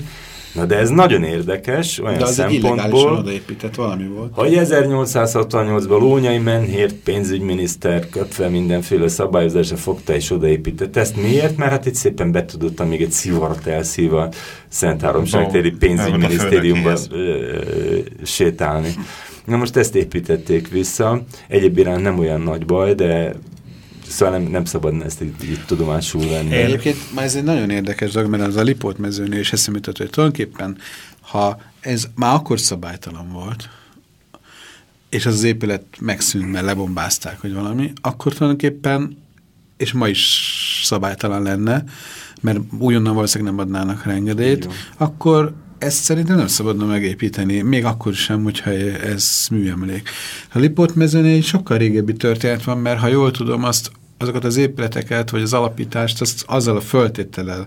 Na de ez nagyon érdekes, olyan de az szempontból, odaépített valami volt. hogy 1868-ban Lónyai Menhért pénzügyminiszter kötve mindenféle szabályozásra fogta és odaépített. Ezt miért? Mert hát itt szépen betudottam még egy szivarat elszíva Szent Háromságtéri pénzügyminisztériumban sétálni. Na most ezt építették vissza. Egyéb iránt nem olyan nagy baj, de Szóval nem, nem szabadna ezt így, így tudomásul venni. Egyébként már ez egy nagyon érdekes dolog, mert az a Lipót mezőnél is eszembe jutott, hogy tulajdonképpen, ha ez már akkor szabálytalan volt, és az, az épület megszűnt, mert lebombázták, hogy valami, akkor tulajdonképpen, és ma is szabálytalan lenne, mert újonnan valószínűleg nem adnának rá engedélyt, akkor ezt szerintem nem szabadna megépíteni, még akkor sem, hogyha ez műemlék. A Lipót mezőnél sokkal régebbi történet van, mert ha jól tudom, azt azokat az épületeket, vagy az alapítást, azt azzal a föltétellel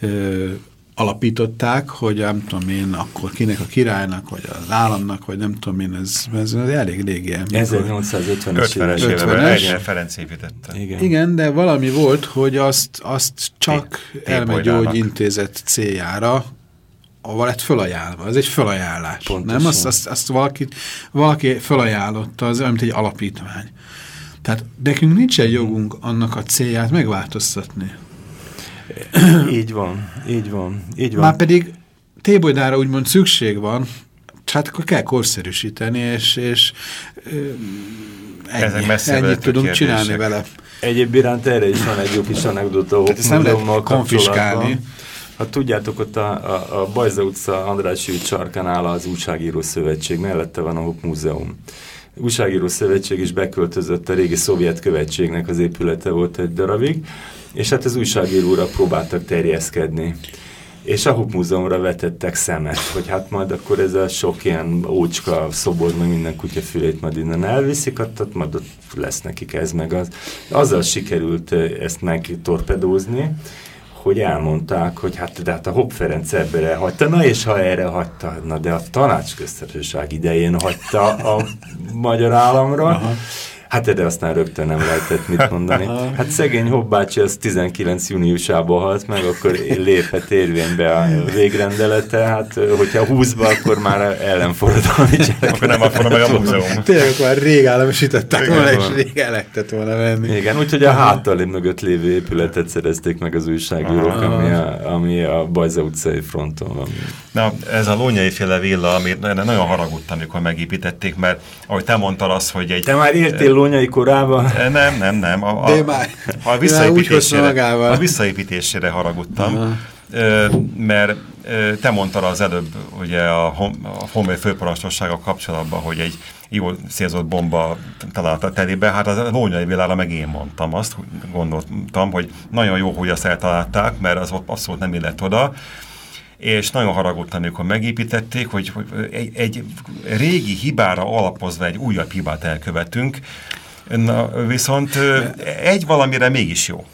ö, alapították, hogy nem tudom én, akkor kinek a királynak, vagy az államnak, vagy nem tudom én, ez, ez, elég régi. 1850-es 50-es években Ferenc építette. Igen. Igen, de valami volt, hogy azt, azt csak elmegyógyintézet céljára lett fölajánlva. Ez egy fölajánlás. Pontosan. Nem? Azt, azt, azt valaki, valaki fölajánlotta, az olyan, mint egy alapítvány. Tehát nekünk nincsen jogunk annak a célját megváltoztatni. Így van, így van, így van. Már pedig tébolydára úgymond szükség van, hát akkor kell korszerűsíteni, és, és ennyi, ennyit tudunk kérdések. csinálni vele. Egyéb iránt erre is van egy jó kis anekdota. Tehát ezt nem lehet konfiskálni. Ha tudjátok, ott a, a, a Bajza utca András út sarkán áll az Újságíró Szövetség, mellette van a Hopp Múzeum. Újságíró Szövetség is beköltözött a régi szovjet követségnek az épülete volt egy darabig, és hát az újságíróra próbáltak terjeszkedni. És a Hopp Múzeumra vetettek szemet, hogy hát majd akkor ez a sok ilyen ócska szobor, meg minden kutyafülét majd innen elviszik, ott, majd ott lesz nekik ez meg az. Azzal sikerült ezt megtorpedózni, hogy elmondták, hogy hát, de hát a Hopp Ferenc ebbe hagyta, na és ha erre hagyta, na de a tanácsköztársaság idején hagyta a magyar államra, Aha. Hát de aztán rögtön nem lehetett mit mondani. Hát szegény Hobbácsi az 19 júniusában halt meg, akkor léphet érvénybe a végrendelete, hát hogyha 20-ba, akkor már ellenforradalmi Akkor nem akkor meg a múzeum. Tényleg, akkor már rég államosították volna, és rég el lehetett volna venni. Igen, úgyhogy a háttal mögött lévő épületet szerezték meg az újságírók, ami a, ami a Bajza utcai fronton van. Na, ez a lónyai féle villa, amit nagyon haragudtam, amikor megépítették, mert ahogy te mondtad az, hogy egy... Te már értél lónyai korában? Nem, nem, nem. A, a, a, visszaépítésére, a visszaépítésére haragudtam, uh-huh. mert te mondtad az előbb ugye a, a Honvéd főparancsnoksága kapcsolatban, hogy egy jól szélzott bomba találta telébe, hát a lónyai világra meg én mondtam azt, gondoltam, hogy nagyon jó, hogy azt eltalálták, mert az ott abszolút nem illett oda, és nagyon haragudtam, amikor megépítették, hogy, hogy egy, egy régi hibára alapozva egy újabb hibát elkövetünk, Na, viszont egy valamire mégis jó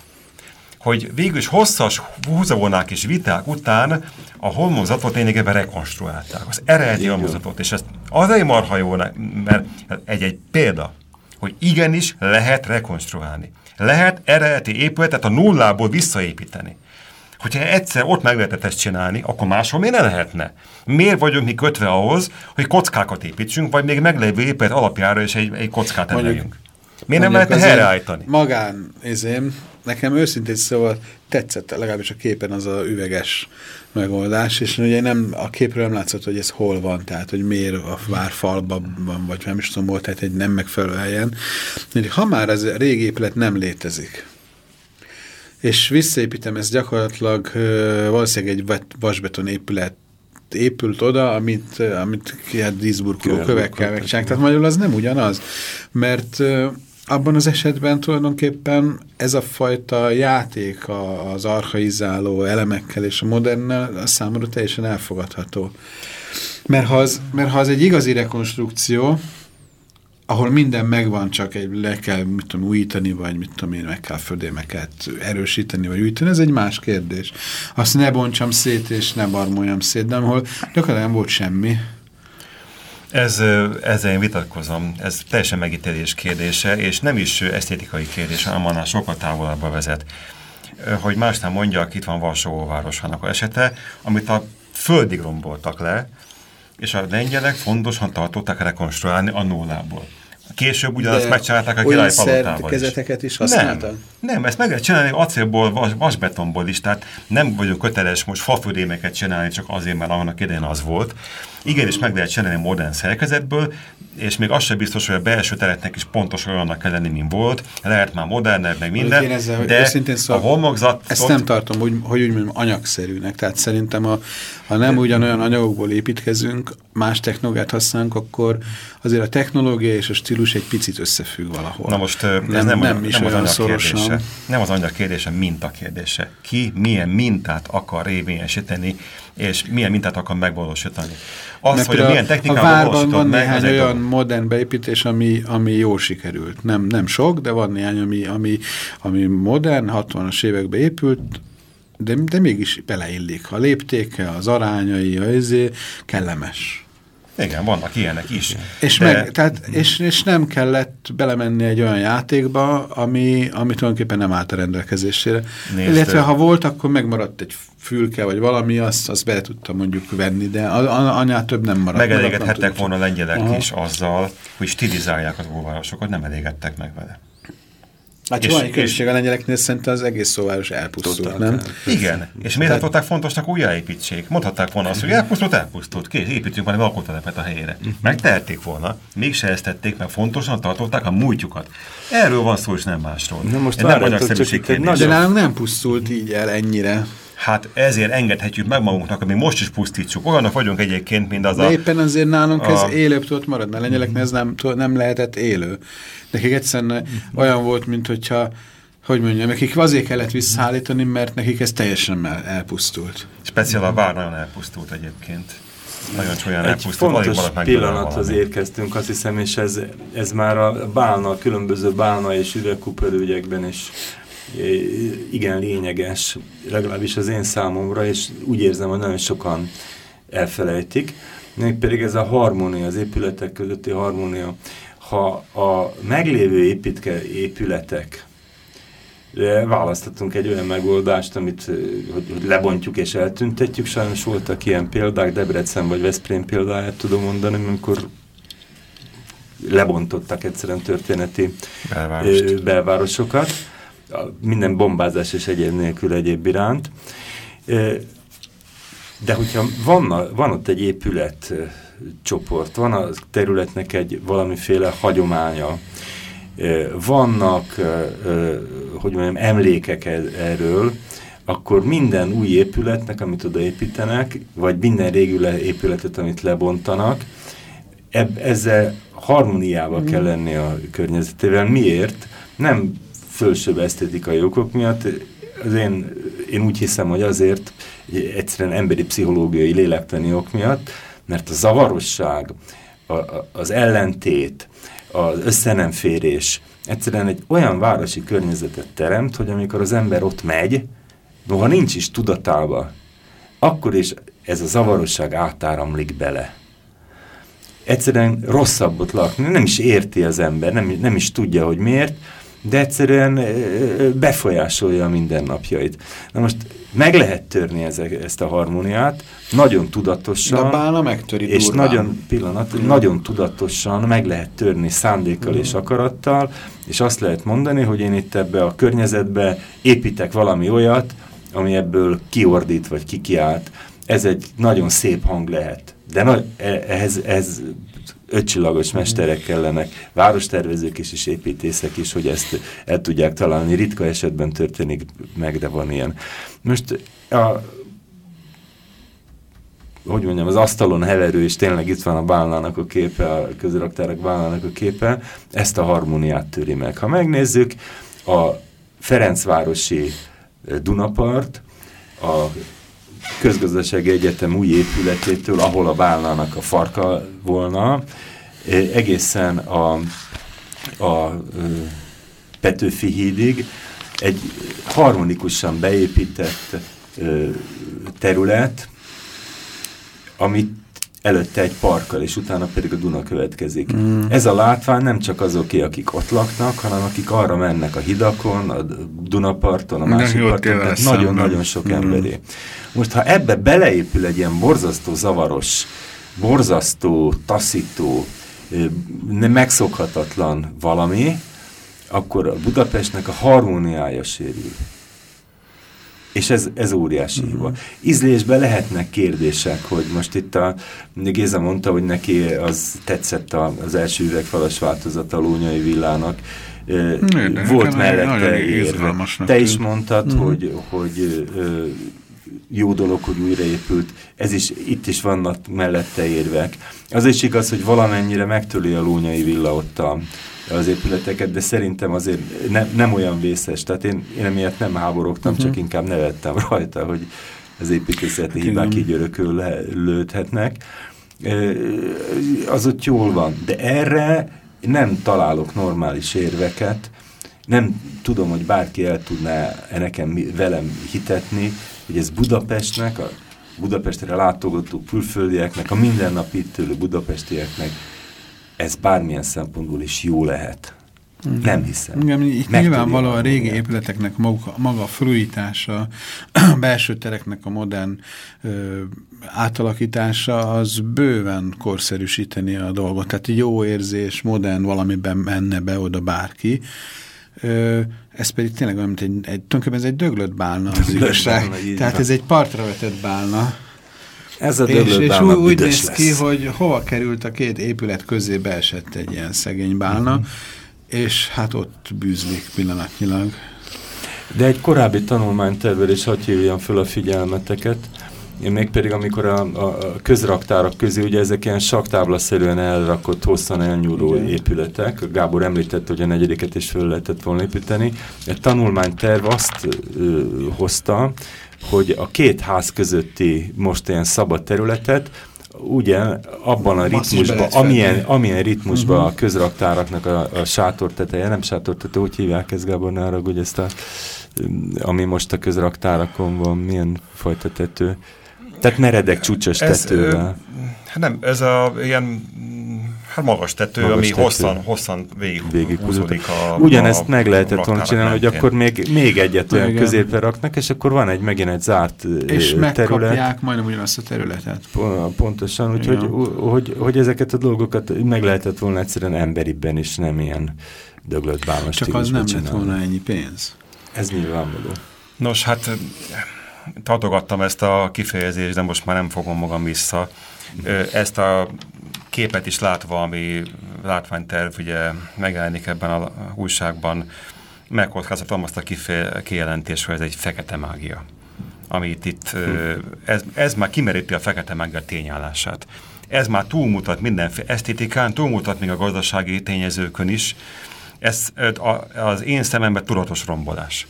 hogy végül is hosszas húzavonák és viták után a holmozatot lényegében rekonstruálták. Az eredeti holmozatot, és ez azért marha jó, mert egy-egy példa, hogy igenis lehet rekonstruálni. Lehet eredeti épületet a nullából visszaépíteni. Hogyha egyszer ott meg lehetett ezt csinálni, akkor máshol miért ne lehetne? Miért vagyunk mi kötve ahhoz, hogy kockákat építsünk, vagy még meglévő épület alapjára is egy, egy kockát emeljünk? Miért nem lehetne helyreállítani? Magán, ezém, nekem őszintén szóval tetszett legalábbis a képen az a üveges megoldás, és ugye nem, a képről nem látszott, hogy ez hol van, tehát hogy miért a várfalban van, vagy nem is tudom, volt, tehát egy nem megfelelő helyen. Ha már ez a régi épület nem létezik, és visszaépítem ezt gyakorlatilag valószínűleg egy vasbeton épület épült oda, amit, amit hát díszburkoló kövekkel megcsinálják. Tehát magyarul az nem ugyanaz, mert abban az esetben tulajdonképpen ez a fajta játék az archaizáló elemekkel és a modernnel a számomra teljesen elfogadható. Mert ha az, mert ha az egy igazi rekonstrukció, ahol minden megvan, csak egy le kell, mit tudom, újítani, vagy mit tudom én, meg kell földémeket erősíteni, vagy újítani, ez egy más kérdés. Azt ne bontsam szét, és ne barmoljam szét, de ahol gyakorlatilag nem volt semmi. Ez, ezzel én vitatkozom, ez teljesen megítélés kérdése, és nem is esztétikai kérdés, hanem annál sokkal távolabbba vezet. Hogy más nem mondjak, itt van Varsó városának a esete, amit a földig romboltak le, és a lengyelek fontosan tartották rekonstruálni a nullából. Később ugyanazt megcsinálták a király palotával is. is használtak? Nem, nem, ezt meg lehet csinálni acélból, vas, vasbetonból is, tehát nem vagyok köteles most fafödémeket csinálni csak azért, mert annak idején az volt. Igenis meg lehet csinálni modern szerkezetből, és még az sem biztos, hogy a belső teretnek is pontosan olyannak kell lenni, mint volt. Lehet már modernebb, meg minden, én ezzel, de szóval a homlokzat... Ezt nem tartom, hogy, hogy úgy mondjam, anyagszerűnek. Tehát szerintem, a, ha nem ugyanolyan anyagokból építkezünk, más technológiát használunk, akkor azért a technológia és a stílus egy picit összefügg valahol. Na most ez nem, nem, nem, is nem az anyag kérdése. Nem az anyag kérdése, minta kérdése. Ki milyen mintát akar érvényesíteni, és milyen mintát akar megvalósítani. Az, Mert hogy a, milyen technikával a várban van meg, néhány olyan dolog. modern beépítés, ami, ami jól sikerült. Nem, nem sok, de van néhány, ami, ami, ami modern, 60-as években épült, de, de mégis beleillik. A léptéke, az arányai, a izé, kellemes. Igen, vannak ilyenek is. És, de... meg, tehát, és, és nem kellett belemenni egy olyan játékba, ami, ami tulajdonképpen nem állt a rendelkezésére. Nézd, Illetve ha volt, akkor megmaradt egy fülke, vagy valami, azt, azt be tudtam mondjuk venni, de anyát több nem maradt. Megelégedhettek volna a lengyelek Aha. is azzal, hogy stilizálják az óvárosokat, nem elégedtek meg vele. Hát és, egy különbség a lengyeleknél szerintem az egész szóváros elpusztult, nem? Igen, és miért tartották fontosnak újjáépítsék? Mondhatták volna azt, hogy elpusztult, elpusztult, kész, építünk valami alkotótelepet a helyére. Mhm. Megtehették volna, mégse ezt tették, meg fontosan tartották a múltjukat. Erről van szó, és nem másról. Na most nem anyagszerűség kérdés. De nálunk nem pusztult így el ennyire. Hát ezért engedhetjük meg magunknak, hogy mi most is pusztítsuk. Olyanok vagyunk egyébként, mint az a... De éppen azért nálunk a... ez élőbb tudott maradni. A lengyeleknek ez nem, nem lehetett élő. Nekik egyszerűen olyan volt, mint hogyha hogy mondjam, nekik azért kellett visszaállítani, mert nekik ez teljesen el, elpusztult. Speciál a vár nagyon elpusztult egyébként. Nagyon csúlyán Egy elpusztult. fontos pillanathoz érkeztünk, azt hiszem, és ez, ez már a bálna, különböző bálna és üvegkuperőgyekben is igen lényeges, legalábbis az én számomra, és úgy érzem, hogy nagyon sokan elfelejtik. pedig ez a harmónia, az épületek közötti harmónia. Ha a meglévő építke, épületek választottunk egy olyan megoldást, amit hogy, hogy lebontjuk és eltüntetjük. Sajnos voltak ilyen példák, Debrecen vagy Veszprém példáját tudom mondani, amikor lebontottak egyszerűen történeti Belvárost. belvárosokat minden bombázás és egyéb nélkül egyéb iránt. De hogyha van, van ott egy épület csoport, van a területnek egy valamiféle hagyománya, vannak, hogy mondjam, emlékek e, erről, akkor minden új épületnek, amit odaépítenek, vagy minden régi épületet, amit lebontanak, eb, ezzel harmóniába mm. kell lenni a környezetével. Miért? Nem fölsőbb esztétikai okok miatt. Az én, én úgy hiszem, hogy azért egyszerűen emberi pszichológiai lélektani ok miatt, mert a zavarosság, a, a, az ellentét, az összenemférés egyszerűen egy olyan városi környezetet teremt, hogy amikor az ember ott megy, noha nincs is tudatába, akkor is ez a zavarosság átáramlik bele. Egyszerűen rosszabbot lakni, nem is érti az ember, nem, nem is tudja, hogy miért, de egyszerűen befolyásolja a mindennapjait. Na most meg lehet törni ezek, ezt a harmóniát, nagyon tudatosan. De a bálna megtöri És durván. nagyon, pillanat, mm. nagyon tudatosan meg lehet törni szándékkal mm. és akarattal, és azt lehet mondani, hogy én itt ebbe a környezetbe építek valami olyat, ami ebből kiordít vagy kikiált. Ez egy nagyon szép hang lehet. De na, e, ehhez, ehhez ötcsillagos mesterek kellenek, várostervezők is, és építészek is, hogy ezt el tudják találni. Ritka esetben történik meg, de van ilyen. Most a, hogy mondjam, az asztalon heverő, és tényleg itt van a bálnának a képe, a közraktárak bálnának a képe, ezt a harmóniát töri meg. Ha megnézzük, a Ferencvárosi Dunapart, a közgazdasági egyetem új épületétől, ahol a bálnának a farka volna, egészen a, a Petőfi hídig egy harmonikusan beépített terület, amit előtte egy parkkal, és utána pedig a Duna következik. Mm. Ez a látvány nem csak azoké, akik ott laknak, hanem akik arra mennek a hidakon, a Dunaparton, a másik parton, tehát nagyon-nagyon sok mm. emberé. Most, ha ebbe beleépül egy ilyen borzasztó zavaros, borzasztó, taszító, megszokhatatlan valami, akkor a Budapestnek a harmóniája sérül. És ez, ez óriási uh -huh. hiba. Ízlésben lehetnek kérdések, hogy most itt a Géza mondta, hogy neki az tetszett a, az első üvegfalas változata a Lónyai villának. Ne, Volt mellette érve. Te is mondtad, uh -huh. hogy, hogy ö, jó dolog, hogy újraépült. Ez is, itt is vannak mellette érvek. Az is igaz, hogy valamennyire megtöli a Lónyai villa ott a, az épületeket, de szerintem azért ne, nem olyan vészes. Tehát én, én emiatt nem háborogtam, uh -huh. csak mhm. inkább nevettem rajta, hogy az építészeti hibák így örökölődhetnek. Az ott jól van, de erre nem találok normális érveket, nem tudom, hogy bárki el tudná -e nekem velem hitetni, hogy ez Budapestnek, a Budapestre látogató külföldieknek, a mindennapi itt élő budapestieknek ez bármilyen szempontból is jó lehet. Mm. Nem hiszem. Igen, itt nyilvánvalóan a régi épületeknek maga, maga a fruitása, a belső tereknek a modern ö, átalakítása, az bőven korszerűsíteni a dolgot. Tehát jó érzés, modern valamiben menne be oda bárki. Ö, ez pedig tényleg olyan, mint egy, egy tulajdonképpen ez egy döglött bálna az igazság. Tehát ez egy partra vetett bálna. Ez a és, és úgy, úgy néz lesz. ki, hogy hova került a két épület közé beesett egy ilyen szegény bálna, uh mhm. -huh. és hát ott bűzlik pillanatnyilag. De egy korábbi tanulmánytervel is hadd hívjam föl a figyelmeteket, mégpedig amikor a, a közraktárak közé, ugye ezek ilyen saktáblaszerűen elrakott, hosszan elnyúló Igen. épületek, Gábor említette, hogy a negyediket is föl lehetett volna építeni. Egy tanulmányterv azt ö, hozta, hogy a két ház közötti most ilyen szabad területet ugye abban a ritmusban, amilyen, amilyen ritmusban uh -huh. a közraktáraknak a, a sátorteteje, nem sátorteteje, úgy hívják ezt Gábor Nárag, hogy ezt a, ami most a közraktárakon van, milyen fajta tető. Tehát meredek csúcsos ez, tetővel. Hát nem, ez a ilyen hát magas tető, magas ami tető. hosszan, hosszan végig, végig a Ugyanezt a, meg lehetett volna csinálni, hogy akkor még, még egyet olyan középre raknak, és akkor van egy megint egy zárt és terület. És megkapják majdnem ugyanazt a területet. Pontosan, úgyhogy hogy, hogy, hogy ezeket a dolgokat meg lehetett volna egyszerűen emberibben is, nem ilyen döglött bálmas Csak az nem lett volna ennyi pénz. Ez nyilvánvaló. Nos, hát tartogattam ezt a kifejezést, de most már nem fogom magam vissza. Ezt a képet is látva, ami látványterv ugye megjelenik ebben a újságban, megkockáztatom azt a kijelentést, hogy ez egy fekete mágia. Amit itt, ez, ez már kimeríti a fekete mágia tényállását. Ez már túlmutat minden esztétikán, túlmutat még a gazdasági tényezőkön is. Ez az én szememben tudatos rombolás.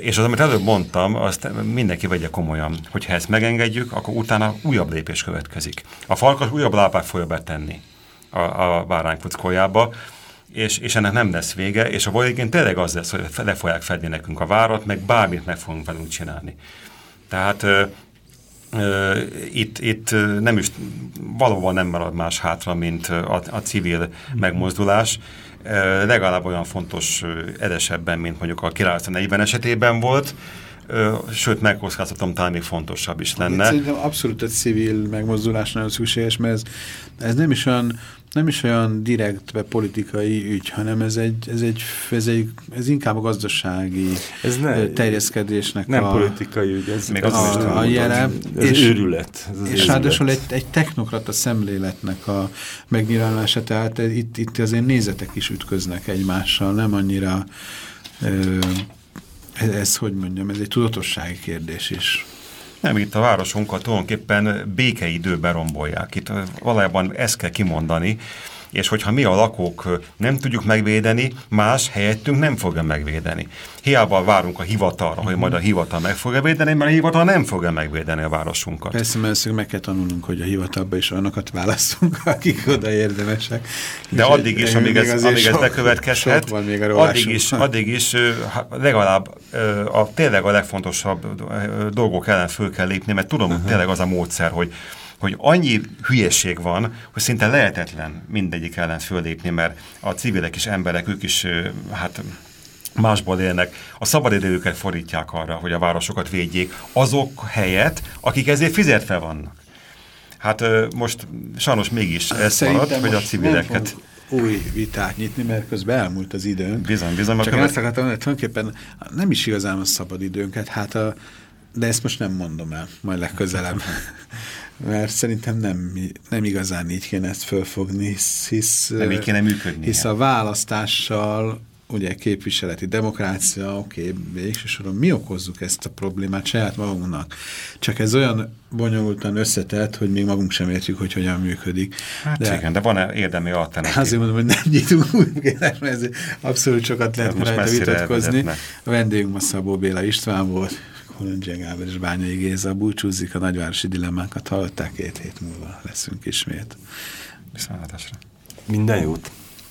És az, amit előbb mondtam, azt mindenki vegye komolyan, hogyha ezt megengedjük, akkor utána újabb lépés következik. A farkas újabb lápát fogja betenni a, a bárány és, és ennek nem lesz vége, és a végén tényleg az lesz, hogy le fogják fedni nekünk a várat, meg bármit meg fogunk velünk csinálni. Tehát ö, ö, itt, itt nem is, valóban nem marad más hátra, mint a, a civil megmozdulás, legalább olyan fontos edesebben, mint mondjuk a 940 esetében volt, sőt, megkockáztatom, talán még fontosabb is lenne. Szerintem abszolút egy civil megmozdulás nagyon szükséges, mert ez, ez nem is olyan nem is olyan direktbe politikai ügy, hanem ez egy, ez egy, ez egy ez inkább a gazdasági ez ne, terjeszkedésnek nem a, politikai ügy, ez még az a, a jele. Ez és, őrület. Ez és ráadásul egy, egy technokrata szemléletnek a megnyilvánulása, tehát itt, itt azért nézetek is ütköznek egymással, nem annyira ez, ez, hogy mondjam, ez egy tudatossági kérdés is. Nem, itt a városunkat tulajdonképpen békeidőben rombolják. Itt valójában ezt kell kimondani, és hogyha mi a lakók nem tudjuk megvédeni, más helyettünk nem fogja megvédeni. Hiába várunk a hivatalra, hogy majd a hivatal meg fogja védeni, mert a hivatal nem fogja megvédeni a városunkat. Persze, mert meg kell tanulnunk, hogy a hivatalba is olyanokat választunk, akik oda érdemesek. De addig is, amíg ez, amíg ez bekövetkezhet, addig is, addig is legalább a, tényleg a legfontosabb dolgok ellen föl kell lépni, mert tudom, uh -huh. tényleg az a módszer, hogy hogy annyi hülyeség van, hogy szinte lehetetlen mindegyik ellen föllépni, mert a civilek is emberek, ők is hát másból élnek, a szabadidőjüket fordítják arra, hogy a városokat védjék, azok helyett, akik ezért fizetve vannak. Hát most sajnos mégis ez Szerintem marad, hogy a civileket új vitát nyitni, mert közben elmúlt az időnk. Bizony, bizony. Csak ezt akartam hogy tulajdonképpen nem is igazán a szabad időnket, hát a, de ezt most nem mondom el, majd legközelebb. mert szerintem nem, nem igazán így kéne ezt fölfogni, hisz, nem így kéne működni. Hisz a választással, ugye képviseleti demokrácia, oké, okay, végsősoron mi okozzuk ezt a problémát saját magunknak. Csak ez olyan bonyolultan összetett, hogy még magunk sem értjük, hogy hogyan működik. Hát de, igen, de van-e érdemi alternatív? Azért mondom, hogy nem nyitunk mert ez abszolút sokat lehet rajta vitatkozni. A vendégünk a Szabó Béla István volt, Kolondzsia Gábor és Bányai Géza búcsúzik, a nagyvárosi dilemmákat hallották, két hét múlva leszünk ismét. Viszontlátásra. Minden jót!